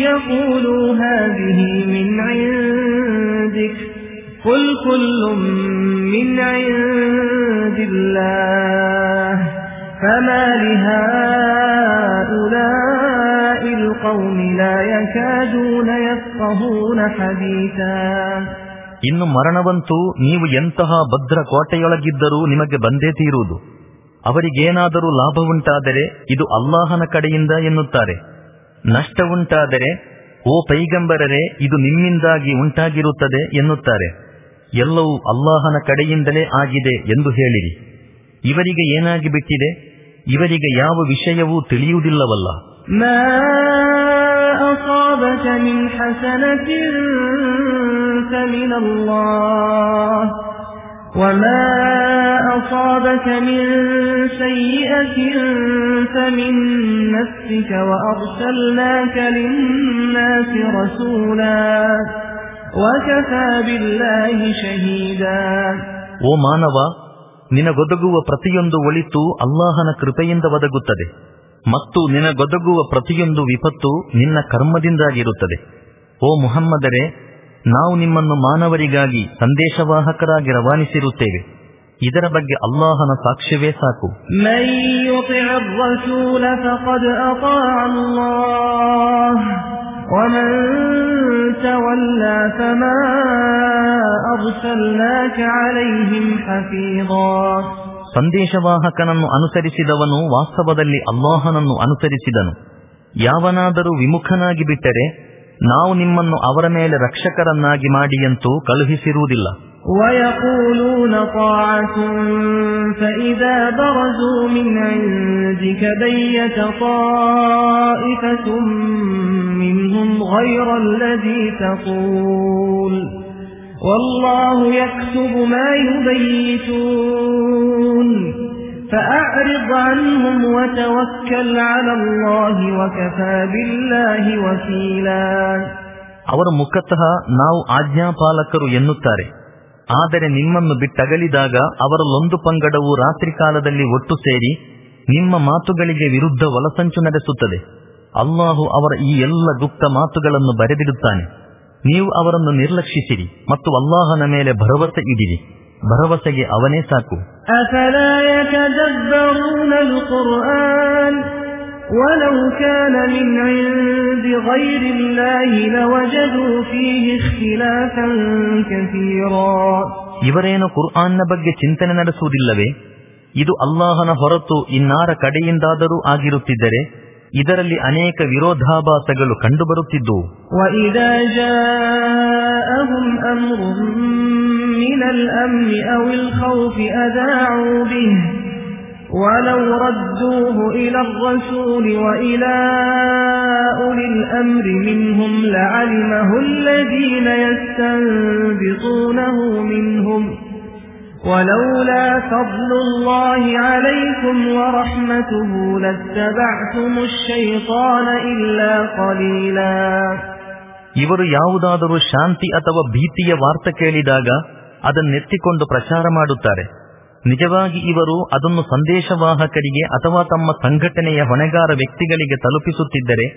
يقولوا هذه من عندك قل كل من عند الله فما لهؤلاء القوم لا يكادون يفقهون حديثا ಇನ್ನು ಮರಣವಂತೂ ನೀವು ಎಂತಹ ಭದ್ರ ಕೋಟೆಯೊಳಗಿದ್ದರೂ ನಿಮಗೆ ಬಂದೇ ತೀರುವುದು ಅವರಿಗೇನಾದರೂ ಲಾಭವುಂಟಾದರೆ ಇದು ಅಲ್ಲಾಹನ ಕಡೆಯಿಂದ ಎನ್ನುತ್ತಾರೆ ನಷ್ಟವುಂಟಾದರೆ ಓ ಪೈಗಂಬರರೆ ಇದು ನಿಮ್ಮಿಂದಾಗಿ ಉಂಟಾಗಿರುತ್ತದೆ ಎನ್ನುತ್ತಾರೆ ಎಲ್ಲವೂ ಅಲ್ಲಾಹನ ಕಡೆಯಿಂದಲೇ ಆಗಿದೆ ಎಂದು ಹೇಳಿರಿ ಇವರಿಗೆ ಏನಾಗಿ ಬಿಟ್ಟಿದೆ ಇವರಿಗೆ ಯಾವ ವಿಷಯವೂ ತಿಳಿಯುವುದಿಲ್ಲವಲ್ಲ ما أصابك من حسنة فمن الله وما أصابك من سيئة فمن نفسك وأرسلناك للناس رسولا وكفى بالله شهيدا ಓ ಮಾನವ ನಿನಗೊದಗುವ ಪ್ರತಿಯೊಂದು ಒಳಿತು ಅಲ್ಲಾಹನ ಕೃಪೆಯಿಂದ ಒದಗುತ್ತದೆ. ಮತ್ತು ನಿನಗೊದಗುವ ಪ್ರತಿಯೊಂದು ವಿಪತ್ತು ನಿನ್ನ ಕರ್ಮದಿಂದಾಗಿರುತ್ತದೆ. ಓ ಮುಹಮ್ಮದರೇ ನಾವು ನಿಮ್ಮನ್ನು ಮಾನವರಿಗಾಗಿ ಸಂದೇಶವಾಹಕರಾಗಿ ರವಾನಿಸಿರುತ್ತೇವೆ. ಇದರ ಬಗ್ಗೆ ಅಲ್ಲಾಹನ ಸಾಕ್ಷ್ಯವೇ ಸಾಕು. من يطع الرسول فقد أطاع الله ومن تولى فما أرسلناك عليهم حفيظا ಸಂದೇಶವಾಹಕನನ್ನು ಅನುಸರಿಸಿದವನು ವಾಸ್ತವದಲ್ಲಿ ಅಲ್ಲಾಹನನ್ನು ಅನುಸರಿಸಿದನು ಯಾವನಾದರೂ ವಿಮುಖನಾಗಿ ಬಿಟ್ಟರೆ ನಾವು ನಿಮ್ಮನ್ನು ಅವರ ಮೇಲೆ ರಕ್ಷಕರನ್ನಾಗಿ ಮಾಡಿಯಂತೂ ಕಳುಹಿಸಿರುವುದಿಲ್ಲ ويقولون طاعة فإذا برزوا من عندك بيت طائفة منهم غير الذي تقول والله يكتب ما يبيتون فأعرض عنهم وتوكل على الله وكفى بالله وكيلا ಅವರ ಮುಖತಃ ನಾವು ಆಜ್ಞಾಪಾಲಕರು ಎನ್ನುತ್ತಾರೆ ಆದರೆ ನಿಮ್ಮನ್ನು ಬಿಟ್ಟಗಲಿದಾಗ ಅವರಲ್ಲೊಂದು ಪಂಗಡವು ರಾತ್ರಿ ಕಾಲದಲ್ಲಿ ಒಟ್ಟು ಸೇರಿ ನಿಮ್ಮ ಮಾತುಗಳಿಗೆ ವಿರುದ್ಧ ಒಲಸಂಚು ನಡೆಸುತ್ತದೆ ಅಲ್ಲಾಹು ಅವರ ಈ ಎಲ್ಲ ಗುಪ್ತ ಮಾತುಗಳನ್ನು ಬರೆದಿಡುತ್ತಾನೆ ನೀವು ಅವರನ್ನು ನಿರ್ಲಕ್ಷಿಸಿರಿ ಮತ್ತು ಅಲ್ಲಾಹನ ಮೇಲೆ ಭರವಸೆ ಇಡಿರಿ ಭರವಸೆಗೆ ಅವನೇ ಸಾಕು. ಇವರೇನು ಕುರ್ಆನ್ನ ಬಗ್ಗೆ ಚಿಂತನೆ ನಡೆಸುವುದಿಲ್ಲವೇ? ಇದು ಅಲ್ಲಾಹನ ಹೊರತು ಇನ್ನಾರ ಕಡೆಯಿಂದಾದರೂ ಆಗಿರುತ್ತಿದ್ದರೆ ಇದರಲ್ಲಿ ಅನೇಕ ವಿರೋಧಾಭಾಸಗಳು ಕಂಡುಬರುತ್ತಿದ್ದುವು وإذا جاءهم أمر من الأمن أو الخوف أذاعوا به ولو ردوه إلى الرسول وإلى أولي الأمر منهم لعلمه الذين يستنبطونه منهم ولولا فضل الله عليكم ورحمته لاتبعتم الشيطان إلا قليلا ಇವರು ಯಾವುದಾದರೂ ಶಾಂತಿ ಅಥವಾ ಭೀತಿಯ ವಾರ್ತೆ ಕೇಳಿದಾಗ ಅದನ್ನೆತ್ತಿಕೊಂಡು ಪ್ರಚಾರ ಮಾಡುತ್ತಾರೆ ನಿಜವಾಗಿ ಇವರು ಅದನ್ನು ಸಂದೇಶವಾಹಕರಿಗೆ ಅಥವಾ ತಮ್ಮ ಸಂಘಟನೆಯ ಹೊಣೆಗಾರ ವ್ಯಕ್ತಿಗಳಿಗೆ ತಲುಪಿಸುತ್ತಿದ್ದರೆ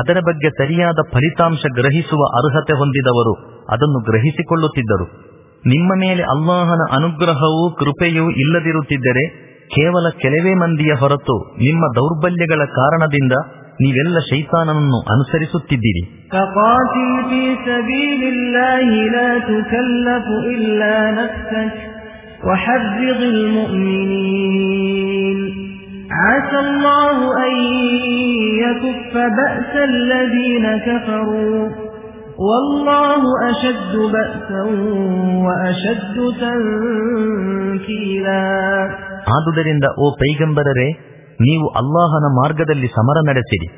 ಅದರ ಬಗ್ಗೆ ಸರಿಯಾದ ಫಲಿತಾಂಶ ಗ್ರಹಿಸುವ ಅರ್ಹತೆ ಹೊಂದಿದವರು ಅದನ್ನು ಗ್ರಹಿಸಿಕೊಳ್ಳುತ್ತಿದ್ದರು ನಿಮ್ಮ ಮೇಲೆ ಅಲ್ಲಾಹನ ಅನುಗ್ರಹವೂ ಕೃಪೆಯೂ ಇಲ್ಲದಿರುತ್ತಿದ್ದರೆ ಕೇವಲ ಕೆಲವೇ ಮಂದಿಯ ಹೊರತು ನಿಮ್ಮ ದೌರ್ಬಲ್ಯಗಳ ಕಾರಣದಿಂದ ನೀವೆಲ್ಲ ಶೈತಾನನನ್ನು ಅನುಸರಿಸುತ್ತಿದ್ದೀರಿ. ಆಸಲ್ಲಾಹು والله أشد بأسا وأشد تنكيلا ಆದುದರಿಂದ ಓ ಪೈಗಂಬರರೇ ನೀವು ಅಲ್ಲಾಹನ ಮಾರ್ಗದಲ್ಲಿ ಸಮರ ನಡೆಸಿರಿ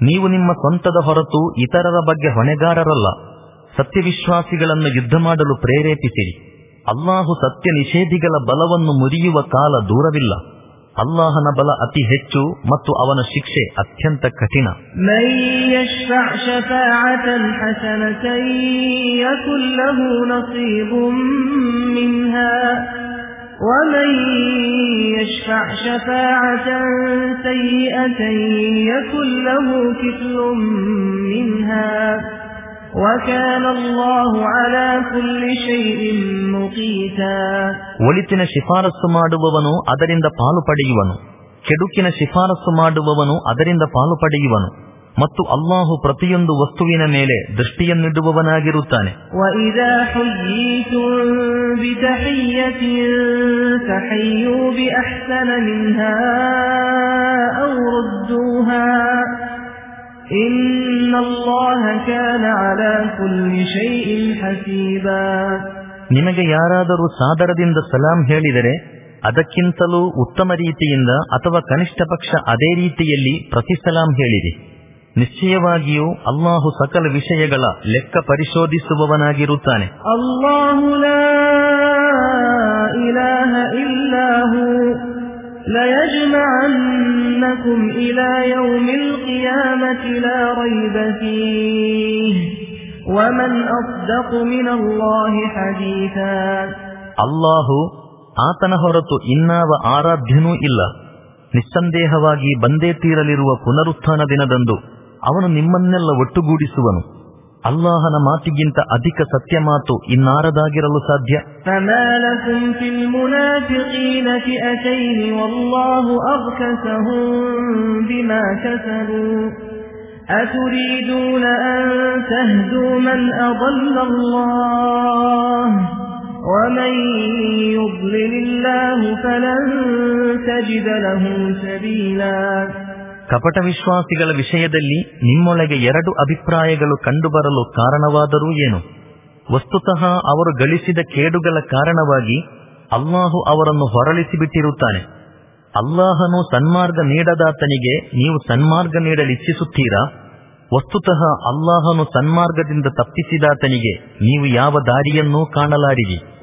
ನೀವು ನಿಮ್ಮ ಸ್ವಂತದ ಹೊರತು ಇತರರ ಬಗ್ಗೆ ಹೊಣೆಗಾರರಲ್ಲ ಸತ್ಯವಿಶ್ವಾಸಿಗಳನ್ನು ಯುದ್ಧ ಮಾಡಲು ಪ್ರೇರೇಪಿಸಿರಿ ಅಲ್ಲಾಹು ಸತ್ಯ ನಿಷೇಧಿಗಳ ಬಲವನ್ನು ಮುರಿಯುವ ಕಾಲ ದೂರವಿಲ್ಲ ಅಲ್ಲಾಹನ ಬಲ ಅತಿ ಹೆಚ್ಚು ಮತ್ತು ಅವನ ಶಿಕ್ಷೆ ಅತ್ಯಂತ ಕಠಿಣ من يشفع شفاعة حسنة يكن له نصيب منها ومن يشفع شفاعة سيئة يكن له كفل منها ಒಳಿತಿನ ಶಿಫಾರಸ್ಸು ಮಾಡುವವನು ಅದರಿಂದ ಪಾಲು ಪಡೆಯುವನು. ಕೆಡುಕಿನ ಶಿಫಾರಸ್ಸು ಮಾಡುವವನು ಅದರಿಂದ ಪಾಲು ಪಡೆಯುವನು. ಮತ್ತು ಅಲ್ಲಾಹು ಪ್ರತಿಯೊಂದು ವಸ್ತುವಿನ ಮೇಲೆ ದೃಷ್ಟಿಯನ್ನಿಡುವವನಾಗಿರುತ್ತಾನೆ. ನಿಮಗೆ ಯಾರಾದರೂ ಸಾದರದಿಂದ ಸಲಾಂ ಹೇಳಿದರೆ ಅದಕ್ಕಿಂತಲೂ ಉತ್ತಮ ರೀತಿಯಿಂದ ಅಥವಾ ಕನಿಷ್ಠ ಪಕ್ಷ ಅದೇ ರೀತಿಯಲ್ಲಿ ಪ್ರತಿ ಸಲಾಂ ಹೇಳಿರಿ. ನಿಶ್ಚಯವಾಗಿಯೂ ಅಲ್ಲಾಹು ಸಕಲ ವಿಷಯಗಳ ಲೆಕ್ಕ ಪರಿಶೋಧಿಸುವವನಾಗಿರುತ್ತಾನೆ. ಅಲ್ಲಾಹುಲ ليجمعنكم إلى يوم القيامة لا ريب فيه ومن أصدق من الله حديثا ಅಲ್ಲಾಹು ಆತನ ಹೊರತು ಇನ್ನಾವ ಆರಾಧ್ಯನೂ ಇಲ್ಲ ನಿಸ್ಸಂದೇಹವಾಗಿ ಬಂದೇ ತೀರಲಿರುವ ಪುನರುತ್ಥಾನ ದಿನದಂದು ಅವನು ನಿಮ್ಮನ್ನೆಲ್ಲ ಒಟ್ಟುಗೂಡಿಸುವನು ಅಲ್ಲಾಹನ ಮಾತಿಗಿಂತ ಅಧಿಕ والله ಮಾತು بما كسبوا. أتريدون أن تهدوا من أضل الله؟ ومن يضلل الله فلن تجد له سبيلاً. ಕಪಟ ವಿಶ್ವಾಸಿಗಳ ವಿಷಯದಲ್ಲಿ ನಿಮ್ಮೊಳಗೆ ಎರಡು ಅಭಿಪ್ರಾಯಗಳು ಕಂಡುಬರಲು ಕಾರಣವಾದರೂ ಏನು? ವಸ್ತುತಃ ಅವರು ಗಳಿಸಿದ ಕೇಡುಗಳ ಕಾರಣವಾಗಿ ಅಲ್ಲಾಹು ಅವರನ್ನು ಹೊರಳಿಸಿಬಿಟ್ಟಿರುತ್ತಾನೆ. ಅಲ್ಲಾಹನು ಸನ್ಮಾರ್ಗ ನೀಡದಾತನಿಗೆ ನೀವು ಸನ್ಮಾರ್ಗ ನೀಡಲಿಚ್ಛಿಸುತ್ತೀರಾ? ವಸ್ತುತಃ ಅಲ್ಲಾಹನು ಸನ್ಮಾರ್ಗದಿಂದ ತಪ್ಪಿಸಿದಾತನಿಗೆ ನೀವು ಯಾವ ದಾರಿಯನ್ನೂ ಕಾಣಲಾರಿರಿ.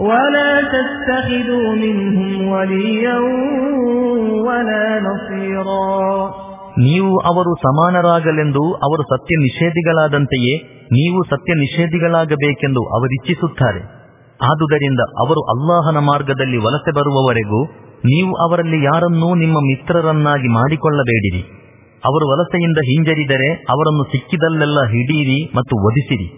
ولا تتخذوا منهم وليا ولا نصيرا ನೀವು ಅವರು ಸಮಾನರಾಗಲೆಂದು ಅವರು ಸತ್ಯ ನಿಷೇಧಿಗಳಾದಂತೆಯೇ ನೀವು ಸತ್ಯ ನಿಷೇಧಿಗಳಾಗಬೇಕೆಂದು ಅವರಿಚ್ಛಿಸುತ್ತಾರೆ ಆದುದರಿಂದ ಅವರು ಅಲ್ಲಾಹನ ಮಾರ್ಗದಲ್ಲಿ ವಲಸೆ ಬರುವವರೆಗೂ ನೀವು ಅವರಲ್ಲಿ ಯಾರನ್ನೂ ನಿಮ್ಮ ಮಿತ್ರರನ್ನಾಗಿ ಮಾಡಿಕೊಳ್ಳಬೇಡಿರಿ ಅವರು ವಲಸೆಯಿಂದ ಹಿಂಜರಿದರೆ ಅವರನ್ನು ಸಿಕ್ಕಿದಲ್ಲೆಲ್ಲ ಹಿಡೀರಿ ಮತ್ತು ವಧಿಸಿರಿ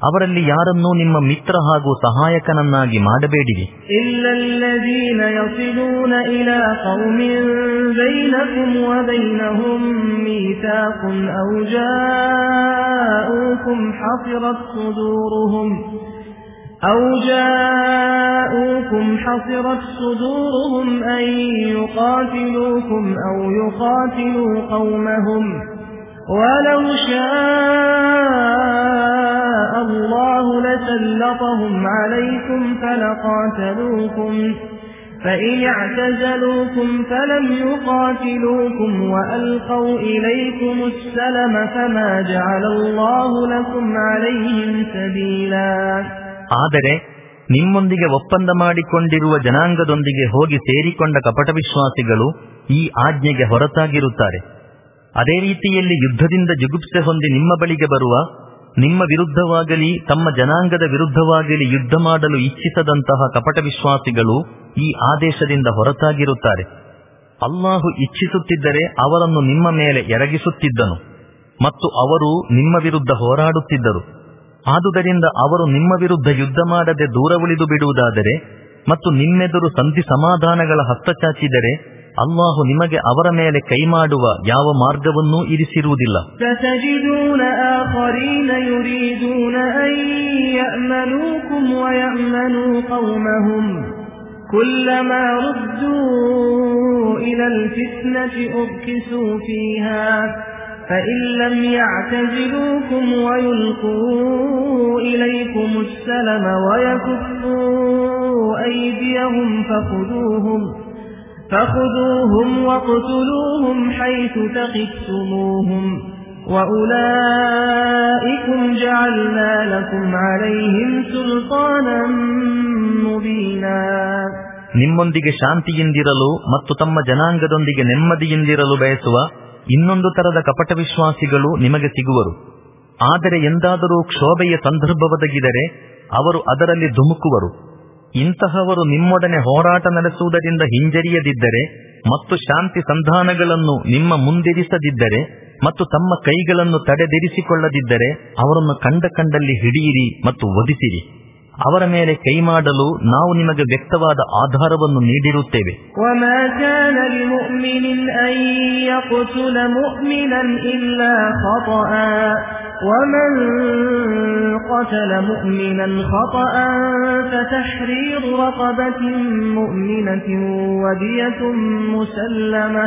ಅವರಲ್ಲಿ ಯಾರನ್ನೂ ನಿಮ್ಮ ಮಿತ್ರ ಹಾಗೂ ಸಹಾಯಕನನ್ನಾಗಿ ಮಾಡಬೇಡಿರಿ إلا الذين يصلون إلى قوم بينكم وبينهم ميثاق أو جاءوكم حصرت صدورهم أو جاءوكم حصرت صدورهم أن يقاتلوكم أو يقاتلوا قومهم ولو شاء الله لسلطهم عليكم فلقاتلوكم فإن اعتزلوكم فلم يقاتلوكم وألقوا إليكم السلم فما جعل الله لكم عليهم سبيلا ಆದರೆ ನಿಮ್ಮೊಂದಿಗೆ ಒಪ್ಪಂದ ಮಾಡಿಕೊಂಡಿರುವ ಜನಾಂಗದೊಂದಿಗೆ ಹೋಗಿ ಸೇರಿಕೊಂಡ ಕಪಟ ವಿಶ್ವಾಸಿಗಳು ಈ ಆಜ್ಞೆಗೆ ಹೊರತಾಗಿರುತ್ತಾರೆ ಅದೇ ರೀತಿಯಲ್ಲಿ ಯುದ್ಧದಿಂದ ಜುಗುಪ್ಸೆ ಹೊಂದಿ ನಿಮ್ಮ ಬಳಿಗೆ ಬರುವ, ನಿಮ್ಮ ವಿರುದ್ಧವಾಗಲಿ, ತಮ್ಮ ಜನಾಂಗದ ವಿರುದ್ಧವಾಗಲಿ ಯುದ್ಧ ಮಾಡಲು ಇಚ್ಛಿಸದಂತಹ ಕಪಟ ವಿಶ್ವಾಸಿಗಳು ಈ ಆದೇಶದಿಂದ ಹೊರತಾಗಿರುತ್ತಾರೆ. ಅಲ್ಲಾಹು ಇಚ್ಛಿಸುತ್ತಿದ್ದರೆ ಅವರನ್ನು ನಿಮ್ಮ ಮೇಲೆ ಎರಗಿಸುತ್ತಿದ್ದನು ಮತ್ತು ಅವರು ನಿಮ್ಮ ವಿರುದ್ಧ ಹೋರಾಡುತ್ತಿದ್ದರು. ಆದುದರಿಂದ ಅವರು ನಿಮ್ಮ ವಿರುದ್ಧ ಯುದ್ಧ ಮಾಡದೆ ದೂರ ಉಳಿದು ಬಿಡುವುದಾದರೆ ಮತ್ತು ನಿಮ್ಮೆದುರು ಸಂಧಿ ಸಮಾಧಾನಗಳ ಹಸ್ತಚಾಚಿದರೆ ಅಲ್ಲಾಹು ನಿಮಗೆ ಅವರ ಮೇಲೆ ಕೈ ಮಾಡುವ ಯಾವ ಮಾರ್ಗವನ್ನೂ ಇರಿಸಿರುವುದಿಲ್ಲ ستجدون آخرين يريدون أن يأمنوكم ويأمنوا قومهم كلما ردوا إلى الفتنة أركسوا فيها فإن لم يعتزلوكم ويلقوا إليكم السلم ويكفوا أيديهم فخذوهم فخذوهم واقتلوهم حيث ثقفتموهم وأولئكم جعلنا لكم عليهم سلطانا مبينا ನಿಮ್ಮೊಂದಿಗೆ ಶಾಂತಿಯಿಂದಿರಲು ಮತ್ತು ತಮ್ಮ ಜನಾಂಗದೊಂದಿಗೆ ನೆಮ್ಮದಿಯಿಂದಿರಲು ಬಯಸುವ ಇನ್ನೊಂದು ತರದ ಕಪಟ ವಿಶ್ವಾಸಿಗಳು ನಿಮಗೆ ಸಿಗುವರು ಆದರೆ ಎಂದಾದರೂ ಕ್ಷೋಭೆಯ ಸಂದರ್ಭ ಒದಗಿದರೆ ಅವರು ಅದರಲ್ಲಿ ಧುಮುಕುವರು ಇಂತಹವರು ನಿಮ್ಮೊಡನೆ ಹೋರಾಟ ನಡೆಸುವುದರಿಂದ ಹಿಂಜರಿಯದಿದ್ದರೆ ಮತ್ತು ಶಾಂತಿ ಸಂಧಾನಗಳನ್ನು ನಿಮ್ಮ ಮುಂದಿರಿಸದಿದ್ದರೆ ಮತ್ತು ತಮ್ಮ ಕೈಗಳನ್ನು ತಡೆದಿರಿಸಿಕೊಳ್ಳದಿದ್ದರೆ ಅವರನ್ನು ಕಂಡ ಕಂಡಲ್ಲಿ ಹಿಡಿಯಿರಿ ಮತ್ತು ವಧಿಸಿರಿ. ಅವರ ಮೇಲೆ ಕೈ ಮಾಡಲು ನಾವು ನಿಮಗೆ ವ್ಯಕ್ತವಾದ ಆಧಾರವನ್ನು ನೀಡಿರುತ್ತೇವೆ وما كان لمؤمن أن يقتل مؤمنا إلا خطأ ومن قتل مؤمنا خطأ فتحرير رقبة مؤمنة ودية مسلمة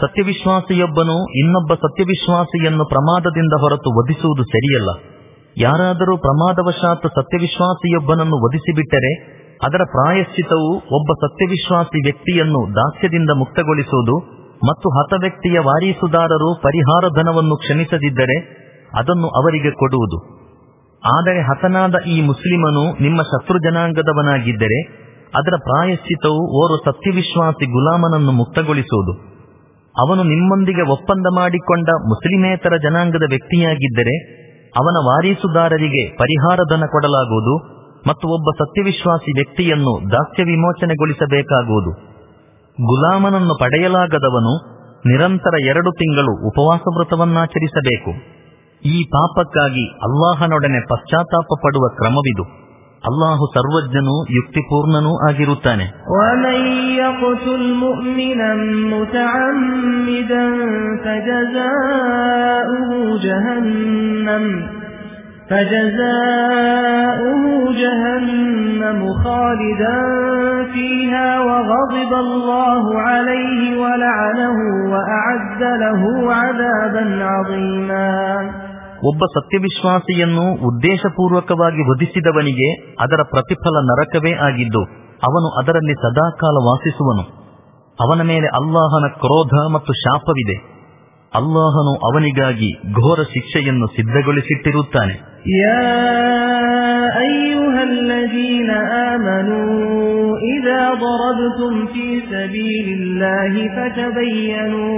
ಸತ್ಯವಿಶ್ವಾಸಿಯೊಬ್ಬನು ಇನ್ನೊಬ್ಬ ಸತ್ಯವಿಶ್ವಾಸಿಯನ್ನು ಪ್ರಮಾದದಿಂದ ಹೊರತು ವಧಿಸುವುದು ಸರಿಯಲ್ಲ. ಯಾರಾದರೂ ಪ್ರಮಾದವಶಾತ್ ಸತ್ಯವಿಶ್ವಾಸಿಯೊಬ್ಬನನ್ನು ವಧಿಸಿಬಿಟ್ಟರೆ, ಅದರ ಪ್ರಾಯಶ್ಚಿತವು ಒಬ್ಬ ಸತ್ಯವಿಶ್ವಾಸಿ ವ್ಯಕ್ತಿಯನ್ನು ದಾಸ್ಯದಿಂದ ಮುಕ್ತಗೊಳಿಸುವುದು ಮತ್ತು ಹತ ವ್ಯಕ್ತಿಯ ವಾರೀಸುದಾರರು ಪರಿಹಾರ ಧನವನ್ನು ಕ್ಷಮಿಸದಿದ್ದರೆ ಅದನ್ನು ಅವರಿಗೆ ಕೊಡುವುದು. ಆದರೆ ಹತನಾದ ಈ ಮುಸ್ಲಿಮನು ನಿಮ್ಮ ಶತ್ರು ಜನಾಂಗದವನಾಗಿದ್ದರೆ ಅದರ ಪ್ರಾಯಶ್ಚಿತವು ಓರ್ವ ಸತ್ಯವಿಶ್ವಾಸಿ ಗುಲಾಮನನ್ನು ಮುಕ್ತಗೊಳಿಸುವುದು ಅವನು ನಿಮ್ಮೊಂದಿಗೆ ಒಪ್ಪಂದ ಮಾಡಿಕೊಂಡ ಮುಸ್ಲಿಮೇತರ ಜನಾಂಗದ ವ್ಯಕ್ತಿಯಾಗಿದ್ದರೆ, ಅವನ ವಾರೀಸುದಾರರಿಗೆ ಪರಿಹಾರ ಧನ ಕೊಡಲಾಗುವುದು ಮತ್ತು ಒಬ್ಬ ಸತ್ಯವಿಶ್ವಾಸಿ ವ್ಯಕ್ತಿಯನ್ನು ದಾಸ್ಯ ವಿಮೋಚನೆಗೊಳಿಸಬೇಕಾಗುವುದು. ಗುಲಾಮನನ್ನು ಪಡೆಯಲಾಗದವನು ನಿರಂತರ ಎರಡು ತಿಂಗಳು ಉಪವಾಸ ವ್ರತವನ್ನಾಚರಿಸಬೇಕು ಈ ಪಾಪಕ್ಕಾಗಿ ಅಲ್ಲಾಹನೊಡನೆ ಪಶ್ಚಾತ್ತಾಪ ಪಡುವ ಕ್ರಮವಿದು. ಅಲ್ಲಾಹು ಸರ್ವಜ್ಞನೂ ಯುಕ್ತಿಪೂರ್ಣನೂ ಆಗಿರುತ್ತಾನೆ ومن يقتل مؤمنا متعمدا فجزاؤه جهنم فجزاؤه جهنم خالدا فيها وغضب الله عليه ولعنه وأعد له عذابا عظيما ಒಬ್ಬ ಸತ್ಯವಿಶ್ವಾಸಿಯನ್ನು ಉದ್ದೇಶಪೂರ್ವಕವಾಗಿ ವಧಿಸಿದವನಿಗೆ ಅದರ ಪ್ರತಿಫಲ ನರಕವೇ ಆಗಿದ್ದು ಅವನು ಅದರಲ್ಲಿ ಸದಾಕಾಲ ವಾಸಿಸುವನು ಅವನ ಮೇಲೆ ಅಲ್ಲಾಹನ ಕ್ರೋಧ ಮತ್ತು ಶಾಪವಿದೆ ಅಲ್ಲಾಹನು ಅವನಿಗಾಗಿ ಘೋರ ಶಿಕ್ಷೆಯನ್ನು ಸಿದ್ಧಗೊಳಿಸಿಟ್ಟಿರುತ್ತಾನೆ يا أيها الذين آمنوا إذا ضربتم في سبيل الله فتبينوا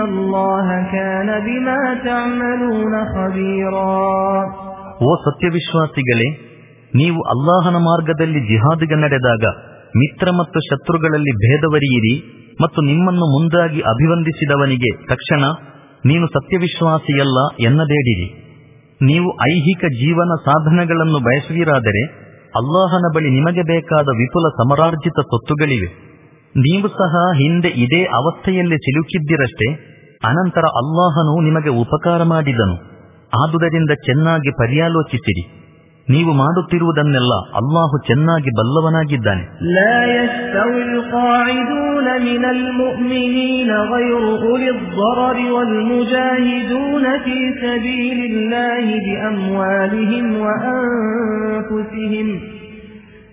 الله كان بما تعملون خبيرا ಓ ಸತ್ಯವಿಶ್ವಾಸಿಗಳೇ ನೀವು ಅಲ್ಲಾಹನ ಮಾರ್ಗದಲ್ಲಿ ಜಿಹಾದಿಗೆ ನಡೆದಾಗ ಮಿತ್ರ ಮತ್ತು ಶತ್ರುಗಳಲ್ಲಿ ಭೇದವರಿಯಿರಿ ಮತ್ತು ನಿಮ್ಮನ್ನು ಮುಂದಾಗಿ ಅಭಿವಂದಿಸಿದವನಿಗೆ ತಕ್ಷಣ ನೀನು ಸತ್ಯವಿಶ್ವಾಸಿಯಲ್ಲ ಎನ್ನಬೇಡಿರಿ ನೀವು ಐಹಿಕ ಜೀವನ ಸಾಧನಗಳನ್ನು ಬಯಸುವಿರಾದರೆ ಅಲ್ಲಾಹನ ಬಳಿ ನಿಮಗೆ ಬೇಕಾದ ವಿಪುಲ ಸಮರಾರ್ಜಿತ ಸೊತ್ತುಗಳಿವೆ ನೀವು ಸಹ ಹಿಂದೆ ಇದೇ ಅವಸ್ಥೆಯಲ್ಲಿ ಸಿಲುಕಿದ್ದಿರಷ್ಟೇ, ಅನಂತರ ಅಲ್ಲಾಹನು ನಿಮಗೆ ಉಪಕಾರ ಮಾಡಿದನು. ಆದುದರಿಂದ ಚೆನ್ನಾಗಿ ಪರ್ಯಾಲೋಚಿಸಿರಿ. ನೀವು ಮಾಡುತ್ತಿರುವುದನ್ನೆಲ್ಲ ಅಲ್ಲಾಹು ಚೆನ್ನಾಗಿ ಬಲ್ಲವನಾಗಿದ್ದಾನೆ. لا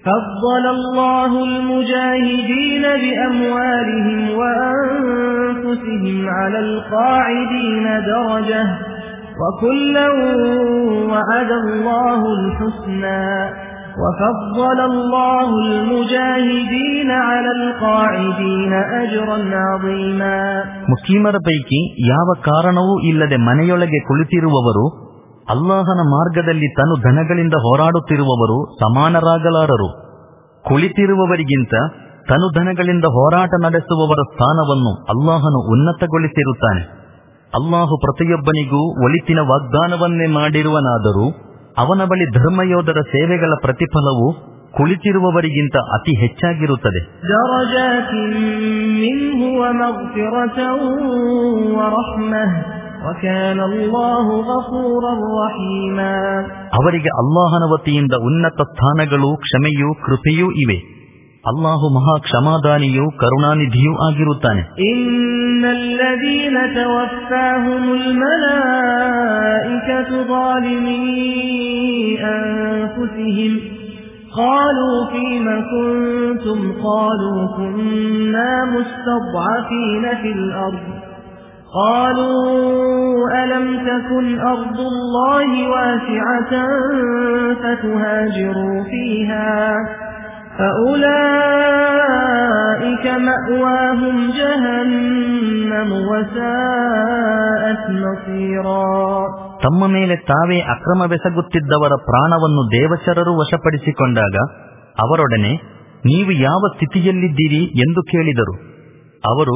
فضل الله المجاهدين بأموالهم وأنفسهم على القاعدين درجة وكلا وعد الله الحسنى وفضل الله المجاهدين على القاعدين أجرا عظيما ಮುಸ್ಲಿಮರ ಪೈಕಿ ಯಾವ ಕಾರಣವೂ ಇಲ್ಲದೆ ಮನೆಯೊಳಗೆ ಕುಳಿತಿರುವವರು ಅಲ್ಲಾಹನ ಮಾರ್ಗದಲ್ಲಿ ತನು ಧನಗಳಿಂದ ಹೋರಾಡುತ್ತಿರುವವರು ಸಮಾನರಾಗಲಾರರು. ಕುಳಿತಿರುವವರಿಗಿಂತ ತನು ಧನಗಳಿಂದ ಹೋರಾಟ ನಡೆಸುವವರ ಸ್ಥಾನವನ್ನು ಅಲ್ಲಾಹನು ಉನ್ನತಗೊಳಿಸಿರುತ್ತಾನೆ. ಅಲ್ಲಾಹು ಪ್ರತಿಯೊಬ್ಬನಿಗೂ ಒಳಿತಿನ ವಾಗ್ದಾನವನ್ನೇ ಮಾಡಿರುವನಾದರೂ ಅವನ ಬಳಿ ಧರ್ಮಯೋಧರ ಸೇವೆಗಳ ಪ್ರತಿಫಲವು ಕುಳಿತಿರುವವರಿಗಿಂತ ಅತಿ ಹೆಚ್ಚಾಗಿರುತ್ತದೆ. درجات منه ومغفرة ورحمة وكان الله غفورا رحيما ಅವರಿಗೆ ಅಲ್ಲಾಹನ ವತಿಯಿಂದ ಉನ್ನತ ಸ್ಥಾನಗಳು ಕ್ಷಮೆಯೂ ಕೃಪೆಯೂ ಇವೆ ಅಲ್ಲಾಹು ಮಹಾ ಕ್ಷಮಾದಾನಿಯೂ ಕರುಣಾನಿಧಿಯೂ ಆಗಿರುತ್ತಾನೆ إن الذين توفاهم الملائكة ظالمي أنفسهم قالوا فيم كنتم قالوا كنا مستضعفين في الأرض قالوا ألم تكن أرض الله واسعة فتهاجروا فيها فأولئك مأواهم جهنم وساءت مصيرا ತಮ್ಮ ಮೇಲೆ ತಾವೇ ಅಕ್ರಮವೆಸಗುತ್ತಿದ್ದವರ ಪ್ರಾಣವನ್ನು ದೇವಚರರು ವಶಪಡಿಸಿಕೊಂಡಾಗ ಅವರೊಡನೆ ನೀವು ಯಾವ ಸ್ಥಿತಿಯಲ್ಲಿದ್ದೀರಿ ಎಂದು ಕೇಳಿದರು ಅವರು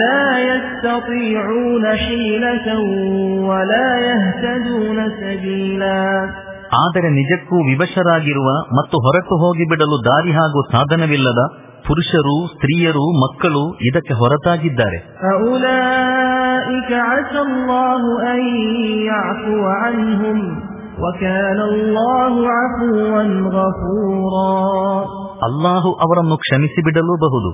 لا يستطيعون حيلة لا يستطيعون حيلة ولا يهتدون سبيلا ಆದರೆ ನಿಜಕ್ಕೂ ವಿವಶರಾಗಿರುವ ಮತ್ತು ಹೊರಟು ಹೋಗಿಬಿಡಲು ದಾರಿ ಹಾಗೂ ಸಾಧನವಿಲ್ಲದ ಪುರುಷರು ಸ್ತ್ರೀಯರು ಮಕ್ಕಳು ಇದಕ್ಕೆ ಹೊರತಾಗಿದ್ದಾರೆ فأولئك عسى الله أن يعفو عنهم وكان الله عفوا غفورا ಅಲ್ಲಾಹು ಅವರನ್ನು ಕ್ಷಮಿಸಿಬಿಡಲೂಬಹುದು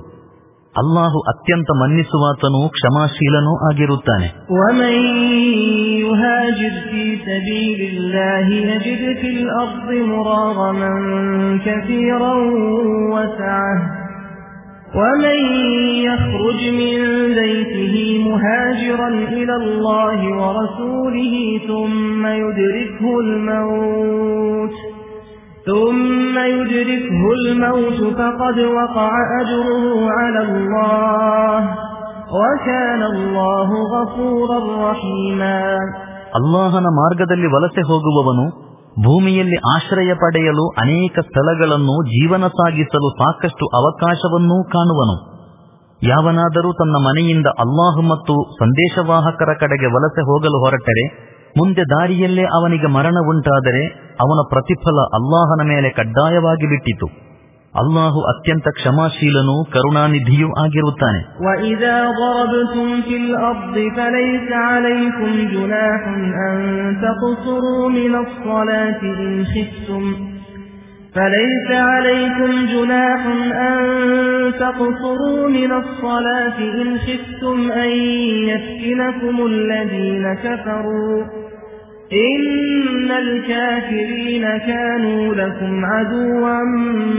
ಅಲ್ಲಾಹು ಅತ್ಯಂತ ಮನ್ನಿಸುವಾತನೂ ಕ್ಷಮಾಶೀಲನೂ ಆಗಿರುತ್ತಾನೆ ومن يهاجر في سبيل الله يجد في الأرض مراغما كثيرا وسعه ومن يخرج من بيته مهاجرا إلى الله ورسوله ثم يدركه الموت ثم يدركه الموت فقد وقع أجره على الله وكان الله غفورا رحيما ಅಲ್ಲಾಹನ ಮಾರ್ಗದಲ್ಲಿ ವಲಸೆ ಹೋಗುವವನು ಭೂಮಿಯಲ್ಲಿ ಆಶ್ರಯ ಪಡೆಯಲು ಅನೇಕ ಸ್ಥಳಗಳನ್ನು ಜೀವನ ಸಾಗಿಸಲು ಸಾಕಷ್ಟು ಅವಕಾಶವನ್ನೂ ಕಾಣುವನು ಯಾವನಾದರೂ ತನ್ನ ಮನೆಯಿಂದ ಅಲ್ಲಾಹು ಮತ್ತು ಸಂದೇಶವಾಹಕರ ಕಡೆಗೆ ವಲಸೆ ಹೋಗಲು ಹೊರಟರೆ ಮುಂದೆ ದಾರಿಯಲ್ಲೇ ಅವನಿಗೆ ಮರಣ ಉಂಟಾದರೆ ಅವನ ಪ್ರತಿಫಲ ಅಲ್ಲಾಹನ ಮೇಲೆ ಕಡ್ಡಾಯವಾಗಿ ಬಿಟ್ಟಿತು ಅಲ್ಲಾಹು ಅತ್ಯಂತ ಕ್ಷಮಾಶೀಲನೂ ಕರುಣಾನಿಧಿಯೂ ಆಗಿರುತ್ತಾನೆ وإذا ضربتم في الأرض فليس عليكم جناح أن تقصروا من الصلاة إن خفتم فليس عليكم جناح أن تقصروا من الصلاة إن خفتم أن يفتنكم الذين كفروا إن الكافرين كانوا لكم عدوا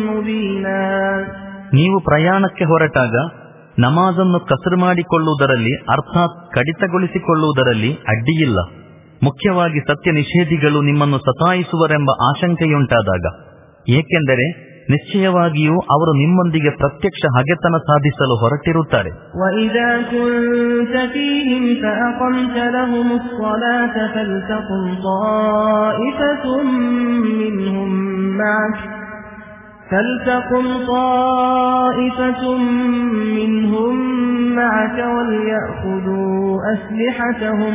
مبينا ನೀವು ಪ್ರಯಾಣಕ್ಕೆ ಹೊರಟಾಗ ನಮಾಜನ್ನು ಕಸರು ಮಾಡಿಕೊಳ್ಳುವುದರಲ್ಲಿ ಅರ್ಥಾತ್ ಕಡಿತಗೊಳಿಸಿಕೊಳ್ಳುವುದರಲ್ಲಿ ಅಡ್ಡಿಯಿಲ್ಲ ಮುಖ್ಯವಾಗಿ ಸತ್ಯ ನಿಷೇಧಿಗಳು ನಿಮ್ಮನ್ನು ಸತಾಯಿಸುವರೆಂಬ ಆಶಂಕೆಯುಂಟಾದಾಗ ಏಕೆಂದರೆ ನಿಶ್ಚಯವಾಗಿಯೂ ಅವರು ನಿಮ್ಮೊಂದಿಗೆ ಪ್ರತ್ಯಕ್ಷ ಹಗೆತನ ಸಾಧಿಸಲು ಹೊರಟಿರುತ್ತಾರೆ وإذا كنت فيهم فأقمت لهم الصلاة فلتقم طائفة منهم معك فلتقم طائفة منهم معك وليأخذوا أسلحتهم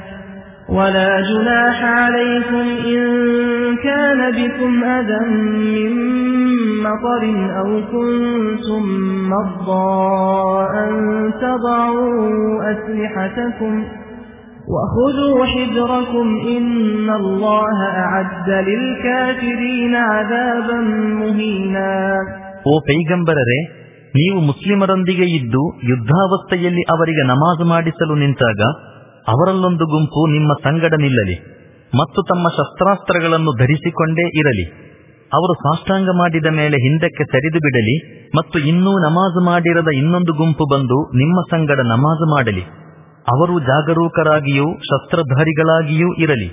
ولا جناح عليكم إن كان بكم أذى من مطر أو كنتم مرضى أن تضعوا أسلحتكم وخذوا حذركم إن الله أعد للكافرين عذابا مهينا ಓ ಪೈಗಂಬರರೆ ನೀವು ಮುಸ್ಲಿಮರೊಂದಿಗೆ ಇದ್ದು ಯುದ್ಧಾವಸ್ಥೆಯಲ್ಲಿ ಅವರಿಗೆ ನಮಾಜು ಮಾಡಿಸಲು ನಿಂತಾಗ ಅವರಲ್ಲೊಂದು ಗುಂಪು ನಿಮ್ಮ ಸಂಗಡ ನಿಲ್ಲಲಿ ಮತ್ತು ತಮ್ಮ ಶಸ್ತ್ರಾಸ್ತ್ರಗಳನ್ನು ಧರಿಸಿಕೊಂಡೇ ಇರಲಿ. ಅವರು ಸಾಷ್ಟಾಂಗ ಮಾಡಿದ ಮೇಲೆ ಹಿಂದಕ್ಕೆ ಸರಿದು ಬಿಡಲಿ ಮತ್ತು ಇನ್ನೂ ನಮಾಜು ಮಾಡಿರದ ಇನ್ನೊಂದು ಗುಂಪು ಬಂದು ನಿಮ್ಮ ಸಂಗಡ ನಮಾಜು ಮಾಡಲಿ. ಅವರು ಜಾಗರೂಕರಾಗಿಯೂ ಶಸ್ತ್ರಧಾರಿಗಳಾಗಿಯೂ ಇರಲಿ.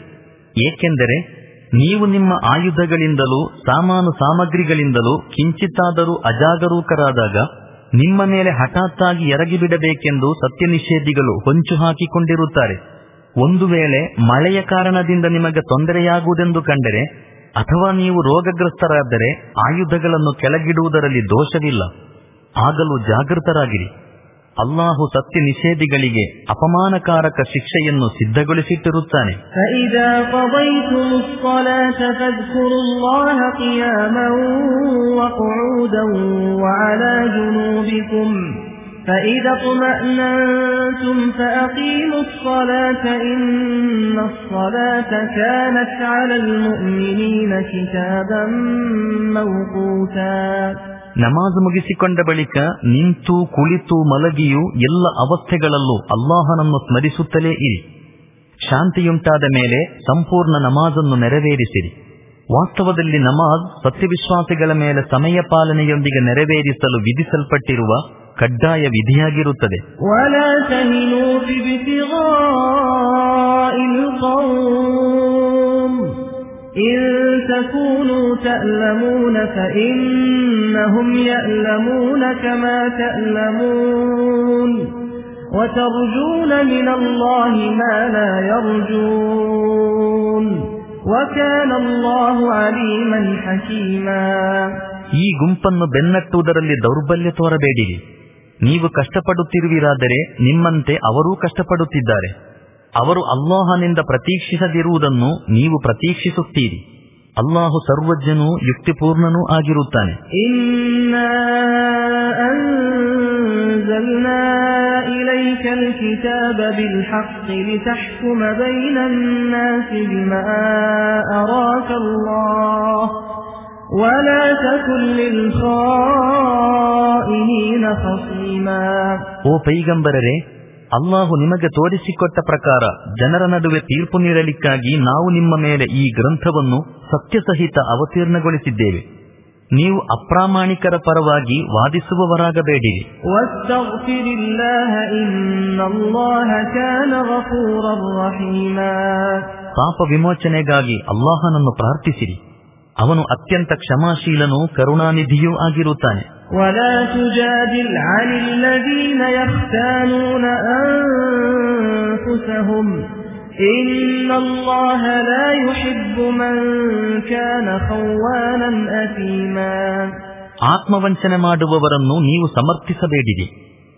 ಏಕೆಂದರೆ ನೀವು ನಿಮ್ಮ ಆಯುಧಗಳಿಂದಲೂ, ಸಾಮಾನು ಸಾಮಗ್ರಿಗಳಿಂದಲೂ ಕಿಂಚಿತ್ತಾದರೂ ಅಜಾಗರೂಕರಾದಾಗ ನಿಮ್ಮ ಮೇಲೆ ಹಠಾತ್ತಾಗಿ ಎರಗಿಬಿಡಬೇಕೆಂದು ಸತ್ಯ ನಿಷೇಧಿಗಳು ಹೊಂಚು ಹಾಕಿಕೊಂಡಿರುತ್ತಾರೆ. ಒಂದು ವೇಳೆ ಮಳೆಯ ಕಾರಣದಿಂದ ನಿಮಗೆ ತೊಂದರೆಯಾಗುವುದೆಂದು ಕಂಡರೆ, ಅಥವಾ ನೀವು ರೋಗಗ್ರಸ್ತರಾದರೆ ಆಯುಧಗಳನ್ನು ಕೆಳಗಿಡುವುದರಲ್ಲಿ ದೋಷವಿಲ್ಲ. ಆಗಲೂ ಜಾಗೃತರಾಗಿರಿ. ಅಲ್ಲಾಹು ಸತ್ಯ ನಿಷೇಧಿಗಳಿಗೆ ಅಪಮಾನಕಾರಕ ಶಿಕ್ಷೆಯನ್ನು ಸಿದ್ಧಗೊಳಿಸಿಟ್ಟಿರುತ್ತಾನೆ. فإذا قضيتم الصلاة فاذكروا الله قياما وقعودا وعلى جنوبكم فإذا اطمأننتم فأقيموا الصلاة إن الصلاة كانت على المؤمنين كتابا موقوتا ನಮಾಜು ಮುಗಿಸಿಕೊಂಡ ಬಳಿಕ ನಿಂತು ಕುಳಿತು ಮಲಗಿಯೂ ಎಲ್ಲ ಅವಸ್ಥೆಗಳಲ್ಲೂ ಅಲ್ಲಾಹನನ್ನು ಸ್ಮರಿಸುತ್ತಲೇ ಇರಿ ಶಾಂತಿಯುಂಟಾದ ಮೇಲೆ ಸಂಪೂರ್ಣ ನಮಾಜನ್ನು ನೆರವೇರಿಸಿರಿ ವಾಸ್ತವದಲ್ಲಿ ನಮಾಜ್ ಸತ್ಯವಿಶ್ವಾಸಿಗಳ ಮೇಲೆ ಸಮಯ ಪಾಲನೆಯೊಂದಿಗೆ ನೆರವೇರಿಸಲು ವಿಧಿಸಲ್ಪಟ್ಟಿರುವ ಕಡ್ಡಾಯ ವಿಧಿಯಾಗಿರುತ್ತದೆ ولا تهنوا في ابتغاء القوم إن تكونوا تألمون فإنهم يألمون كما تألمون وترجون من الله ما لا يرجون وكان الله عليما حكيما ಈ ಗುಂಪನ್ನು ಬೆನ್ನಟ್ಟುವುದರಲ್ಲಿ ದೌರ್ಬಲ್ಯ ತೋರಬೇಡಿರಿ ನೀವು ಕಷ್ಟಪಡುತ್ತಿರುವಿರಾದರೆ ನಿಮ್ಮಂತೆ ಅವರೂ ಕಷ್ಟಪಡುತ್ತಿದ್ದಾರೆ ಅವರು ಅಲ್ಲಾಹನಿಂದ ಪ್ರತೀಕ್ಷಿಸದಿರುವುದನ್ನು ನೀವು ಪ್ರತೀಕ್ಷಿಸುತ್ತೀರಿ ಅಲ್ಲಾಹು ಸರ್ವಜ್ಞನು ಯುಕ್ತಿಪೂರ್ಣನೂ ಆಗಿರುತ್ತಾನೆ ಓ ಪೈಗಂಬರರೇ ಅಲ್ಲಾಹು ನಿಮಗೆ ತೋರಿಸಿಕೊಟ್ಟ ಪ್ರಕಾರ ಜನರ ನಡುವೆ ತೀರ್ಪು ನೀಡಲಿಕ್ಕಾಗಿ ನಾವು ನಿಮ್ಮ ಮೇಲೆ ಈ ಗ್ರಂಥವನ್ನು ಸತ್ಯಸಹಿತ ಅವತೀರ್ಣಗೊಳಿಸಿದ್ದೇವೆ. ನೀವು ಅಪ್ರಾಮಾಣಿಕರ ಪರವಾಗಿ ವಾದಿಸುವವರಾಗಬೇಡಿ. ಪಾಪ ವಿಮೋಚನೆಗಾಗಿ ಅಲ್ಲಾಹನನ್ನು ಪ್ರಾರ್ಥಿಸಿರಿ. ಅವನು ಅತ್ಯಂತ ಕ್ಷಮಾಶೀಲನೂ ಕರುಣಾನಿಧಿಯೂ ಆಗಿರುತ್ತಾನೆ ولا تجادل عن الذين يختانون أنفسهم إن الله لا يحب من كان خوانا أثيما ಆತ್ಮವಂಚನೆ ಮಾಡುವವರನ್ನು ನೀವು ಸಮರ್ಥಿಸಬೇಡಿರಿ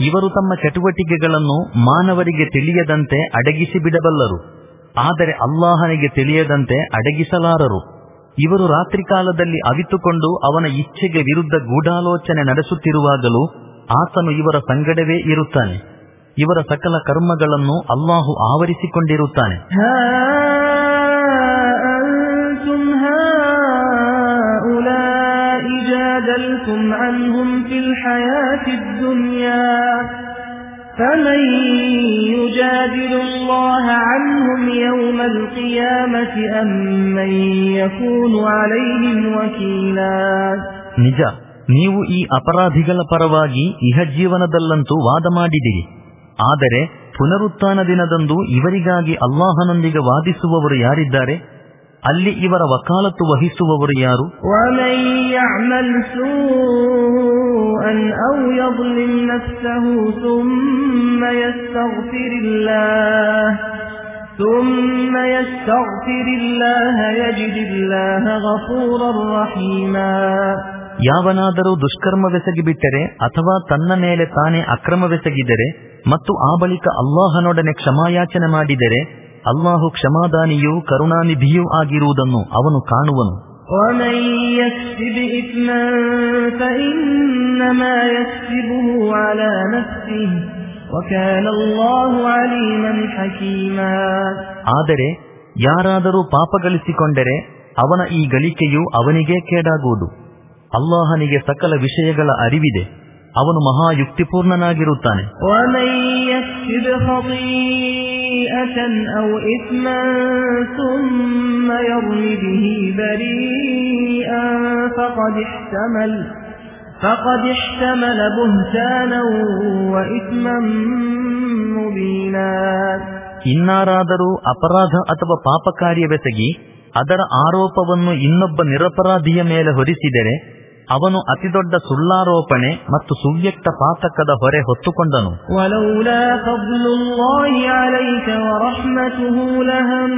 ಇವರು ತಮ್ಮ ಚಟುವಟಿಕೆಗಳನ್ನು ಮಾನವರಿಗೆ ತಿಳಿಯದಂತೆ ಅಡಗಿಸಿ ಬಿಡಬಲ್ಲರು ಆದರೆ ಅಲ್ಲಾಹನಿಗೆ ತಿಳಿಯದಂತೆ ಅಡಗಿಸಲಾರರು. ಇವರು ರಾತ್ರಿ ಕಾಲದಲ್ಲಿ ಅವಿತುಕೊಂಡು ಅವನ ಇಚ್ಛೆಗೆ ವಿರುದ್ಧ ಗೂಢಾಲೋಚನೆ ನಡೆಸುತ್ತಿರುವಾಗಲೂ ಆತನು ಇವರ ಸಂಗಡವೇ ಇರುತ್ತಾನೆ. ಇವರ ಸಕಲ ಕರ್ಮಗಳನ್ನು ಅಲ್ಲಾಹು ಆವರಿಸಿಕೊಂಡಿರುತ್ತಾನೆ. جادلتم عنهم في الحياة الدنيا فمن يجادل الله عنهم يوم القيامة أم من يكون عليهم وكيلا ನಿಜ ನೀವು ಈ ಅಪರಾಧಿಗಳ ಪರವಾಗಿ ಇಹ ಜೀವನದಲ್ಲಂತೂ ವಾದ ಮಾಡಿದಿರಿ ಆದರೆ ಪುನರುತ್ಥಾನ ದಿನದಂದು ಇವರಿಗಾಗಿ ಅಲ್ಲಾಹನೊಂದಿಗೆ ವಾದಿಸುವವರು ಯಾರಿದ್ದಾರೆ ಅಲ್ಲಿ ಇವರ ವಕಾಲತ್ತು ವಹಿಸುವವರು ಯಾರು? ಯಾವನಾದರೂ ದುಷ್ಕರ್ಮವೆಸಗಿಬಿಟ್ಟರೆ ಅಥವಾ ತನ್ನ ಮೇಲೆ ತಾನೇ ಅಕ್ರಮವೆಸಗಿದರೆ ಮತ್ತು ಆ ಬಳಿಕ ಅಲ್ಲಾಹನೊಡನೆ ಕ್ಷಮಾಯಾಚನೆ ಮಾಡಿದರೆ ಅಲ್ಲಾಹು ಕ್ಷಮಾದಾನಿಯೂ ಕರುಣಾನಿಧಿಯೂ ಆಗಿರುವುದನ್ನು ಅವನು ಕಾಣುವನು. ಆದರೆ ಯಾರಾದರೂ ಪಾಪ ಗಳಿಸಿಕೊಂಡರೆ ಅವನ ಈ ಗಳಿಕೆಯು ಅವನಿಗೇ ಕೇಡಾಗುವುದು. ಅಲ್ಲಾಹನಿಗೆ ಸಕಲ ವಿಷಯಗಳ ಅರಿವಿದೆ. ಅವನು ಮಹಾಯುಕ್ತಿಪೂರ್ಣನಾಗಿರುತ್ತಾನೆ ومن يكسب خطيئة أو إثما ثم يرم به بريئا فقد احتمل فقد احتمل بهتانا وإثما مبينا ಇನ್ನಾರಾದರೂ ಅಪರಾಧ ಅಥವಾ ಪಾಪ ಕಾರ್ಯವೆಸಗಿ ಅದರ ಆರೋಪವನ್ನು ಇನ್ನೊಬ್ಬ ನಿರಪರಾಧಿಯ ಮೇಲೆ ಹೊರಿಸಿದರೆ ಅವನು ಅತಿದೊಡ್ಡ ಸುಳ್ಳಾರೋಪಣೆ ಮತ್ತು ಸುವ್ಯಕ್ತ ಪಾತಕದ ಹೊರೆ ಹೊತ್ತುಕೊಂಡನು ولولا فضل الله عليك ورحمته لهم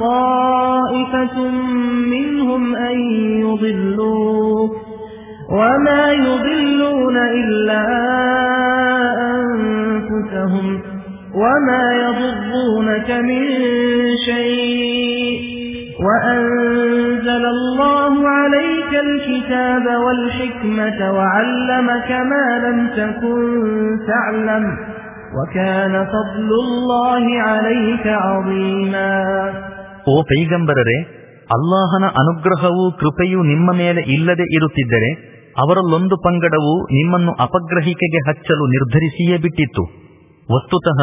طائفة منهم أن يضلوك وما يضلون إلا أنفسهم وما يضرونك من شيء وأنزل الله عليك الكتاب والحكمة وعلمك ما لم تكن تعلم وكان فضل الله عليك عظيما ಓ ಪೈಗಂಬರರೆ ಅಲ್ಲಾಹನ ಅನುಗ್ರಹವೂ ಕೃಪೆಯೂ ನಿಮ್ಮ ಮೇಲೆ ಇಲ್ಲದೆ ಇರುತ್ತಿದ್ದರೆ ಅವರಲ್ಲೊಂದು ಪಂಗಡವು ನಿಮ್ಮನ್ನು ಅಪಗ್ರಹಿಕೆಗೆ ಹಚ್ಚಲು ನಿರ್ಧರಿಸಿಯೇ ಬಿಟ್ಟಿತ್ತು ವಸ್ತುತಃ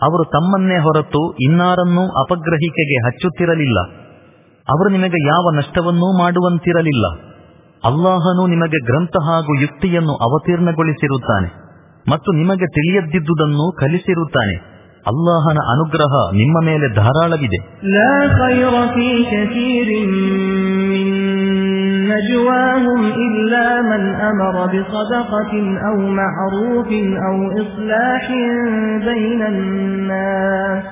ಅವರು ತಮ್ಮನ್ನೇ ಹೊರತು ಇನ್ನಾರನ್ನೂ ಅಪಗ್ರಹಿಕೆಗೆ ಹಚ್ಚುತ್ತಿರಲಿಲ್ಲ ಅವರು ನಿಮಗೆ ಯಾವ ನಷ್ಟವನ್ನೂ ಮಾಡುವಂತಿರಲಿಲ್ಲ ಅಲ್ಲಾಹನು ನಿಮಗೆ ಗ್ರಂಥ ಹಾಗೂ ಯುಕ್ತಿಯನ್ನು ಅವತೀರ್ಣಗೊಳಿಸಿರುತ್ತಾನೆ ಮತ್ತು ನಿಮಗೆ ತಿಳಿಯದ್ದಿದ್ದುದನ್ನು ಕಲಿಸಿರುತ್ತಾನೆ ಅಲ್ಲಾಹನ ಅನುಗ್ರಹ ನಿಮ್ಮ ಮೇಲೆ ಧಾರಾಳವಿದೆ لا خير في كثير من نجواهم إلا من أمر بصدقة أو معروف أو إصلاح بين الناس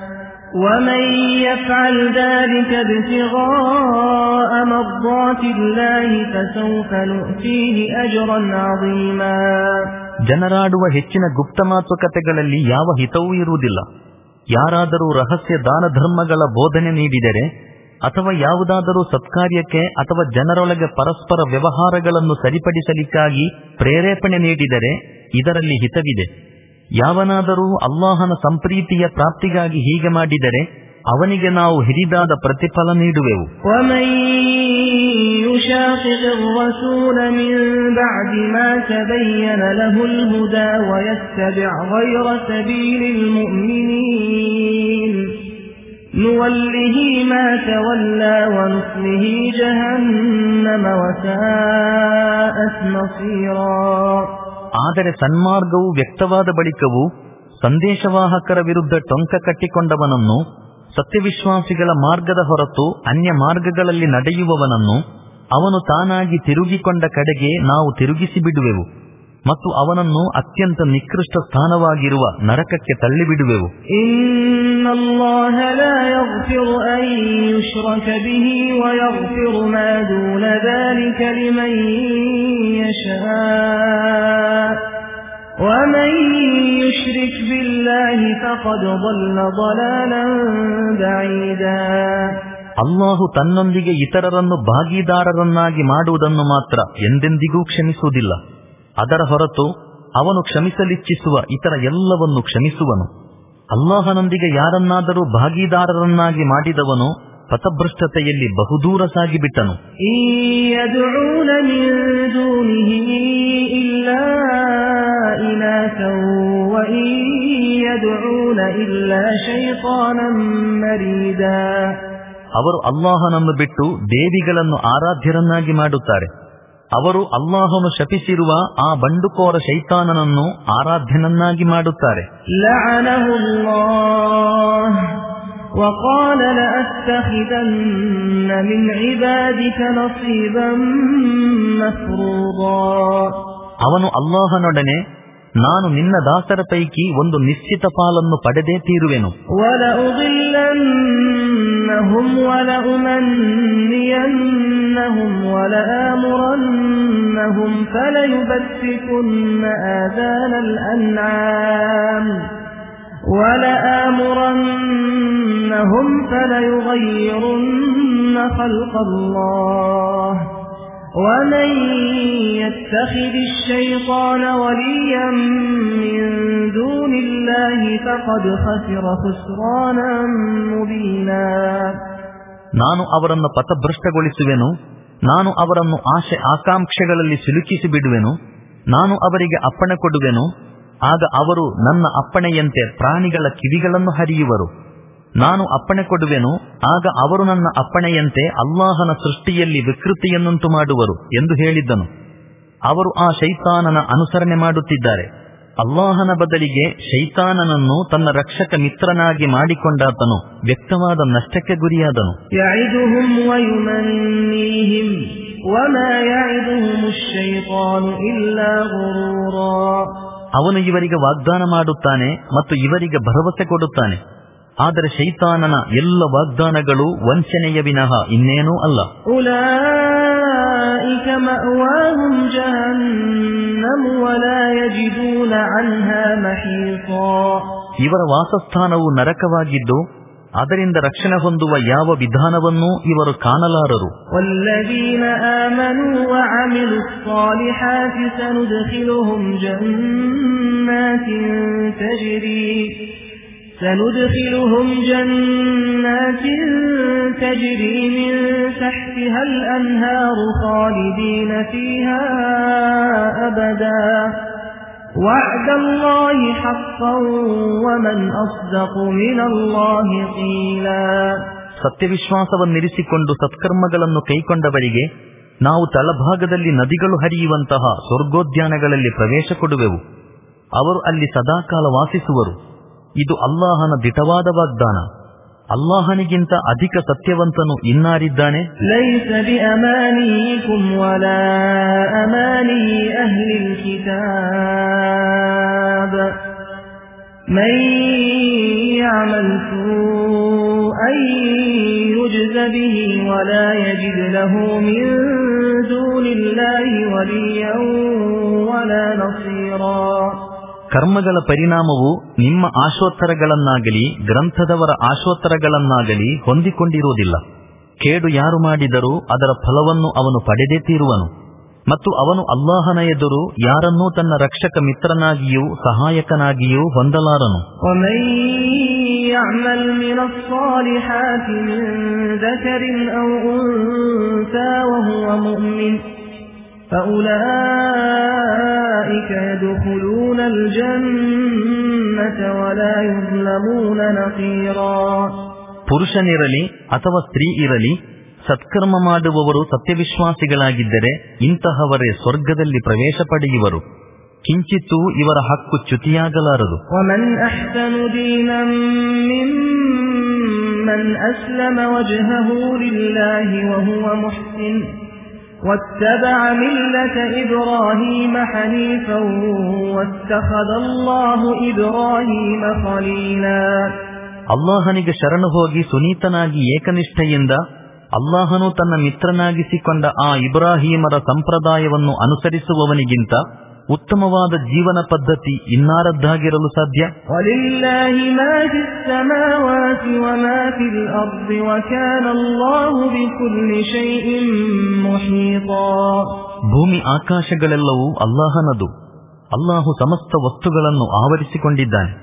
ومن يفعل ذلك ابتغاء مرضات الله فسوف نؤتيه أجرا عظيما ಜನರಾಡುವ ಹೆಚ್ಚಿನ ಗುಪ್ತ ಮಾತುಕತೆಗಳಲ್ಲಿ ಯಾವ ಹಿತವೂ ಇರುವುದಿಲ್ಲ ಯಾರಾದರೂ ರಹಸ್ಯ ದಾನ ಧರ್ಮಗಳ ಬೋಧನೆ ನೀಡಿದರೆ ಅಥವಾ ಯಾವುದಾದರೂ ಸತ್ಕಾರ್ಯಕ್ಕೆ ಅಥವಾ ಜನರೊಳಗೆ ಪರಸ್ಪರ ವ್ಯವಹಾರಗಳನ್ನು ಸರಿಪಡಿಸಲಿಕ್ಕಾಗಿ ಪ್ರೇರೇಪಣೆ ನೀಡಿದರೆ ಇದರಲ್ಲಿ ಹಿತವಿದೆ ಯಾವನಾದರೂ ಅಲ್ಲಾಹನ ಸಂಪ್ರೀತಿಯ ಪ್ರಾಪ್ತಿಗಾಗಿ ಹೀಗೆ ಮಾಡಿದರೆ ಅವನಿಗೆ ನಾವು ಹಿರಿದಾದ ಪ್ರತಿಫಲ ನೀಡುವೆವು. ಆದರೆ ಸನ್ಮಾರ್ಗವು ವ್ಯಕ್ತವಾದ ಬಳಿಕವೂ ಸಂದೇಶವಾಹಕರ ವಿರುದ್ಧ ಟೊಂಕ ಕಟ್ಟಿಕೊಂಡವನನ್ನು ಸತ್ಯವಿಶ್ವಾಸಿಗಳ ಮಾರ್ಗದ ಹೊರತು ಅನ್ಯ ಮಾರ್ಗಗಳಲ್ಲಿ ನಡೆಯುವವನನ್ನು ಅವನು ತಾನಾಗಿ ತಿರುಗಿಕೊಂಡ ಕಡೆಗೆ ನಾವು ತಿರುಗಿಸಿ ಬಿಡುವೆವು ಮತ್ತು ಅವನನ್ನು ಅತ್ಯಂತ ನಿಕೃಷ್ಟ ಸ್ಥಾನವಾಗಿರುವ ನರಕಕ್ಕೆ ತಳ್ಳಿಬಿಡುವೆವು. إن الله لا يغفر أن يشرك به ويغفر ما دون ذلك لمن يشاء ومن ومن يشرك بالله فقد ضل ضلالا بعيدا ಅಲ್ಲಾಹು ತನ್ನೊಂದಿಗೆ ಇತರರನ್ನು ಭಾಗಿದಾರರನ್ನಾಗಿ ಮಾಡುವುದನ್ನು ಮಾತ್ರ ಎಂದೆಂದಿಗೂ ಕ್ಷಮಿಸುವುದಿಲ್ಲ ಅದರ ಹೊರತು ಅವನು ಕ್ಷಮಿಸಲಿಚ್ಛಿಸುವ ಇತರ ಎಲ್ಲವನ್ನು ಕ್ಷಮಿಸುವನು ಅಲ್ಲಾಹನೊಂದಿಗೆ ಯಾರನ್ನಾದರೂ ಭಾಗಿದಾರರನ್ನಾಗಿ ಮಾಡಿದವನು ಪಥಭ್ರಷ್ಟತೆಯಲ್ಲಿ ಬಹುದೂರ ಸಾಗಿಬಿಟ್ಟನು. ಅವರು ಅಲ್ಲಾಹನನ್ನು ಬಿಟ್ಟು ದೇವಿಗಳನ್ನು ಆರಾಧ್ಯರನ್ನಾಗಿ ಮಾಡುತ್ತಾರೆ. ಅವರು ಅಲ್ಲಾಹನು ಶಪಿಸಿರುವ ಆ ಬಂಡುಕೋರ ಶೈತಾನನನ್ನು ಆರಾಧ್ಯನನ್ನಾಗಿ ಮಾಡುತ್ತಾರೆ لعنه الله وقال لأتخذن من عبادك نصيبا مفروضا ಅವನು ಅಲ್ಲಾಹನೊಡನೆ ನಾನು ನಿನ್ನ ದಾಸರ ಪೈಕಿ ಒಂದು ನಿಶ್ಚಿತ ಪಾಲನ್ನು ಪಡೆದೇ ತೀರುವೆನು ولأضلنهم ولأمنينهم ولآمرنهم فليبتكن آذان الأنعام ولآمرنهم فليغيرن خلق الله ومن يتخذ الشيطان وليا من دون الله فقد خسر خسرانا مبينا ನಾನು ಅವರನ್ನು ಪಥಭ್ರಷ್ಟಗೊಳಿಸುವೆನು ನಾನು ಅವರನ್ನು ಆಶೆ ಆಕಾಂಕ್ಷೆಗಳಲ್ಲಿ ಸಿಲುಕಿಸಿ ಬಿಡುವೆನು ನಾನು ಅವರಿಗೆ ಅಪ್ಪಣೆ ಕೊಡುವೆನು ಆಗ ಅವರು ನನ್ನ ಅಪ್ಪಣೆಯಂತೆ ಪ್ರಾಣಿಗಳ ಕಿವಿಗಳನ್ನು ಹರಿಯುವರು ನಾನು ಅಪ್ಪಣೆ ಕೊಡುವೆನು ಆಗ ಅವರು ನನ್ನ ಅಪ್ಪಣೆಯಂತೆ ಅಲ್ಲಾಹನ ಸೃಷ್ಟಿಯಲ್ಲಿ ವಿಕೃತಿಯನ್ನುಂಟು ಮಾಡುವರು ಎಂದು ಹೇಳಿದ್ದನು. ಅವರು ಆ ಶೈತಾನನ ಅನುಸರಣೆ ಮಾಡುತ್ತಿದ್ದಾರೆ. ಅಲ್ಲಾಹನ ಬದಲಿಗೆ ಶೈತಾನನನ್ನು ತನ್ನ ರಕ್ಷಕ ಮಿತ್ರನಾಗಿ ಮಾಡಿಕೊಂಡಾತನು ವ್ಯಕ್ತವಾದ ನಷ್ಟಕ್ಕೆ ಗುರಿಯಾದನು. ಅವನು ಇವರಿಗೆ ವಾಗ್ದಾನ ಮಾಡುತ್ತಾನೆ ಮತ್ತು ಇವರಿಗೆ ಭರವಸೆ ಕೊಡುತ್ತಾನೆ. ಆದರೆ ಶೈತಾನನ ಎಲ್ಲ ವಾಗ್ದಾನಗಳು ವಂಚನೆಯ ವಿನಃ ಇನ್ನೇನೂ ಅಲ್ಲ. ಇವರ ವಾಸಸ್ಥಾನವು ನರಕವಾಗಿದ್ದು ಅದರಿಂದ ರಕ್ಷಣೆ ಹೊಂದುವ ಯಾವ ವಿಧಾನವನ್ನೂ ಇವರು ಕಾಣಲಾರರು. سندخلهم جنات تجري سندخلهم جنات تجري من تحتها الأنهار خالدين فيها أبدا وعد الله حقا ومن أصدق من الله قيلا ಸತ್ಯವಿಶ್ವಾಸವನ್ನಿರಿಸಿಕೊಂಡು ಸತ್ಕರ್ಮಗಳನ್ನು ಕೈಕೊಂಡವರಿಗೆ ನಾವು ತಳಭಾಗದಲ್ಲಿ ನದಿಗಳು ಹರಿಯುವಂತಹ ಸ್ವರ್ಗೋದ್ಯಾನಗಳಲ್ಲಿ ಪ್ರವೇಶ ಕೊಡುವೆವು ಅವರು ಅಲ್ಲಿ ಸದಾಕಾಲ ವಾಸಿಸುವರು ಇದು ಅಲ್ಲಾಹನ ದಿಟವಾದ ವಾಗ್ದಾನ. ಅಲ್ಲಾಹನಿಗಿಂತ ಅಧಿಕ ಸತ್ಯವಂತನು ಇನ್ನಾರಿದ್ದಾನೆ? ಕರ್ಮಗಳ ಪರಿಣಾಮವು ನಿಮ್ಮ ಆಶೋತ್ತರಗಳನ್ನಾಗಲಿ ಗ್ರಂಥದವರ ಆಶೋತ್ತರಗಳನ್ನಾಗಲಿ ಹೊಂದಿಕೊಂಡಿರುವುದಿಲ್ಲ ಕೇಡು ಯಾರು ಮಾಡಿದರೂ ಅದರ ಫಲವನ್ನು ಅವನು ಪಡೆದೇ ತೀರುವನು ಮತ್ತು ಅವನು ಅಲ್ಲಾಹನ ಎದುರು ಯಾರನ್ನೂ ತನ್ನ ರಕ್ಷಕ ಮಿತ್ರನಾಗಿಯೂ ಸಹಾಯಕನಾಗಿಯೂ ಹೊಂದಲಾರನು ومن يعمل من الصالحات من ذكر أو أنثى وهو مؤمن فأولئك يدخلون الجنة ولا يظلمون نقيرا ಪುರುಷನಿರಲಿ ಅಥವಾ ಸ್ತ್ರೀ ಇರಲಿ ಸತ್ಕರ್ಮ ಮಾಡುವವರು ಸತ್ಯವಿಶ್ವಾಸಿಗಳಾಗಿದ್ದರೆ ಇಂತಹವರೇ ಸ್ವರ್ಗದಲ್ಲಿ ಪ್ರವೇಶ ಪಡೆಯುವರು ಕಿಂಚಿತ್ತೂ ಇವರ ಹಕ್ಕು ಚ್ಯುತಿಯಾಗಲಾರದು ومن أحسن دينا ممن أسلم وجهه لله وهو محسن واتبع ملة إبراهيم حنيفا واتخذ الله إبراهيم خليلا ಅಲ್ಲಾಹನಿಗೆ ಶರಣು ಹೋಗಿ ಸುನೀತನಾಗಿ ಏಕನಿಷ್ಠೆಯಿಂದ ಅಲ್ಲಾಹನು ತನ್ನ ಮಿತ್ರನಾಗಿಸಿಕೊಂಡ ಆ ಇಬ್ರಾಹೀಮರ ಸಂಪ್ರದಾಯವನ್ನು ಅನುಸರಿಸುವವನಿಗಿಂತ ಉತ್ತಮವಾದ ಜೀವನ ಪದ್ಧತಿ ಇನ್ನಾರದ್ದಾಗಿರಲು ಸಾಧ್ಯ? ಭೂಮಿ ಆಕಾಶಗಳೆಲ್ಲವೂ ಅಲ್ಲಾಹನದು. ಅಲ್ಲಾಹು ಸಮಸ್ತ ವಸ್ತುಗಳನ್ನು ಆವರಿಸಿಕೊಂಡಿದ್ದಾನೆ.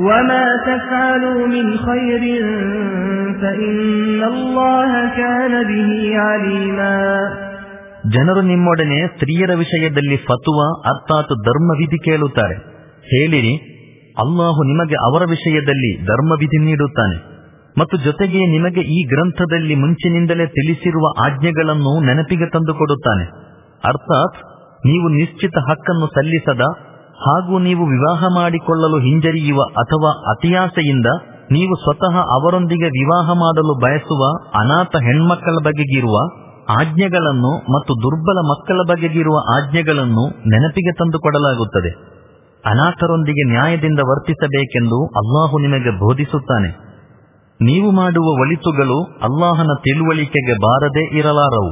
وما تفعلوا من خير فإن الله كان به عليما ಜನರು ನಿಮ್ಮೊಡನೆ ಸ್ತ್ರೀಯರ ವಿಷಯದಲ್ಲಿ ಫತುವ ಅರ್ಥಾತ್ ಧರ್ಮವಿಧಿ ಕೇಳುತ್ತಾರೆ ಹೇಳಿರಿ ಅಲ್ಲಾಹು ನಿಮಗೆ ಅವರ ವಿಷಯದಲ್ಲಿ ಧರ್ಮವಿಧಿ ನೀಡುತ್ತಾನೆ ಮತ್ತು ಜೊತೆಗೆ ನಿಮಗೆ ಈ ಗ್ರಂಥದಲ್ಲಿ ಮುಂಚಿನಿಂದಲೇ ತಿಳಿಸಿರುವ ಆಜ್ಞೆಗಳನ್ನು ನೆನಪಿಗೆ ತಂದುಕೊಡುತ್ತಾನೆ ಅರ್ಥಾತ್ ನೀವು ನಿಶ್ಚಿತ ಹಕ್ಕನ್ನು ಸಲ್ಲಿಸದ ಹಾಗೂ ನೀವು ವಿವಾಹ ಮಾಡಿಕೊಳ್ಳಲು ಹಿಂಜರಿಯುವ ಅಥವಾ ಅತಿಯಾಸೆಯಿಂದ ನೀವು ಸ್ವತಃ ಅವರೊಂದಿಗೆ ವಿವಾಹ ಮಾಡಲು ಬಯಸುವ ಅನಾಥ ಹೆಣ್ಮಕ್ಕಳ ಬಗೆಗಿರುವ ಆಜ್ಞೆಗಳನ್ನು ಮತ್ತು ದುರ್ಬಲ ಮಕ್ಕಳ ಬಗೆಗಿರುವ ಆಜ್ಞೆಗಳನ್ನು ನೆನಪಿಗೆ ತಂದುಕೊಡಲಾಗುತ್ತದೆ ಅನಾಥರೊಂದಿಗೆ ನ್ಯಾಯದಿಂದ ವರ್ತಿಸಬೇಕೆಂದು ಅಲ್ಲಾಹು ನಿಮಗೆ ಬೋಧಿಸುತ್ತಾನೆ. ನೀವು ಮಾಡುವ ಒಳಿತುಗಳು ಅಲ್ಲಾಹನ ತಿಳುವಳಿಕೆಗೆ ಬಾರದೇ ಇರಲಾರವು.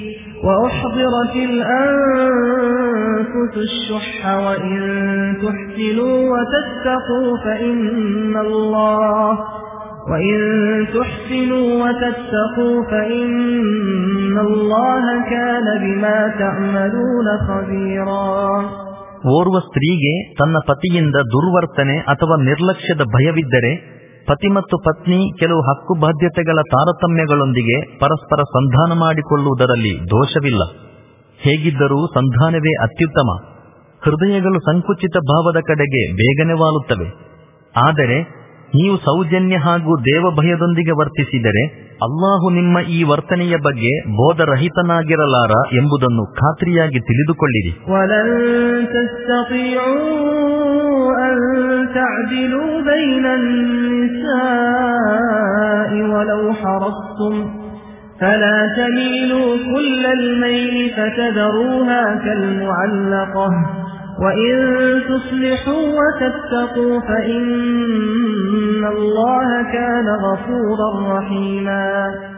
وأحضرت الأنفس الشح وإن تحسنوا وتتقوا فإن الله وإن تحسنوا وتتقوا فإن الله كان بما تعملون خبيرا ಓರ್ವ ಸ್ತ್ರೀಗೆ ತನ್ನ ಪತಿಯಿಂದ ದುರ್ವರ್ತನೆ ಅಥವಾ ನಿರ್ಲಕ್ಷ್ಯದ ಭಯವಿದ್ದರೆ ಪತಿ ಮತ್ತು ಪತ್ನಿ, ಕೆಲವು ಹಕ್ಕು ಬಾಧ್ಯತೆಗಳ ತಾರತಮ್ಯಗಳೊಂದಿಗೆ ಪರಸ್ಪರ ಸಂಧಾನ ಮಾಡಿಕೊಳ್ಳುವುದರಲ್ಲಿ ದೋಷವಿಲ್ಲ. ಹೇಗಿದ್ದರೂ ಸಂಧಾನವೇ ಅತ್ಯುತ್ತಮ. ಹೃದಯಗಳು ಸಂಕುಚಿತ ಭಾವದ ಕಡೆಗೆ ಬೇಗನೆ ವಾಲುತ್ತವೆ. ಆದರೆ ನೀವು ಸೌಜನ್ಯ ಹಾಗೂ ದೇವಭಯದೊಂದಿಗೆ ವರ್ತಿಸಿದರೆ ಅಲ್ಲಾಹು ನಿಮ್ಮ ಈ ವರ್ತನೆಯ ಬಗ್ಗೆ ಬೋಧರಹಿತನಾಗಿರಲಾರ ಎಂಬುದನ್ನು ಖಾತ್ರಿಯಾಗಿ ತಿಳಿದುಕೊಳ್ಳಿರಿ. ಫಲ تستطيعوا أن تعدلوا بين النساء ولو حرصتم فلا تميلوا كل الميل فتذروها كالمعلقة وإن تصلحوا وتتقوا فإن الله كان غفورا رحيما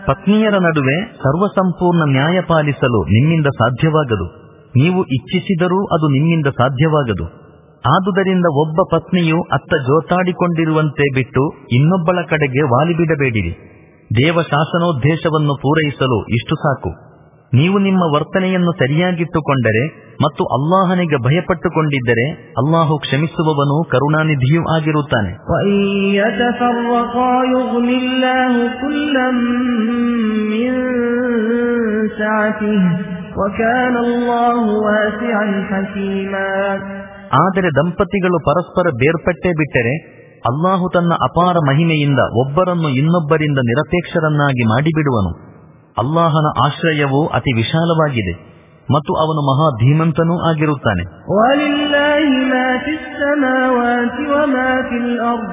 ಪತ್ನಿಯರ ನಡುವೆ ಸರ್ವಸಂಪೂರ್ಣ ನ್ಯಾಯ ಪಾಲಿಸಲು ನಿಮ್ಮಿಂದ ಸಾಧ್ಯವಾಗದು ನೀವು ಇಚ್ಛಿಸಿದರೂ ಅದು ನಿಮ್ಮಿಂದ ಸಾಧ್ಯವಾಗದು ಆದುದರಿಂದ ಒಬ್ಬ ಪತ್ನಿಯು ಅತ್ತ ಜೋತಾಡಿಕೊಂಡಿರುವಂತೆ ಬಿಟ್ಟು ಇನ್ನೊಬ್ಬಳ ಕಡೆಗೆ ವಾಲಿಬಿಡಬೇಡಿರಿ ದೇವ ಶಾಸನೋದ್ದೇಶವನ್ನು ಪೂರೈಸಲು ಇಷ್ಟು ಸಾಕು ನೀವು ನಿಮ್ಮ ವರ್ತನೆಯನ್ನು ಸರಿಯಾಗಿಟ್ಟುಕೊಂಡರೆ ಮತ್ತು ಅಲ್ಲಾಹನಿಗೆ ಭಯಪಟ್ಟುಕೊಂಡಿದ್ದರೆ ಅಲ್ಲಾಹು ಕ್ಷಮಿಸುವವನು ಕರುಣಾನಿಧಿಯೂ ಆಗಿರುತ್ತಾನೆ. ಆದರೆ ದಂಪತಿಗಳು ಪರಸ್ಪರ ಬೇರ್ಪಟ್ಟೇ ಬಿಟ್ಟರೆ ಅಲ್ಲಾಹು ತನ್ನ ಅಪಾರ ಮಹಿಮೆಯಿಂದ ಒಬ್ಬರನ್ನು ಇನ್ನೊಬ್ಬರಿಂದ ನಿರಪೇಕ್ಷರನ್ನಾಗಿ ಮಾಡಿಬಿಡುವನು. ಅಲ್ಲಾಹನ ಆಶ್ರಯವು ಅತಿ ವಿಶಾಲವಾಗಿದೆ ಮತ್ತು ಅವನು ಮಹಾ ಧೀಮಂತನೂ ಆಗಿರುತ್ತಾನೆ ولله ما في السماوات وما في الأرض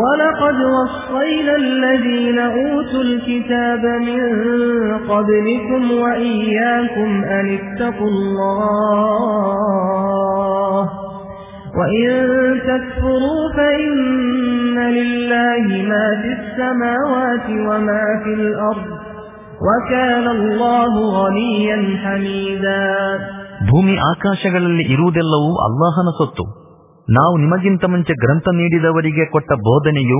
ولقد وصينا الذين أوتوا الكتاب من قبلكم وإياكم أن اتقوا الله وإن تكفروا فإن لله ما في السماوات وما في الأرض ಭೂಮಿ ಆಕಾಶಗಳಲ್ಲಿ ಇರುವುದೆಲ್ಲವೂ ಅಲ್ಲಾಹನ ಸೊತ್ತು. ನಾವು ನಿಮಗಿಂತ ಮುಂಚೆ ಗ್ರಂಥ ನೀಡಿದವರಿಗೆ ಕೊಟ್ಟ ಬೋಧನೆಯು,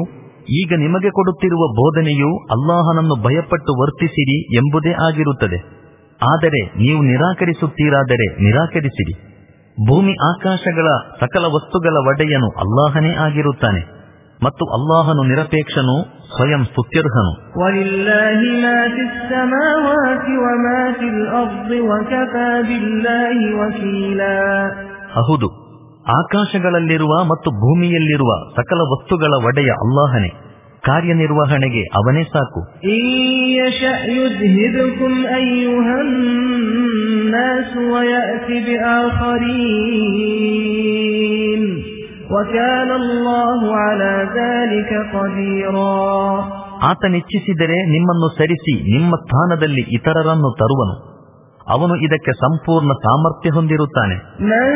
ಈಗ ನಿಮಗೆ ಕೊಡುತ್ತಿರುವ ಬೋಧನೆಯು ಅಲ್ಲಾಹನನ್ನು ಭಯಪಟ್ಟು ವರ್ತಿಸಿರಿ ಎಂಬುದೇ ಆಗಿರುತ್ತದೆ. ಆದರೆ ನೀವು ನಿರಾಕರಿಸುತ್ತೀರಾದರೆ ನಿರಾಕರಿಸಿರಿ. ಭೂಮಿ ಆಕಾಶಗಳ ಸಕಲ ವಸ್ತುಗಳ ಒಡೆಯನು ಅಲ್ಲಾಹನೇ ಆಗಿರುತ್ತಾನೆ. ಮತ್ತು ಅಲ್ಲಾಹನು ನಿರಪೇಕ್ಷನು ಸ್ವಯಂ ಸ್ತುತ್ಯರ್ಹನು ಹೌದು ಆಕಾಶಗಳಲ್ಲಿರುವ ಮತ್ತು ಭೂಮಿಯಲ್ಲಿರುವ ಸಕಲ ವಸ್ತುಗಳ ಒಡೆಯ ಅಲ್ಲಾಹನೇ ಕಾರ್ಯನಿರ್ವಹಣೆಗೆ ಅವನೇ ಸಾಕು. ಈ يشأ يذهبكم أيها الناس ويأت بآخرين وكان الله على ذلك قديرا ಆತನಿಚ್ಛಿಸಿದರೆ ನಿಮ್ಮನ್ನು ಸರಿಸಿ ನಿಮ್ಮ ಸ್ಥಾನದಲ್ಲಿ ಇತರರನ್ನು ತರುವನು ಅವನು ಇದಕ್ಕೆ ಸಂಪೂರ್ಣ ಸಾಮರ್ಥ್ಯ ಹೊಂದಿರುತ್ತಾನೆ من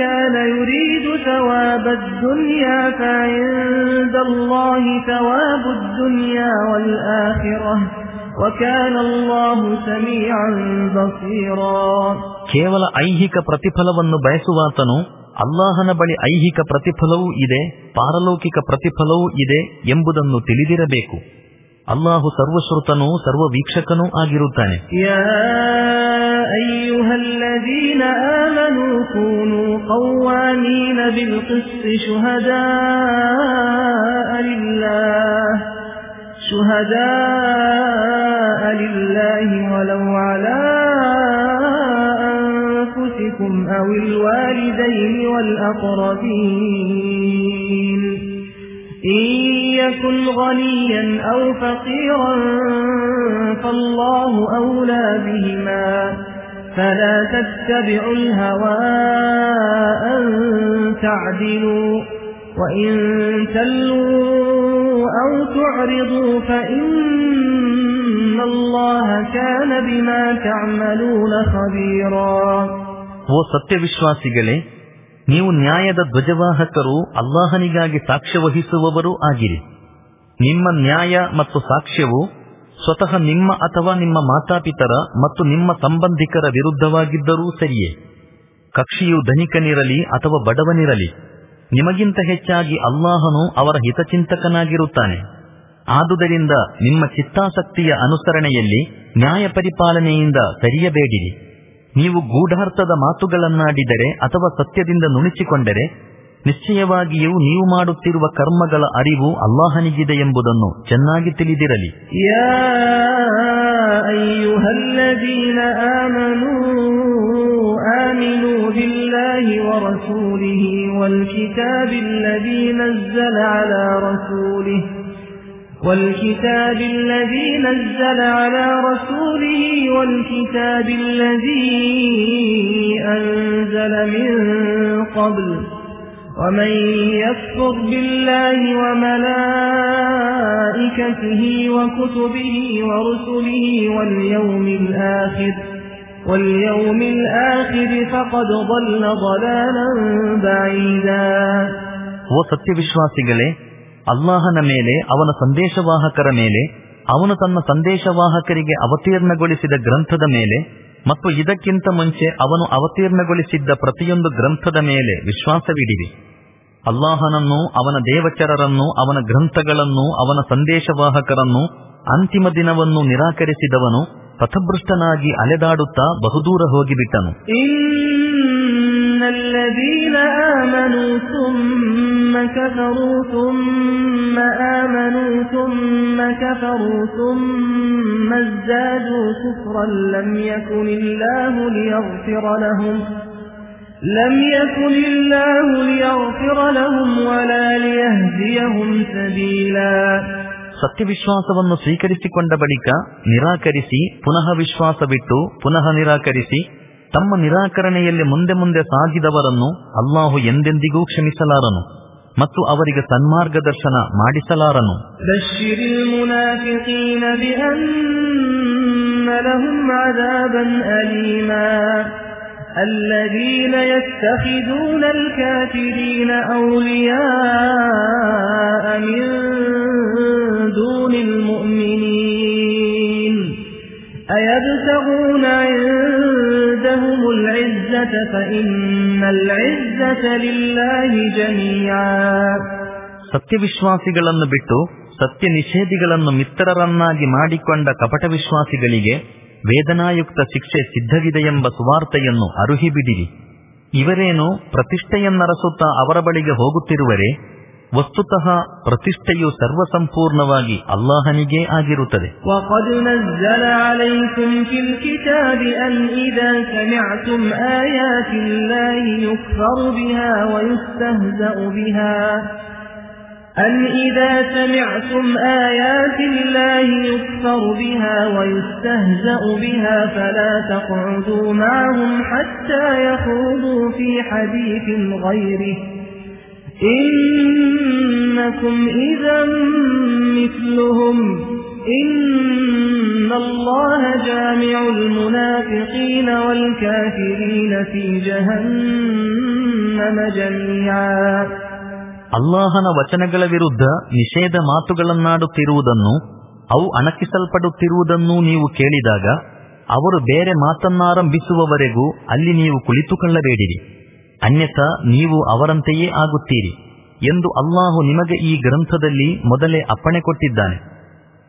كان يريد ثواب الدنيا فعند الله ثواب الدنيا والآخرة وكان الله سميعا بصيرا ಕೇವಲ ಐಹಿಕ ಪ್ರತಿಫಲವನ್ನು ಬಯಸುವಾತನು ಅಲ್ಲಾಹನ ಬಳಿ ಐಹಿಕ ಪ್ರತಿಫಲವೂ ಇದೆ ಪಾರಲೌಕಿಕ ಪ್ರತಿಫಲವೂ ಇದೆ ಎಂಬುದನ್ನು ತಿಳಿದಿರಬೇಕು ಅಲ್ಲಾಹು ಸರ್ವಶ್ರುತನೂ ಸರ್ವವೀಕ್ಷಕನೂ ಆಗಿರುತ್ತಾನೆ يا أيها الذين آمنوا كونوا قوامين بالقسط شهداء لله شهداء لله ولو على أنفسكم أو الوالدين والأقربين إن يكن غنيا أو فقيرا فالله أولى بهما فلا تتبعوا الهوى أن تعدلوا وإن تلوا أو تعرضوا فإن الله كان بما تعملون خبيرا ಓ ಸತ್ಯವಿಶ್ವಾಸಿಗಳೇ ನೀವು ನ್ಯಾಯದ ಧ್ವಜವಾಹಕರು, ಅಲ್ಲಾಹನಿಗಾಗಿ ಸಾಕ್ಷ್ಯ ವಹಿಸುವವರೂ ಆಗಿರಿ. ನಿಮ್ಮ ನ್ಯಾಯ ಮತ್ತು ಸಾಕ್ಷ್ಯವು ಸ್ವತಃ ನಿಮ್ಮ ಅಥವಾ ನಿಮ್ಮ ಮಾತಾಪಿತರ ಮತ್ತು ನಿಮ್ಮ ಸಂಬಂಧಿಕರ ವಿರುದ್ಧವಾಗಿದ್ದರೂ ಸರಿಯೇ. ಕಕ್ಷಿಯು ಧನಿಕನಿರಲಿ ಅಥವಾ ಬಡವನಿರಲಿ, ನಿಮಗಿಂತ ಹೆಚ್ಚಾಗಿ ಅಲ್ಲಾಹನು ಅವರ ಹಿತಚಿಂತಕನಾಗಿರುತ್ತಾನೆ. ಆದುದರಿಂದ ನಿಮ್ಮ ಚಿತ್ತಾಸಕ್ತಿಯ ಅನುಸರಣೆಯಲ್ಲಿ ನ್ಯಾಯ ಪರಿಪಾಲನೆಯಿಂದ ಸರಿಯಬೇಡಿರಿ. ನೀವು ಗೂಢಾರ್ಥದ ಮಾತುಗಳನ್ನಾಡಿದರೆ ಅಥವಾ ಸತ್ಯದಿಂದ ನುಣಿಸಿಕೊಂಡರೆ ನಿಶ್ಚಯವಾಗಿಯೂ ನೀವು ಮಾಡುತ್ತಿರುವ ಕರ್ಮಗಳ ಅರಿವು ಅಲ್ಲಾಹನಿಗಿದೆ ಎಂಬುದನ್ನು ಚೆನ್ನಾಗಿ ತಿಳಿದಿರಲಿ يا أيها الذين آمنوا آمنوا بالله ورسوله والكتاب الذي نزل على رسوله والكتاب الذي نزل على رسوله والكتاب الذي أنزل من قبل ومن يكفر بالله وملائكته وكتبه ورسله واليوم الآخر واليوم الآخر فقد ضل ضلالا بعيدا. وسطي വിശ്വാസികളെ ಅಲ್ಲಾಹನ ಮೇಲೆ, ಅವನ ಸಂದೇಶವಾಹಕರ ಮೇಲೆ, ಅವನು ತನ್ನ ಸಂದೇಶವಾಹಕರಿಗೆ ಅವತೀರ್ಣಗೊಳಿಸಿದ ಗ್ರಂಥದ ಮೇಲೆ ಮತ್ತು ಇದಕ್ಕಿಂತ ಮುಂಚೆ ಅವನು ಅವತೀರ್ಣಗೊಳಿಸಿದ್ದ ಪ್ರತಿಯೊಂದು ಗ್ರಂಥದ ಮೇಲೆ ವಿಶ್ವಾಸವಿಡಿರಿ. ಅಲ್ಲಾಹನನ್ನು, ಅವನ ದೇವಚರರನ್ನು, ಅವನ ಗ್ರಂಥಗಳನ್ನು, ಅವನ ಸಂದೇಶವಾಹಕರನ್ನು ಅಂತಿಮ ದಿನವನ್ನು ನಿರಾಕರಿಸಿದವನು ಪಥಭೃಷ್ಟನಾಗಿ ಅಲೆದಾಡುತ್ತಾ ಬಹುದೂರ ಹೋಗಿಬಿಟ್ಟನು. الذين آمنوا ثم كفروا ثم آمنوا ثم كفروا ثم ازدادوا كفرا لم يكن الله ليغفر لهم لم يكن الله ليغفر لهم ولا ليهديهم سبيلا ಸತ್ಯವಿಶ್ವಾಸವನ್ನು ಸ್ವೀಕರಿಸಿಕೊಂಡ ಬಳಿಕ ನಿರಾಕರಿಸಿ ಪುನಃ ವಿಶ್ವಾಸ ಬಿಟ್ಟು ಪುನಃ ನಿರಾಕರಿಸಿ ತಮ್ಮ ನಿರಾಕರಣೆಯಲ್ಲಿ ಮುಂದೆ ಮುಂದೆ ಸಾಗಿದವರನ್ನು ಅಲ್ಲಾಹು ಎಂದೆಂದಿಗೂ ಕ್ಷಮಿಸಲಾರನು ಮತ್ತು ಅವರಿಗೆ ಸನ್ಮಾರ್ಗದರ್ಶನ ಮಾಡಿಸಲಾರನು بشر المنافقين بأن لهم عذابا أليما الذين يتخذون الكافرين أولياء من دون المؤمنين أيبتغون عندهم العزة فإن العزة لله جميعا ಸತ್ಯವಿಶ್ವಾಸಿಗಳನ್ನು ಬಿಟ್ಟು ಸತ್ಯ ನಿಷೇಧಿಗಳನ್ನು ಮಿತ್ರರನ್ನಾಗಿ ಮಾಡಿಕೊಂಡ ಕಪಟ ವಿಶ್ವಾಸಿಗಳಿಗೆ ವೇದನಾಯುಕ್ತ ಶಿಕ್ಷೆ ಸಿದ್ಧವಿದೆ ಎಂಬ ಸುವಾರ್ತೆಯನ್ನು ಅರುಹಿಬಿಡಿರಿ ಇವರೇನು ಪ್ರತಿಷ್ಠೆಯನ್ನರಸುತ್ತಾ ಅವರ ಬಳಿಗೆ ಹೋಗುತ್ತಿರುವರೆ ವಸ್ತುತಃ ಪ್ರತಿಷ್ಠೆಯು ಸರ್ವಸಂಪೂರ್ಣವಾಗಿ ಅಲ್ಲಾಹನಿಗೇ ಆಗಿರುತ್ತದೆ وقد نزل عليكم في الكتاب أن إذا سمعتم آيات الله يكفر بها ويستهزأ بها أن إذا سمعتم آيات الله يكفر بها ويستهزأ بها فلا تقعدوا معهم حتى يخوضوا في حديث غيره إنكم إذا مثلهم إن الله جامع المنافقين والكافرين في جهنم جميعا ಅಲ್ಲಾಹನ ವಚನಗಳ ವಿರುದ್ಧ ನಿಷೇಧ ಮಾತುಗಳನ್ನಾಡುತ್ತಿರುವುದನ್ನು ಅವು ಅಣಕಿಸಲ್ಪಡುತ್ತಿರುವುದನ್ನೂ ನೀವು ಕೇಳಿದಾಗ ಅವರು ಬೇರೆ ಮಾತನ್ನಾರಂಭಿಸುವವರೆಗೂ ಅಲ್ಲಿ ನೀವು ಕುಳಿತುಕೊಳ್ಳಬೇಡಿರಿ ಅನ್ಯಥಾ ನೀವು ಅವರಂತೆಯೇ ಆಗುತ್ತೀರಿ ಎಂದು ಅಲ್ಲಾಹು ನಿಮಗೆ ಈ ಗ್ರಂಥದಲ್ಲಿ ಮೊದಲೇ ಅಪ್ಪಣೆ ಕೊಟ್ಟಿದ್ದಾನೆ.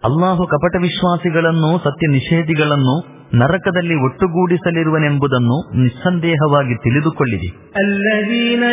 ಅಲ್ಲಾಹು ಕಪಟ ವಿಶ್ವಾಸಿಗಳನ್ನು ಸತ್ಯ ನಿಷೇಧಿಗಳನ್ನು ನರಕದಲ್ಲಿ ಒಟ್ಟುಗೂಡಿಸಲಿರುವನೆಂಬುದನ್ನು ನಿಸ್ಸಂದೇಹವಾಗಿ ತಿಳಿದುಕೊಳ್ಳಿರಿ. ಅಲ್ಲದೀನ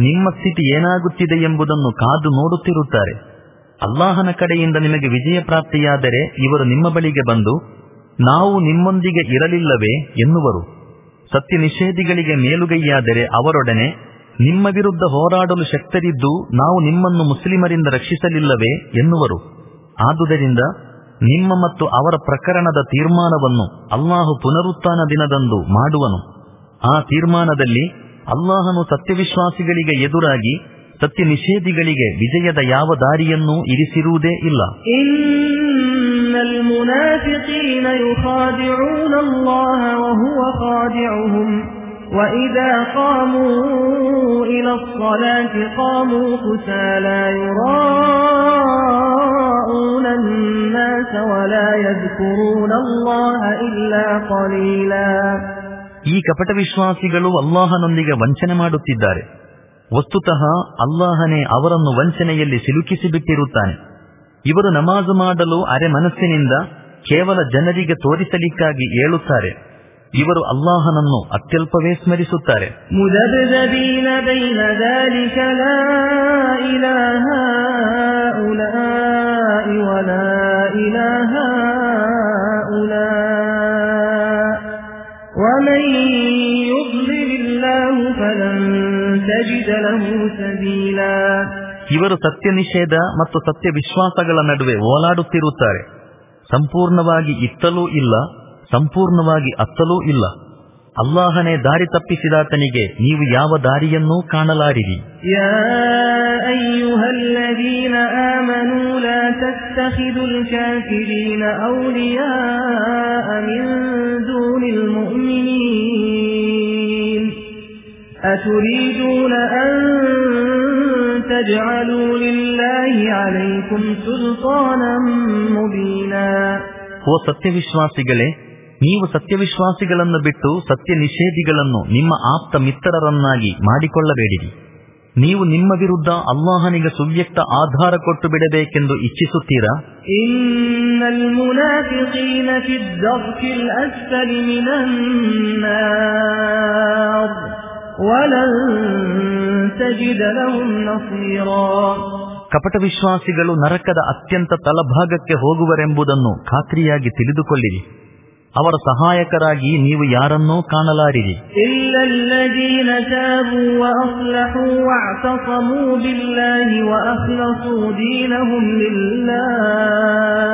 ನಿಮ್ಮ ಸ್ಥಿತಿ ಏನಾಗುತ್ತಿದೆ ಎಂಬುದನ್ನು ಕಾದು ನೋಡುತ್ತಿರುತ್ತಾರೆ. ಅಲ್ಲಾಹನ ಕಡೆಯಿಂದ ನಿಮಗೆ ವಿಜಯ ಪ್ರಾಪ್ತಿಯಾದರೆ ಇವರು ನಿಮ್ಮ ಬಳಿಗೆ ಬಂದು, ನಾವು ನಿಮ್ಮೊಂದಿಗೆ ಇರಲಿಲ್ಲವೇ ಎನ್ನುವರು. ಸತ್ಯ ನಿಷೇಧಿಗಳಿಗೆ ಮೇಲುಗೈಯಾದರೆ ಅವರೊಡನೆ, ನಿಮ್ಮ ವಿರುದ್ಧ ಹೋರಾಡಲು ಶಕ್ತರಿದ್ದು ನಾವು ನಿಮ್ಮನ್ನು ಮುಸ್ಲಿಮರಿಂದ ರಕ್ಷಿಸಲಿಲ್ಲವೇ ಎನ್ನುವರು. ಆದುದರಿಂದ, ನಿಮ್ಮ ಮತ್ತು ಅವರ ಪ್ರಕರಣದ ತೀರ್ಮಾನವನ್ನು ಅಲ್ಲಾಹು ಪುನರುತ್ಥಾನ ದಿನದಂದು ಮಾಡುವನು. ಆ ತೀರ್ಮಾನದಲ್ಲಿ ಅಲ್ಲಾಹನು ಸತ್ಯವಿಶ್ವಾಸಿಗಳಿಗೆ ಎದುರಾಗಿ ಸತ್ಯ ನಿಷೇಧಿಗಳಿಗೆ ವಿಜಯದ ಯಾವ ದಾರಿಯನ್ನೂ ಇರಿಸಿರುವುದೇ ಇಲ್ಲ إن المنافقين يخادعون الله وهو خادعهم وإذا قاموا إلى الصلاة قاموا كسالى يراءون الناس ولا يذكرون الله إلا قليلا ಈ ಕಪಟ ವಿಶ್ವಾಸಿಗಳು ಅಲ್ಲಾಹನೊಂದಿಗೆ ವಂಚನೆ ಮಾಡುತ್ತಿದ್ದಾರೆ. ವಸ್ತುತಃ ಅಲ್ಲಾಹನೇ ಅವರನ್ನು ವಂಚನೆಯಲ್ಲಿ ಸಿಲುಕಿಸಿಬಿಟ್ಟಿರುತ್ತಾನೆ. ಇವರು ನಮಾಜು ಮಾಡಲು ಅರೆ ಮನಸ್ಸಿನಿಂದ ಕೇವಲ ಜನರಿಗೆ ತೋರಿಸಲಿಕ್ಕಾಗಿ ಹೇಳುತ್ತಾರೆ ಇವರು ಅಲ್ಲಾಹನನ್ನು ಅತ್ಯಲ್ಪವೇ ಸ್ಮರಿಸುತ್ತಾರೆ. ಮುದಬೀನ ಇವರು ಸತ್ಯ ನಿಷೇಧ ಮತ್ತು ಸತ್ಯ ವಿಶ್ವಾಸಗಳ ನಡುವೆ ಓಲಾಡುತ್ತಿರುತ್ತಾರೆ ಸಂಪೂರ್ಣವಾಗಿ ಇತ್ತಲೂ ಇಲ್ಲ ಸಂಪೂರ್ಣವಾಗಿ ಅತ್ತಲೂ ಇಲ್ಲ. ಅಲ್ಲಾಹನೇ ದಾರಿ ತಪ್ಪಿಸಿದಾತನಿಗೆ ನೀವು ಯಾವ ದಾರಿಯನ್ನೂ ಕಾಣಲಾರಿರಿ. يا أتريدون أن تجعلوا لله عليكم سلطانا مبينا ಓ ಸತ್ಯವಿಶ್ವಾಸಿಗಳೇ ನೀವು ಸತ್ಯವಿಶ್ವಾಸಿಗಳನ್ನು ಬಿಟ್ಟು ಸತ್ಯ ನಿಷೇಧಿಗಳನ್ನು ನಿಮ್ಮ ಆಪ್ತ ಮಿತ್ರರನ್ನಾಗಿ ಮಾಡಿಕೊಳ್ಳಬೇಡಿರಿ ನೀವು ನಿಮ್ಮ ವಿರುದ್ಧ ಅಲ್ಲಾಹನಿಗೆ ಸುವ್ಯಕ್ತ ಆಧಾರ ಕೊಟ್ಟು ಬಿಡಬೇಕೆಂದು ಇಚ್ಛಿಸುತ್ತೀರಾ إن المنافقين في الدرك الأسفل من النار ولن تجد لهم نصيرا ಕಪಟ ವಿಶ್ವಾಸಿಗಳು ನರಕದ ಅತ್ಯಂತ ತಲಭಾಗಕ್ಕೆ ಹೋಗುವರೆಂಬುದನ್ನು ಖಾತ್ರಿಯಾಗಿ ತಿಳಿದುಕೊಳ್ಳಿರಿ ಅವರ ಸಹಾಯಕರಾಗಿ ನೀವು ಯಾರನ್ನೂ ಕಾಣಲಾರಿರಿ إلا الذين تابوا وأصلحوا واعتصموا بالله وأخلصوا دينهم لله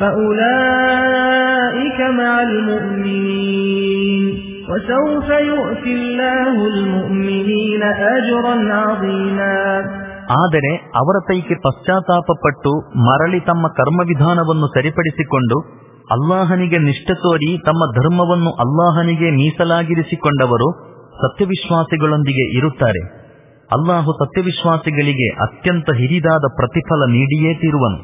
فأولئك مع المؤمنين وسوف يؤتي الله المؤمنين أجرا عظيما ಆದರೆ ಅವರ ಪೈಕಿ ಪಶ್ಚಾತ್ತಾಪಪಟ್ಟು ಮರಳಿ ತಮ್ಮ ಕರ್ಮವಿಧಾನವನ್ನು ಸರಿಪಡಿಸಿಕೊಂಡು ಅಲ್ಲಾಹನಿಗೆ ನಿಷ್ಠ ತೋರಿ ತಮ್ಮ ಧರ್ಮವನ್ನು ಅಲ್ಲಾಹನಿಗೆ ಮೀಸಲಾಗಿರಿಸಿಕೊಂಡವರು ಸತ್ಯವಿಶ್ವಾಸಿಗಳೊಂದಿಗೆ ಇರುತ್ತಾರೆ ಅಲ್ಲಾಹು ಸತ್ಯವಿಶ್ವಾಸಿಗಳಿಗೆ ಅತ್ಯಂತ ಹಿರಿದಾದ ಪ್ರತಿಫಲ ನೀಡಿಯೇ ತಿರುವನು.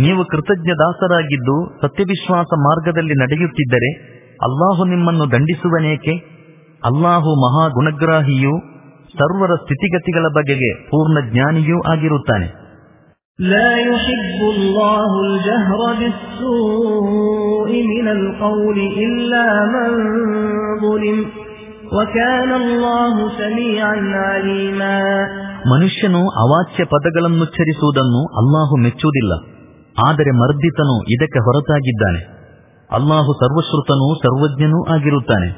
ನೀವು ಕೃತಜ್ಞ ದಾಸರಾಗಿದ್ದು ಸತ್ಯವಿಶ್ವಾಸ ಮಾರ್ಗದಲ್ಲಿ ನಡೆಯುತ್ತಿದ್ದರೆ ಅಲ್ಲಾಹು ನಿಮ್ಮನ್ನು ದಂಡಿಸುವನೇಕೆ? ಅಲ್ಲಾಹು ಮಹಾ ಗುಣಗ್ರಾಹಿಯೂ ಸರ್ವರ ಸ್ಥಿತಿಗತಿಗಳ ಬಗೆಗೆ ಪೂರ್ಣ ಜ್ಞಾನಿಯೂ ಆಗಿರುತ್ತಾನೆ. لا يحب الله الجهر بالسوء من القول إلا من ظلم وكان الله سميعا عليما ಮನುಷ್ಯನು ಅವಾಚ್ಯ ಪದಗಳನ್ನುಚ್ಚರಿಸುವುದನ್ನು ಅಲ್ಲಾಹು ಮೆಚ್ಚುವುದಿಲ್ಲ ಆದರೆ ಮರ್ದಿತನು ಇದಕ್ಕೆ ಹೊರತಾಗಿದ್ದಾನೆ ಅಲ್ಲಾಹು ಸರ್ವಶ್ರುತನೂ ಸರ್ವಜ್ಞನೂ ಆಗಿರುತ್ತಾನೆ.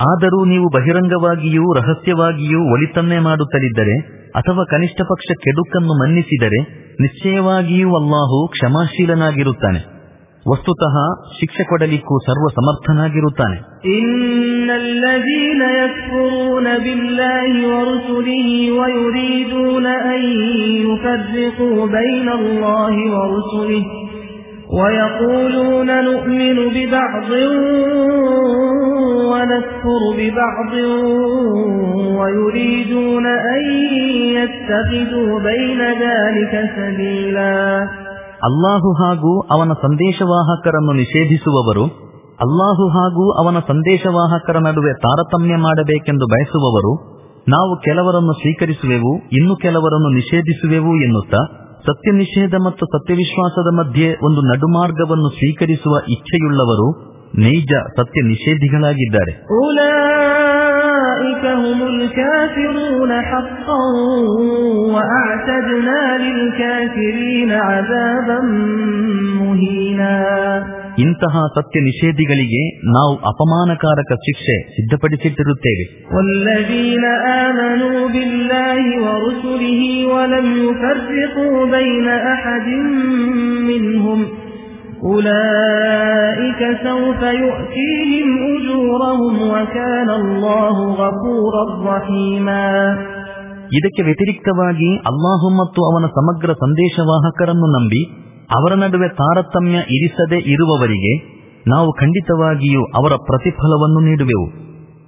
ಆದರೂ ನೀವು ಬಹಿರಂಗವಾಗಿಯೂ ರಹಸ್ಯವಾಗಿಯೂ ಒಳಿತನ್ನೇ ಮಾಡುತ್ತಲಿದ್ದರೆ ಅಥವಾ ಕನಿಷ್ಠ ಪಕ್ಷ ಕೆಡುಕನ್ನು ಮನ್ನಿಸಿದರೆ ನಿಶ್ಚಯವಾಗಿಯೂ ಅಲ್ಲಾಹು ಕ್ಷಮಾಶೀಲನಾಗಿರುತ್ತಾನೆ. ವಸ್ತುತಃ ಶಿಕ್ಷೆ ಕೊಡಲಿಕ್ಕೂ ಸರ್ವ ಸಮರ್ಥನಾಗಿರುತ್ತಾನೆ إن الذين يكفرون بالله ورسله ويريدون أن يفرقوا بين الله ورسله ويقولون نؤمن ببعض ونكفر ببعض ويريدون أن يتخذوا بين ذلك سبيلا ಅಲ್ಲಾಹು ಹಾಗೂ ಅವನ ಸಂದೇಶವಾಹಕರನ್ನು ನಿಷೇಧಿಸುವವರು, ಅಲ್ಲಾಹು ಹಾಗೂ ಅವನ ಸಂದೇಶವಾಹಕರ ನಡುವೆ ತಾರತಮ್ಯ ಮಾಡಬೇಕೆಂದು ಬಯಸುವವರು, ನಾವು ಕೆಲವರನ್ನು ಸ್ವೀಕರಿಸುವೆವು, ಇನ್ನು ಕೆಲವರನ್ನು ನಿಷೇಧಿಸುವೆವು ಎನ್ನುತ್ತಾ ಸತ್ಯ ನಿಷೇಧ ಮತ್ತು ಸತ್ಯವಿಶ್ವಾಸದ ಮಧ್ಯೆ ಒಂದು ನಡುಮಾರ್ಗವನ್ನು ಸ್ವೀಕರಿಸುವ ಇಚ್ಛೆಯುಳ್ಳವರು ನೈಜ ಸತ್ಯ ನಿಷೇಧಿಗಳಾಗಿದ್ದಾರೆ. ಇಂತಹ ಸತ್ಯ ನಿಷೇಧಿಗಳಿಗೆ ನಾವು ಅಪಮಾನಕಾರಕ ಶಿಕ್ಷೆ ಸಿದ್ಧಪಡಿಸಿಟ್ಟಿರುತ್ತೇವೆ. ಒಲ್ಲವೀನ أولئك سوف يؤتيهم أجورهم وكان الله غفورا رحيما ಇದಕ್ಕೆ ವ್ಯತಿರಿಕ್ತವಾಗಿ ಅಲ್ಲಾಹು ಮತ್ತು ಅವನ ಸಮಗ್ರ ಸಂದೇಶವಾಹಕರನ್ನು ನಂಬಿ ಅವರ ನಡುವೆ ತಾರತಮ್ಯ ಇರಿಸದೆ ಇರುವವರಿಗೆ ನಾವು ಖಂಡಿತವಾಗಿಯೂ ಅವರ ಪ್ರತಿಫಲವನ್ನು ನೀಡುವೆವು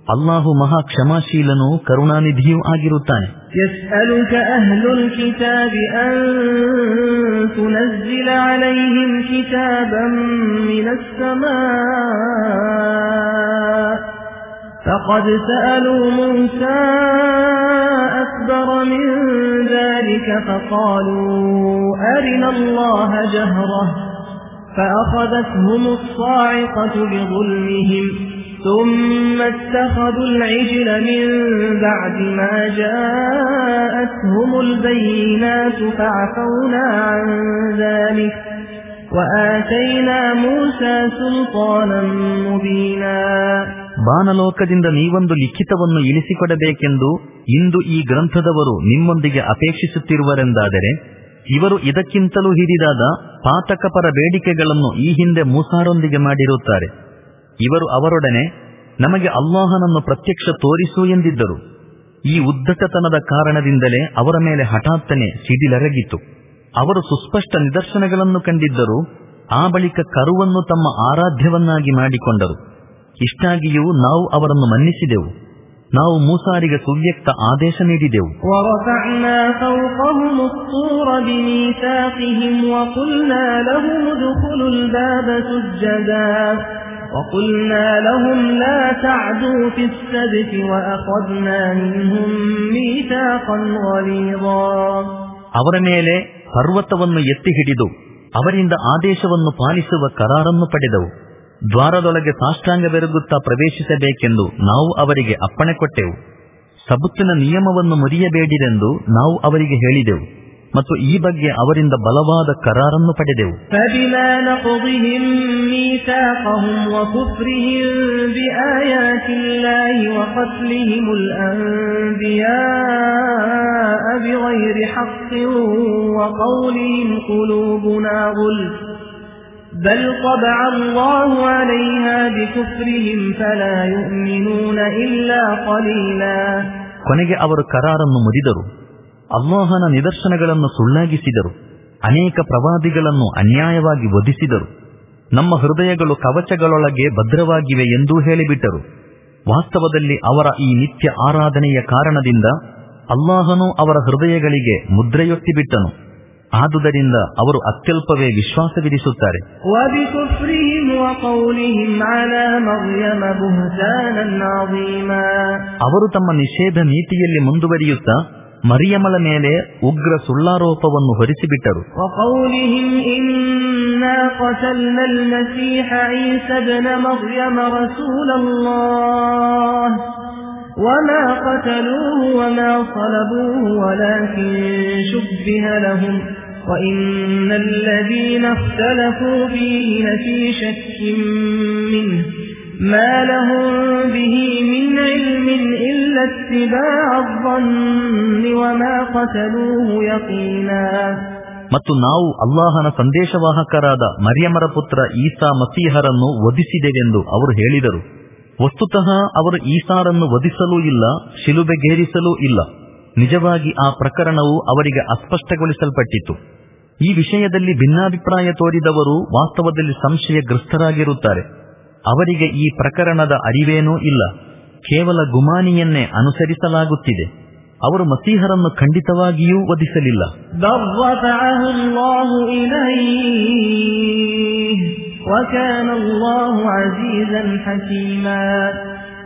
ಅಲ್ಲಾಹು ಮಹಾ ಕ್ಷಮಾಶೀಲನೂ ಕರುಣಾನಿಧಿಯೂ ಆಗಿರುತ್ತಾನೆ يسألك أهل الكتاب أن تنزل عليهم كتابا من السماء فقد سألوا موسى أكبر من ذلك فقالوا أرنا الله جهرة فأخذتهم الصاعقة بظلمهم ثم اتخذوا العجل من بعد ما جاءتهم البينات فعفونا عن ذلك وآتينا موسى سلطانا مبينا ಬಾನಲೋಕದಿಂದ ನೀವೊಂದು ಲಿಖಿತವನ್ನು ಇಳಿಸಿಕೊಡಬೇಕೆಂದು ಇಂದು ಈ ಗ್ರಂಥದವರು ನಿಮ್ಮೊಂದಿಗೆ ಅಪೇಕ್ಷಿಸುತ್ತಿರುವರೆಂದಾದರೆ ಇವರು ಇದಕ್ಕಿಂತಲೂ ಹಿರಿದಾದ ಪಾತಕಪರ ಬೇಡಿಕೆಗಳನ್ನು ಈ ಹಿಂದೆ ಮೂಸಾರೊಂದಿಗೆ ಮಾಡಿರುತ್ತಾರೆ ಇವರು ಅವರೊಡನೆ ನಮಗೆ ಅಲ್ಲಾಹನನ್ನು ಪ್ರತ್ಯಕ್ಷ ತೋರಿಸು ಎಂದಿದ್ದರು ಈ ಉದ್ದಟತನದ ಕಾರಣದಿಂದಲೇ ಅವರ ಮೇಲೆ ಹಠಾತ್ತನೆ ಸಿಡಿಲರಗಿತು ಅವರು ಸುಸ್ಪಷ್ಟ ನಿದರ್ಶನಗಳನ್ನು ಕಂಡಿದ್ದರು ಆ ಬಳಿಕ ಕರುವನ್ನು ತಮ್ಮ ಆರಾಧ್ಯವನ್ನಾಗಿ ಮಾಡಿಕೊಂಡರು ಇಷ್ಟಾಗಿಯೂ ನಾವು ಅವರನ್ನು ಮನ್ನಿಸಿದೆವು ನಾವು ಮೂಸಾರಿಗೆ ಸುವ್ಯಕ್ತ ಆದೇಶ ನೀಡಿದೆವು ورفعنا فوقهم الطور بميثاقهم وقلنا لهم ادخلوا الباب سجدا وقلنا لهم لا تعدوا في السبت وأخذنا منهم ميثاقا غليظا ಅವರ ಮೇಲೆ ಪರ್ವತವನ್ನು ಎತ್ತಿ ಹಿಡಿದು ಅವರಿಂದ ಆದೇಶವನ್ನು ಪಾಲಿಸುವ ಕರಾರನ್ನು ಪಡೆದವು ದ್ವಾರದೊಳಗೆ ಸಾಷ್ಟಾಂಗ ಬೆರಗುತ್ತಾ ಪ್ರವೇಶಿಸಬೇಕೆಂದು ನಾವು ಅವರಿಗೆ ಅಪ್ಪಣೆ ಕೊಟ್ಟೆವು ಸಬುತ್ತಿನ ನಿಯಮವನ್ನು ಮುರಿಯಬೇಡಿರೆಂದು ನಾವು ಅವರಿಗೆ ಹೇಳಿದೆವು ಮತ್ತು ಈ ಬಗ್ಗೆ ಅವರಿಂದ ಬಲವಾದ ಕರಾರನ್ನು ಪಡೆದೆವು فبما نقضهم ميثاقهم وكفرهم بآيات الله وقتلهم الأنبياء بغير حق وقولهم قلوبنا غلف بل طبع الله عليها بكفرهم فلا يؤمنون إلا قليلا ಕೊನೆಗೆ ಅವರು ಕರಾರನ್ನು ಮುರಿದರು ಅಲ್ಲಾಹನ ನಿದರ್ಶನಗಳನ್ನು ಸುಳ್ಳಾಗಿಸಿದರು. ಅನೇಕ ಪ್ರವಾದಿಗಳನ್ನು ಅನ್ಯಾಯವಾಗಿ ವಧಿಸಿದರು. ನಮ್ಮ ಹೃದಯಗಳು ಕವಚಗಳೊಳಗೆ ಭದ್ರವಾಗಿವೆ ಎಂದೂ ಹೇಳಿಬಿಟ್ಟರು. ವಾಸ್ತವದಲ್ಲಿ ಅವರ ಈ ನಿತ್ಯ ಆರಾಧನೆಯ ಕಾರಣದಿಂದ ಅಲ್ಲಾಹನು ಅವರ ಹೃದಯಗಳಿಗೆ ಮುದ್ರೆಯೊಟ್ಟಿಬಿಟ್ಟನು ಆದುದರಿಂದ ಅವರು ಅತ್ಯಲ್ಪವೇ ವಿಶ್ವಾಸವಿರಿಸುತ್ತಾರೆ. ಅವರು ತಮ್ಮ ನಿಷೇಧ ನೀತಿಯಲ್ಲಿ ಮುಂದುವರಿಯುತ್ತಾ ಮರಿಯಮಳ ಮೇಲೆ ಉಗ್ರ ಸುಳ್ಳಾರೋಪವನ್ನು ಹೊರಿಸಿಬಿಟ್ಟರು وقولهم إنا قتلنا المسيح عيسى ابن مريم رسول الله وما قتلوه وما صلبوه ولكن شبه لهم وإن الذين اختلفوا فيه لفي شك منه ما لهم به من علم إلا اتباع الظن وما قتلوه يقينا ಮತ್ತು ನಾವು ಅಲ್ಲಾಹನ ಸಂದೇಶವಾಹಕರಾದ ಮರಿಯಮರ ಪುತ್ರ ಈಸಾ ಮಸೀಹರನ್ನು ವಧಿಸಿದೆವೆಂದು ಅವರು ಹೇಳಿದರು ವಸ್ತುತಃ ಅವರು ಈಸಾರನ್ನು ವಧಿಸಲೂ ಇಲ್ಲ ಶಿಲುಬೆಗೇರಿಸಲೂ ಇಲ್ಲ ನಿಜವಾಗಿ ಆ ಪ್ರಕರಣವು ಅವರಿಗೆ ಅಸ್ಪಷ್ಟಗೊಳಿಸಲ್ಪಟ್ಟಿತು ಈ ವಿಷಯದಲ್ಲಿ ಭಿನ್ನಾಭಿಪ್ರಾಯ ತೋರಿದವರು ವಾಸ್ತವದಲ್ಲಿ ಸಂಶಯಗ್ರಸ್ತರಾಗಿರುತ್ತಾರೆ ಅವರಿಗೆ ಈ ಪ್ರಕರಣದ ಅರಿವೇನೂ ಇಲ್ಲ. ಕೇವಲ ಗುಮಾನಿಯನ್ನೇ ಅನುಸರಿಸಲಾಗುತ್ತಿದೆ. ಅವರು ಮಸೀಹರನ್ನು ಖಂಡಿತವಾಗಿಯೂ ವಧಿಸಲಿಲ್ಲ.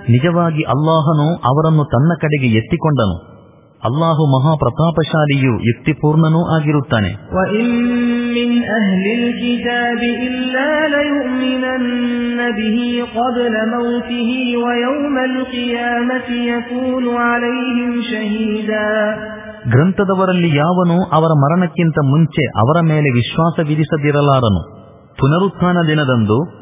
ನಿಜವಾಗಿ ಅಲ್ಲಾಹನು ಅವರನ್ನು ತನ್ನ ಕಡೆಗೆ ಎತ್ತಿಕೊಂಡನು. ಅಲ್ಲಾಹು ಮಹಾಪ್ರತಾಪಶಾಲಿಯು ಯುಕ್ತಿಪೂರ್ಣನೂ ಆಗಿರುತ್ತಾನೆ. ಗ್ರಂಥದವರಲ್ಲಿ ಯಾವನು ಅವರ ಮರಣಕ್ಕಿಂತ ಮುಂಚೆ ಅವರ ಮೇಲೆ ವಿಶ್ವಾಸ ವಿಧಿಸದಿರಲಾರನು. ಪುನರುತ್ಥಾನ ದಿನದಂದು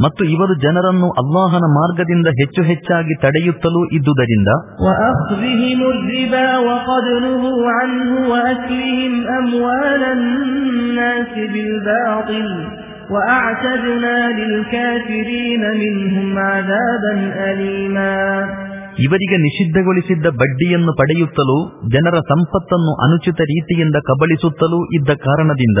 ಮತ್ತು ಇವರು ಜನರನ್ನು ಅಲ್ಲಾಹನ ಮಾರ್ಗದಿಂದ ಹೆಚ್ಚು ಹೆಚ್ಚಾಗಿ ತಡೆಯುತ್ತಲೂ ಇದ್ದುದರಿಂದ ಇವರಿಗೆ ನಿಷಿದ್ಧಗೊಳಿಸಿದ್ದ ಬಡ್ಡಿಯನ್ನು ಪಡೆಯುತ್ತಲೂ ಜನರ ಸಂಪತ್ತನ್ನು ಅನುಚಿತ ರೀತಿಯಿಂದ ಕಬಳಿಸುತ್ತಲೂ ಇದ್ದ ಕಾರಣದಿಂದ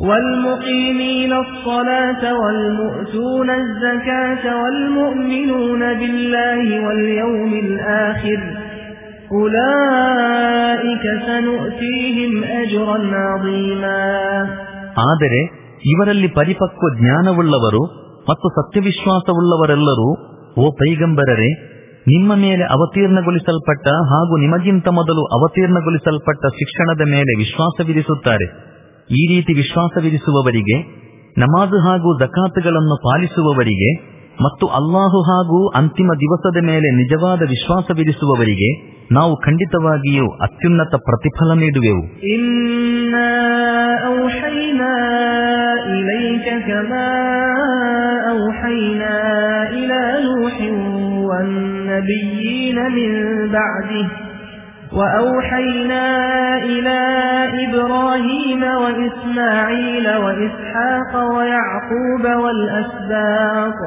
والمقيمين الصلاة والمؤتون الزكاة والمؤمنون بالله واليوم الآخر أولئك سنؤتيهم أجرا عظيما ಆದರೆ ಇವರಲ್ಲಿ ಪರಿಪಕ್ವ ಜ್ಞಾನವುಳ್ಳವರು ಮತ್ತು ಸತ್ಯವಿಶ್ವಾಸವುಳ್ಳವರೆಲ್ಲರೂ ಓ ಪೈಗಂಬರರೆ ನಿಮ್ಮ ಮೇಲೆ ಅವತೀರ್ಣಗೊಳಿಸಲ್ಪಟ್ಟ ಹಾಗೂ ನಿಮಗಿಂತ ಮೊದಲು ಅವತೀರ್ಣಗೊಳಿಸಲ್ಪಟ್ಟ ಶಿಕ್ಷಣದ ಮೇಲೆ ವಿಶ್ವಾಸವಿರಿಸುತ್ತಾರೆ ಈ ರೀತಿ ವಿಶ್ವಾಸವಿರಿಸುವವರಿಗೆ ನಮಾಜು ಹಾಗೂ ಜಕಾತುಗಳನ್ನು ಪಾಲಿಸುವವರಿಗೆ ಮತ್ತು ಅಲ್ಲಾಹು ಹಾಗೂ ಅಂತಿಮ ದಿವಸದ ಮೇಲೆ ನಿಜವಾದ ವಿಶ್ವಾಸವಿರಿಸುವವರಿಗೆ ನಾವು ಖಂಡಿತವಾಗಿಯೂ ಅತ್ಯುನ್ನತ ಪ್ರತಿಫಲ ನೀಡುವೆವು إنا أوحينا إليك كما أوحينا إلى نوح والنبيين من بعده وأوحينا إلى إبراهيم وإسماعيل وإسحاق ويعقوب والأسباط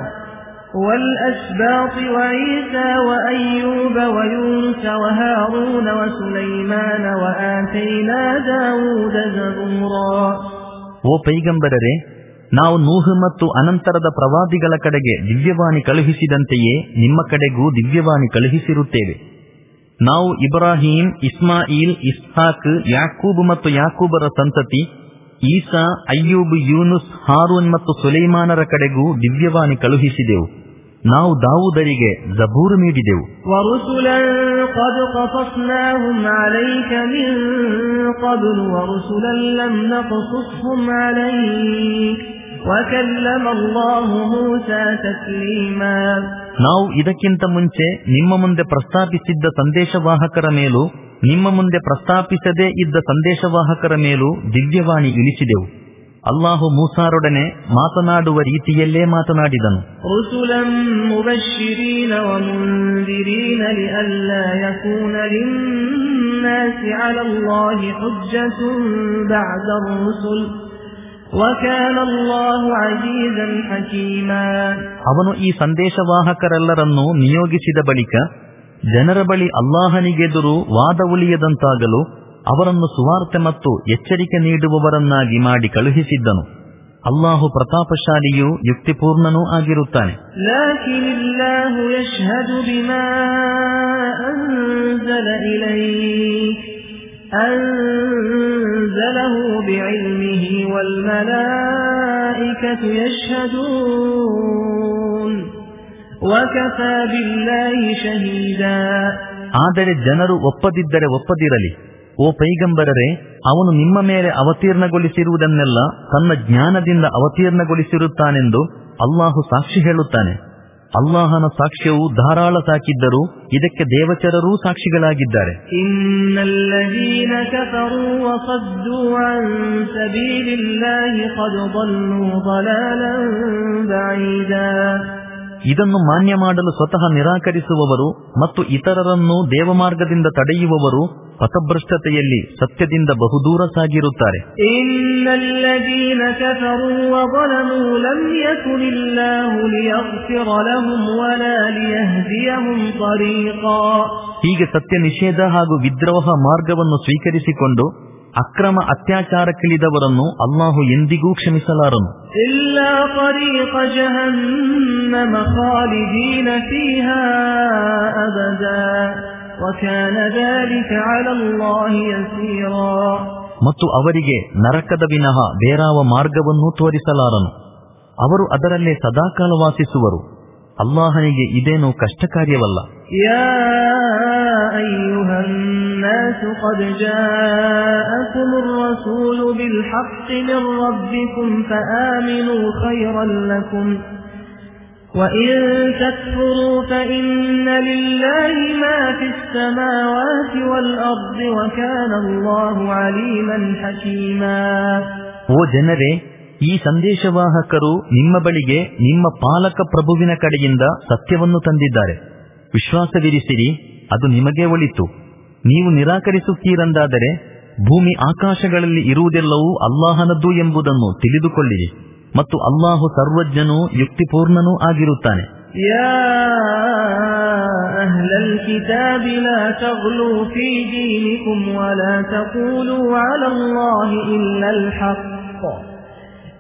والأسباط وعيسى وأيوب ويونس وهارون وسليمان وآتينا داود زبورا ಓ ಪೈಗಂಬರರೆ ನಾವು ನೂಹು ಮತ್ತು ಅನಂತರದ ಪ್ರವಾದಿಗಳ ಕಡೆಗೆ ದಿವ್ಯವಾಣಿ ಕಳುಹಿಸಿದಂತೆಯೇ ನಿಮ್ಮ ಕಡೆಗೂ ದಿವ್ಯವಾಣಿ ಕಳುಹಿಸಿರುತ್ತೇವೆ ನಾವು ಇಬ್ರಾಹಿಂ, ಇಸ್ಮಾಯಿಲ್, ಇಸ್ಹಾಕ್, ಯಾಕೂಬ್ ಮತ್ತು ಯಾಕೂಬರ ಸಂತತಿ, ಈಸಾ, ಅಯ್ಯೂಬ್, ಯೂನುಸ್, ಹಾರೂನ್ ಮತ್ತು ಸುಲೈಮಾನರ ಕಡೆಗೂ ದಿವ್ಯವಾಣಿ ಕಳುಹಿಸಿದೆವು. ನಾವು ದಾವುದರಿಗೆ ಜಬೂರು ನೀಡಿದೆವು. قد ನಾವು ಇದಕ್ಕಿಂತ ಮುಂಚೆ ನಿಮ್ಮ ಮುಂದೆ ಪ್ರಸ್ತಾಪಿಸಿದ್ದ ಸಂದೇಶವಾಹಕರ ಮೇಲೂ ನಿಮ್ಮ ಮುಂದೆ ಪ್ರಸ್ತಾಪಿಸದೇ ಇದ್ದ ಸಂದೇಶವಾಹಕರ ಮೇಲೂ ದಿವ್ಯವಾಣಿ ಇಳಿಸಿದೆವು. ಅಲ್ಲಾಹು ಮೂಸಾರೊಡನೆ ಮಾತನಾಡುವ ರೀತಿಯಲ್ಲೇ ಮಾತನಾಡಿದನು. ಅವನು ಈ ಸಂದೇಶವಾಹಕರೆಲ್ಲರನ್ನು ನಿಯೋಗಿಸಿದ ಬಳಿಕ ಜನರ ಬಳಿ ಅಲ್ಲಾಹನಿಗೆದುರು ವಾದ ಉಳಿಯದಂತಾಗಲು ಅವರನ್ನು ಸುವಾರ್ತೆ ಮತ್ತು ಎಚ್ಚರಿಕೆ ನೀಡುವವರನ್ನಾಗಿ ಮಾಡಿ ಕಳುಹಿಸಿದ್ದನು. ಅಲ್ಲಾಹು ಪ್ರತಾಪಶಾಲಿಯೂ ಯುಕ್ತಿಪೂರ್ಣನೂ ಆಗಿರುತ್ತಾನೆ. أنزله بعلمه والملائكة يشهدون وكفى بالله شهيدا ಆದರೆ ಜನರು ಒಪ್ಪದಿದ್ದರೆ ಒಪ್ಪದಿರಲಿ ಓ ಪೈಗಂಬರರೆ ಅವನು ನಿಮ್ಮ ಮೇಲೆ ಅವತೀರ್ಣಗೊಳಿಸಿರುವುದನ್ನೆಲ್ಲ ತನ್ನ ಜ್ಞಾನದಿಂದ ಅವತೀರ್ಣಗೊಳಿಸಿರುತ್ತಾನೆಂದು ಅಲ್ಲಾಹು ಸಾಕ್ಷಿ ಹೇಳುತ್ತಾನೆ ಅಲ್ಲಾಹನ ಸಾಕ್ಷ್ಯವು ಧಾರಾಳ ಸಾಕಿದ್ದರು ಇದಕ್ಕೆ ದೇವಚರರೂ ಸಾಕ್ಷಿಗಳಾಗಿದ್ದಾರೆ. إن ಇದನ್ನು ಮಾನ್ಯ ಮಾಡಲು ಸ್ವತಃ ನಿರಾಕರಿಸುವವರು ಮತ್ತು ಇತರರನ್ನು ದೇವಮಾರ್ಗದಿಂದ ತಡೆಯುವವರು ಪಥಭ್ರಷ್ಟತೆಯಲ್ಲಿ ಸತ್ಯದಿಂದ ಬಹುದೂರ ಸಾಗಿರುತ್ತಾರೆ. ಹೀಗೆ ಸತ್ಯ ನಿಷೇಧ ಹಾಗೂ ವಿದ್ರೋಹ ಮಾರ್ಗವನ್ನು ಸ್ವೀಕರಿಸಿಕೊಂಡು ಅಕ್ರಮ ಅತ್ಯಾಚಾರಕ್ಕಿಳಿದವರನ್ನು ಅಲ್ಲಾಹು ಎಂದಿಗೂ ಕ್ಷಮಿಸಲಾರನು. ಮತ್ತು ಅವರಿಗೆ ನರಕದ ವಿನಃ ಬೇರಾವ ಮಾರ್ಗವನ್ನೂ ತೋರಿಸಲಾರನು. ಅವರು ಅದರಲ್ಲೇ ಸದಾಕಾಲ ವಾಸಿಸುವರು. ಅಲ್ಲಾಹನಿಗೆ ಇದೇನೂ ಕಷ್ಟ ಕಾರ್ಯವಲ್ಲ يا أيها الناس قد جاءكم الرسول بالحق من ربكم فآمنوا خيرا لكم وإن تكفروا فإن لله ما في السماوات والأرض وكان الله عليما حكيما ಓ ಜನರೇ ಈ ಸಂದೇಶವಾಹಕರು ನಿಮ್ಮ ಬಳಿಗೆ ನಿಮ್ಮ ಪಾಲಕ ಪ್ರಭುವಿನ ಕಡೆಯಿಂದ ಸತ್ಯವನ್ನು ತಂದಿದ್ದಾರೆ ವಿಶ್ವಾಸವಿರಿಸಿರಿ, ಅದು ನಿಮಗೆ ಒಳಿತು. ನೀವು ನಿರಾಕರಿಸುತ್ತೀರಂದಾದರೆ ಭೂಮಿ ಆಕಾಶಗಳಲ್ಲಿ ಇರುವುದೆಲ್ಲವೂ ಅಲ್ಲಾಹನದ್ದು ಎಂಬುದನ್ನು ತಿಳಿದುಕೊಳ್ಳಿರಿ. ಮತ್ತು ಅಲ್ಲಾಹು ಸರ್ವಜ್ಞನೂ ಯುಕ್ತಿಪೂರ್ಣನೂ ಆಗಿರುತ್ತಾನೆ. يا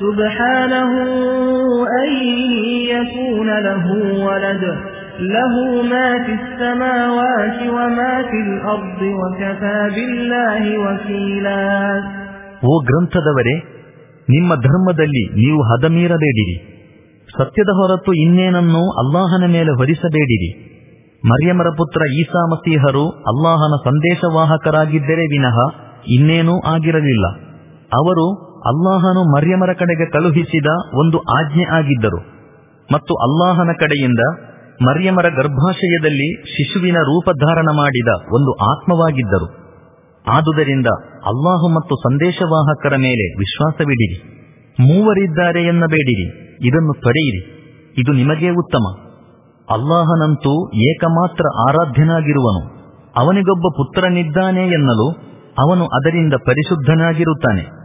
سبحانه أن يكون له ولد له ما في السماوات وما في الأرض وكفى بالله وكيلا ಓ ಗ್ರಂಥದವರೇ ನಿಮ್ಮ ಧರ್ಮದಲ್ಲಿ ನೀವು ಹದಮೀರಬೇಡಿರಿ ಸತ್ಯದ ಹೊರತು ಇನ್ನೇನನ್ನೂ ಅಲ್ಲಾಹನ ಮೇಲೆ ಹೊರಿಸಬೇಡಿರಿ ಮರ್ಯಮರ ಪುತ್ರ ಈಸಾ ಮಸೀಹರು ಅಲ್ಲಾಹನ ಸಂದೇಶವಾಹಕರಾಗಿದ್ದರೆ ವಿನಃ ಇನ್ನೇನೂ ಆಗಿರಲಿಲ್ಲ ಅವರು ಅಲ್ಲಾಹನು ಮರ್ಯಮರ ಕಡೆಗೆ ಕಳುಹಿಸಿದ ಒಂದು ಆಜ್ಞೆ ಆಗಿದ್ದರು. ಮತ್ತು ಅಲ್ಲಾಹನ ಕಡೆಯಿಂದ ಮರ್ಯಮರ ಗರ್ಭಾಶಯದಲ್ಲಿ ಶಿಶುವಿನ ರೂಪಧಾರಣ ಮಾಡಿದ ಒಂದು ಆತ್ಮವಾಗಿದ್ದರು. ಆದುದರಿಂದ ಅಲ್ಲಾಹು ಮತ್ತು ಸಂದೇಶವಾಹಕರ ಮೇಲೆ ವಿಶ್ವಾಸವಿಡಿರಿ. ಮೂವರಿದ್ದಾರೆ ಎನ್ನಬೇಡಿರಿ. ಇದನ್ನು ತೊರೆಯಿರಿ ಇದು ನಿಮಗೇ ಉತ್ತಮ. ಅಲ್ಲಾಹನಂತೂ ಏಕಮಾತ್ರ ಆರಾಧ್ಯನಾಗಿರುವನು. ಅವನಿಗೊಬ್ಬ ಪುತ್ರನಿದ್ದಾನೆ ಎನ್ನಲು ಅವನು ಅದರಿಂದ ಪರಿಶುದ್ಧನಾಗಿರುತ್ತಾನೆ.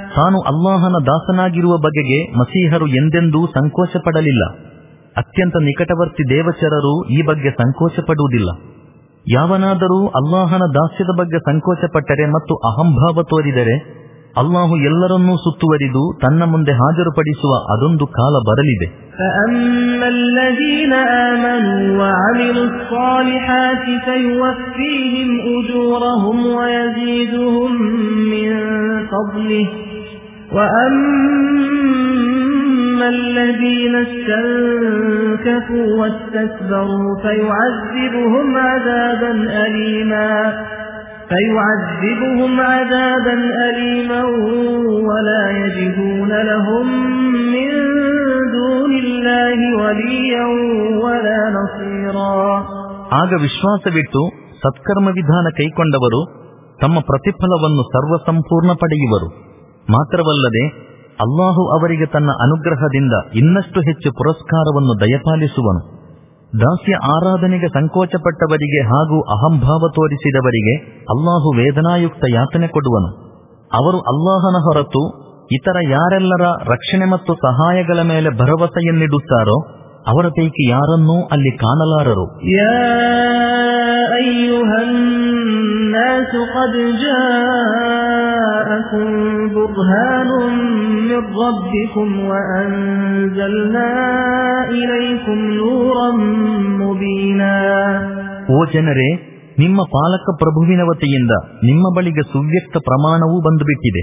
ತಾನು ಅಲ್ಲಾಹನ ದಾಸನಾಗಿರುವ ಬಗೆಗೆ ಮಸೀಹರು ಎಂದೆಂದೂ ಸಂಕೋಚಪಡಲಿಲ್ಲ. ಅತ್ಯಂತ ನಿಕಟವರ್ತಿ ದೇವಚರರು ಈ ಬಗ್ಗೆ ಸಂಕೋಚ ಪಡುವುದಿಲ್ಲ ಯಾವನಾದರೂ ಅಲ್ಲಾಹನ ದಾಸ್ಯದ ಬಗ್ಗೆ ಸಂಕೋಚಪಟ್ಟರೆ ಮತ್ತು ಅಹಂಭಾವ ತೋರಿದರೆ, ಅಲ್ಲಾಹು ಎಲ್ಲರನ್ನೂ ಸುತ್ತುವರಿದು ತನ್ನ ಮುಂದೆ ಹಾಜರುಪಡಿಸುವ ಅದೊಂದು ಕಾಲ ಬರಲಿದೆ. ಅಮ್ಮಲ್ಲದೀನ وأما الذين استنكفوا واستكبروا فيعذبهم عذابا أليما فيعذبهم عذابا أليما ولا يجدون لهم من دون الله وليا ولا نصيرا ಆಗ ವಿಶ್ವಾಸವಿಟ್ಟು ಸತ್ಕರ್ಮ ವಿಧಾನ ಕೈಕೊಂಡವರು ತಮ್ಮ ಪ್ರತಿಫಲವನ್ನು ಸರ್ವಸಂಪೂರ್ಣ ಪಡೆಯುವರು ಮಾತ್ರವಲ್ಲದೆ ಅಲ್ಲಾಹು ಅವರಿಗೆ ತನ್ನ ಅನುಗ್ರಹದಿಂದ ಇನ್ನಷ್ಟು ಹೆಚ್ಚು ಪುರಸ್ಕಾರವನ್ನು ದಯಪಾಲಿಸುವನು. ದಾಸ್ಯ ಆರಾಧನೆಗೆ ಸಂಕೋಚಪಟ್ಟವರಿಗೆ ಹಾಗೂ ಅಹಂಭಾವ ತೋರಿಸಿದವರಿಗೆ ಅಲ್ಲಾಹು ವೇದನಾಯುಕ್ತ ಯಾತನೆ ಕೊಡುವನು. ಅವರು ಅಲ್ಲಾಹನ ಹೊರತು ಇತರ ಯಾರೆಲ್ಲರ ರಕ್ಷಣೆ ಮತ್ತು ಸಹಾಯಗಳ ಮೇಲೆ ಭರವಸೆಯನ್ನಿಡುತ್ತಾರೋ ಅವರ ಪೈಕಿ ಯಾರನ್ನೂ ಅಲ್ಲಿ ಕಾಣಲಾರರು. الناس قد جاءكم برهان من ربكم وأنزلنا إليكم نورا مبينا ಓ ಜನರೇ ನಿಮ್ಮ ಪಾಲಕ ಪ್ರಭುವಿನ ವತಿಯಿಂದ ನಿಮ್ಮ ಬಳಿಗೆ ಸುವ್ಯಕ್ತ ಪ್ರಮಾಣವೂ ಬಂದುಬಿಟ್ಟಿದೆ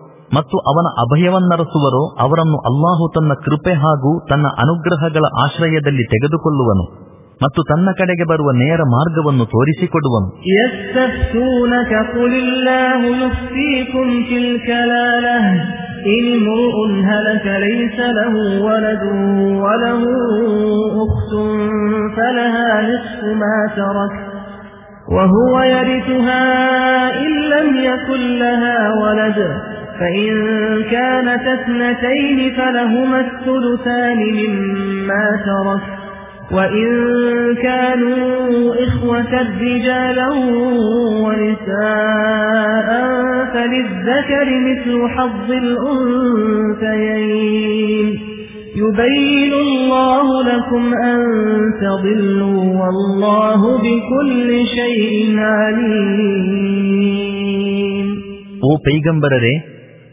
ಮತ್ತು ಅವನ ಅಭಯವನ್ನರಸುವರೋ ಅವರನ್ನು ಅಲ್ಲಾಹು ತನ್ನ ಕೃಪೆ ಹಾಗೂ ತನ್ನ ಅನುಗ್ರಹಗಳ ಆಶ್ರಯದಲ್ಲಿ ತೆಗೆದುಕೊಳ್ಳುವನು ಮತ್ತು ತನ್ನ ಕಡೆಗೆ ಬರುವ ನೇರ ಮಾರ್ಗವನ್ನು ತೋರಿಸಿಕೊಡುವನು يستفتونك قل الله يفتيكم في الكلالة إن امرؤ هلك ليس له ولد وله أخت فلها نصف ما ترك وهو يرثها إن لم يكن لها ولد فإن كانت اثنتين فلهما الثلثان مما ترك وإن كانوا إخوة رجالا ونساء فللذكر مثل حظ الأنثيين. يبين الله لكم أن تضلوا والله بكل شيء عليم.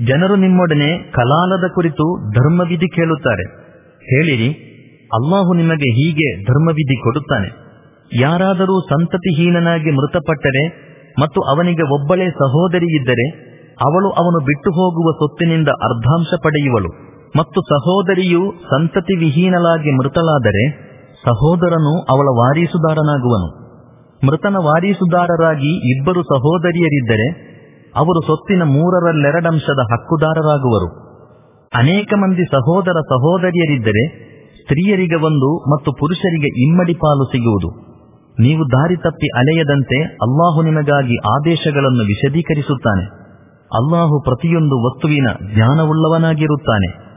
ಜನರು ನಿಮ್ಮೊಡನೆ ಕಲಾಲದ ಕುರಿತು ಧರ್ಮವಿಧಿ ಕೇಳುತ್ತಾರೆ. ಹೇಳಿರಿ, ಅಲ್ಲಾಹು ನಿಮಗೆ ಹೀಗೆ ಧರ್ಮವಿಧಿ ಕೊಡುತ್ತಾನೆ. ಯಾರಾದರೂ ಸಂತತಿಹೀನನಾಗಿ ಮೃತಪಟ್ಟರೆ ಮತ್ತು ಅವನಿಗೆ ಒಬ್ಬಳೇ ಸಹೋದರಿ ಇದ್ದರೆ, ಅವಳು ಅವನು ಬಿಟ್ಟು ಹೋಗುವ ಸೊತ್ತಿನಿಂದ ಅರ್ಧಾಂಶ ಪಡೆಯುವಳು. ಮತ್ತು ಸಹೋದರಿಯು ಸಂತತಿ ವಿಹೀನಲಾಗಿ ಮೃತಲಾದರೆ ಸಹೋದರನು ಅವಳ ವಾರೀಸುದಾರನಾಗುವನು. ಮೃತನ ವಾರೀಸುದಾರರಾಗಿ ಇಬ್ಬರು ಸಹೋದರಿಯರಿದ್ದರೆ ಅವರು ಸೊತ್ತಿನ ಮೂರರಲ್ಲೆರಡಂಶದ ಹಕ್ಕುದಾರರಾಗುವರು. ಅನೇಕ ಮಂದಿ ಸಹೋದರ ಸಹೋದರಿಯರಿದ್ದರೆ ಸ್ತ್ರೀಯರಿಗೆ ಒಂದು ಮತ್ತು ಪುರುಷರಿಗೆ ಇಮ್ಮಡಿ ಪಾಲು ಸಿಗುವುದು. ನೀವು ದಾರಿ ತಪ್ಪಿ ಅಲೆಯದಂತೆ ಅಲ್ಲಾಹು ನಿಮಗಾಗಿ ಆದೇಶಗಳನ್ನು ವಿಶದೀಕರಿಸುತ್ತಾನೆ. ಅಲ್ಲಾಹು ಪ್ರತಿಯೊಂದು ವಸ್ತುವಿನ ಜ್ಞಾನವುಳ್ಳವನಾಗಿರುತ್ತಾನೆ.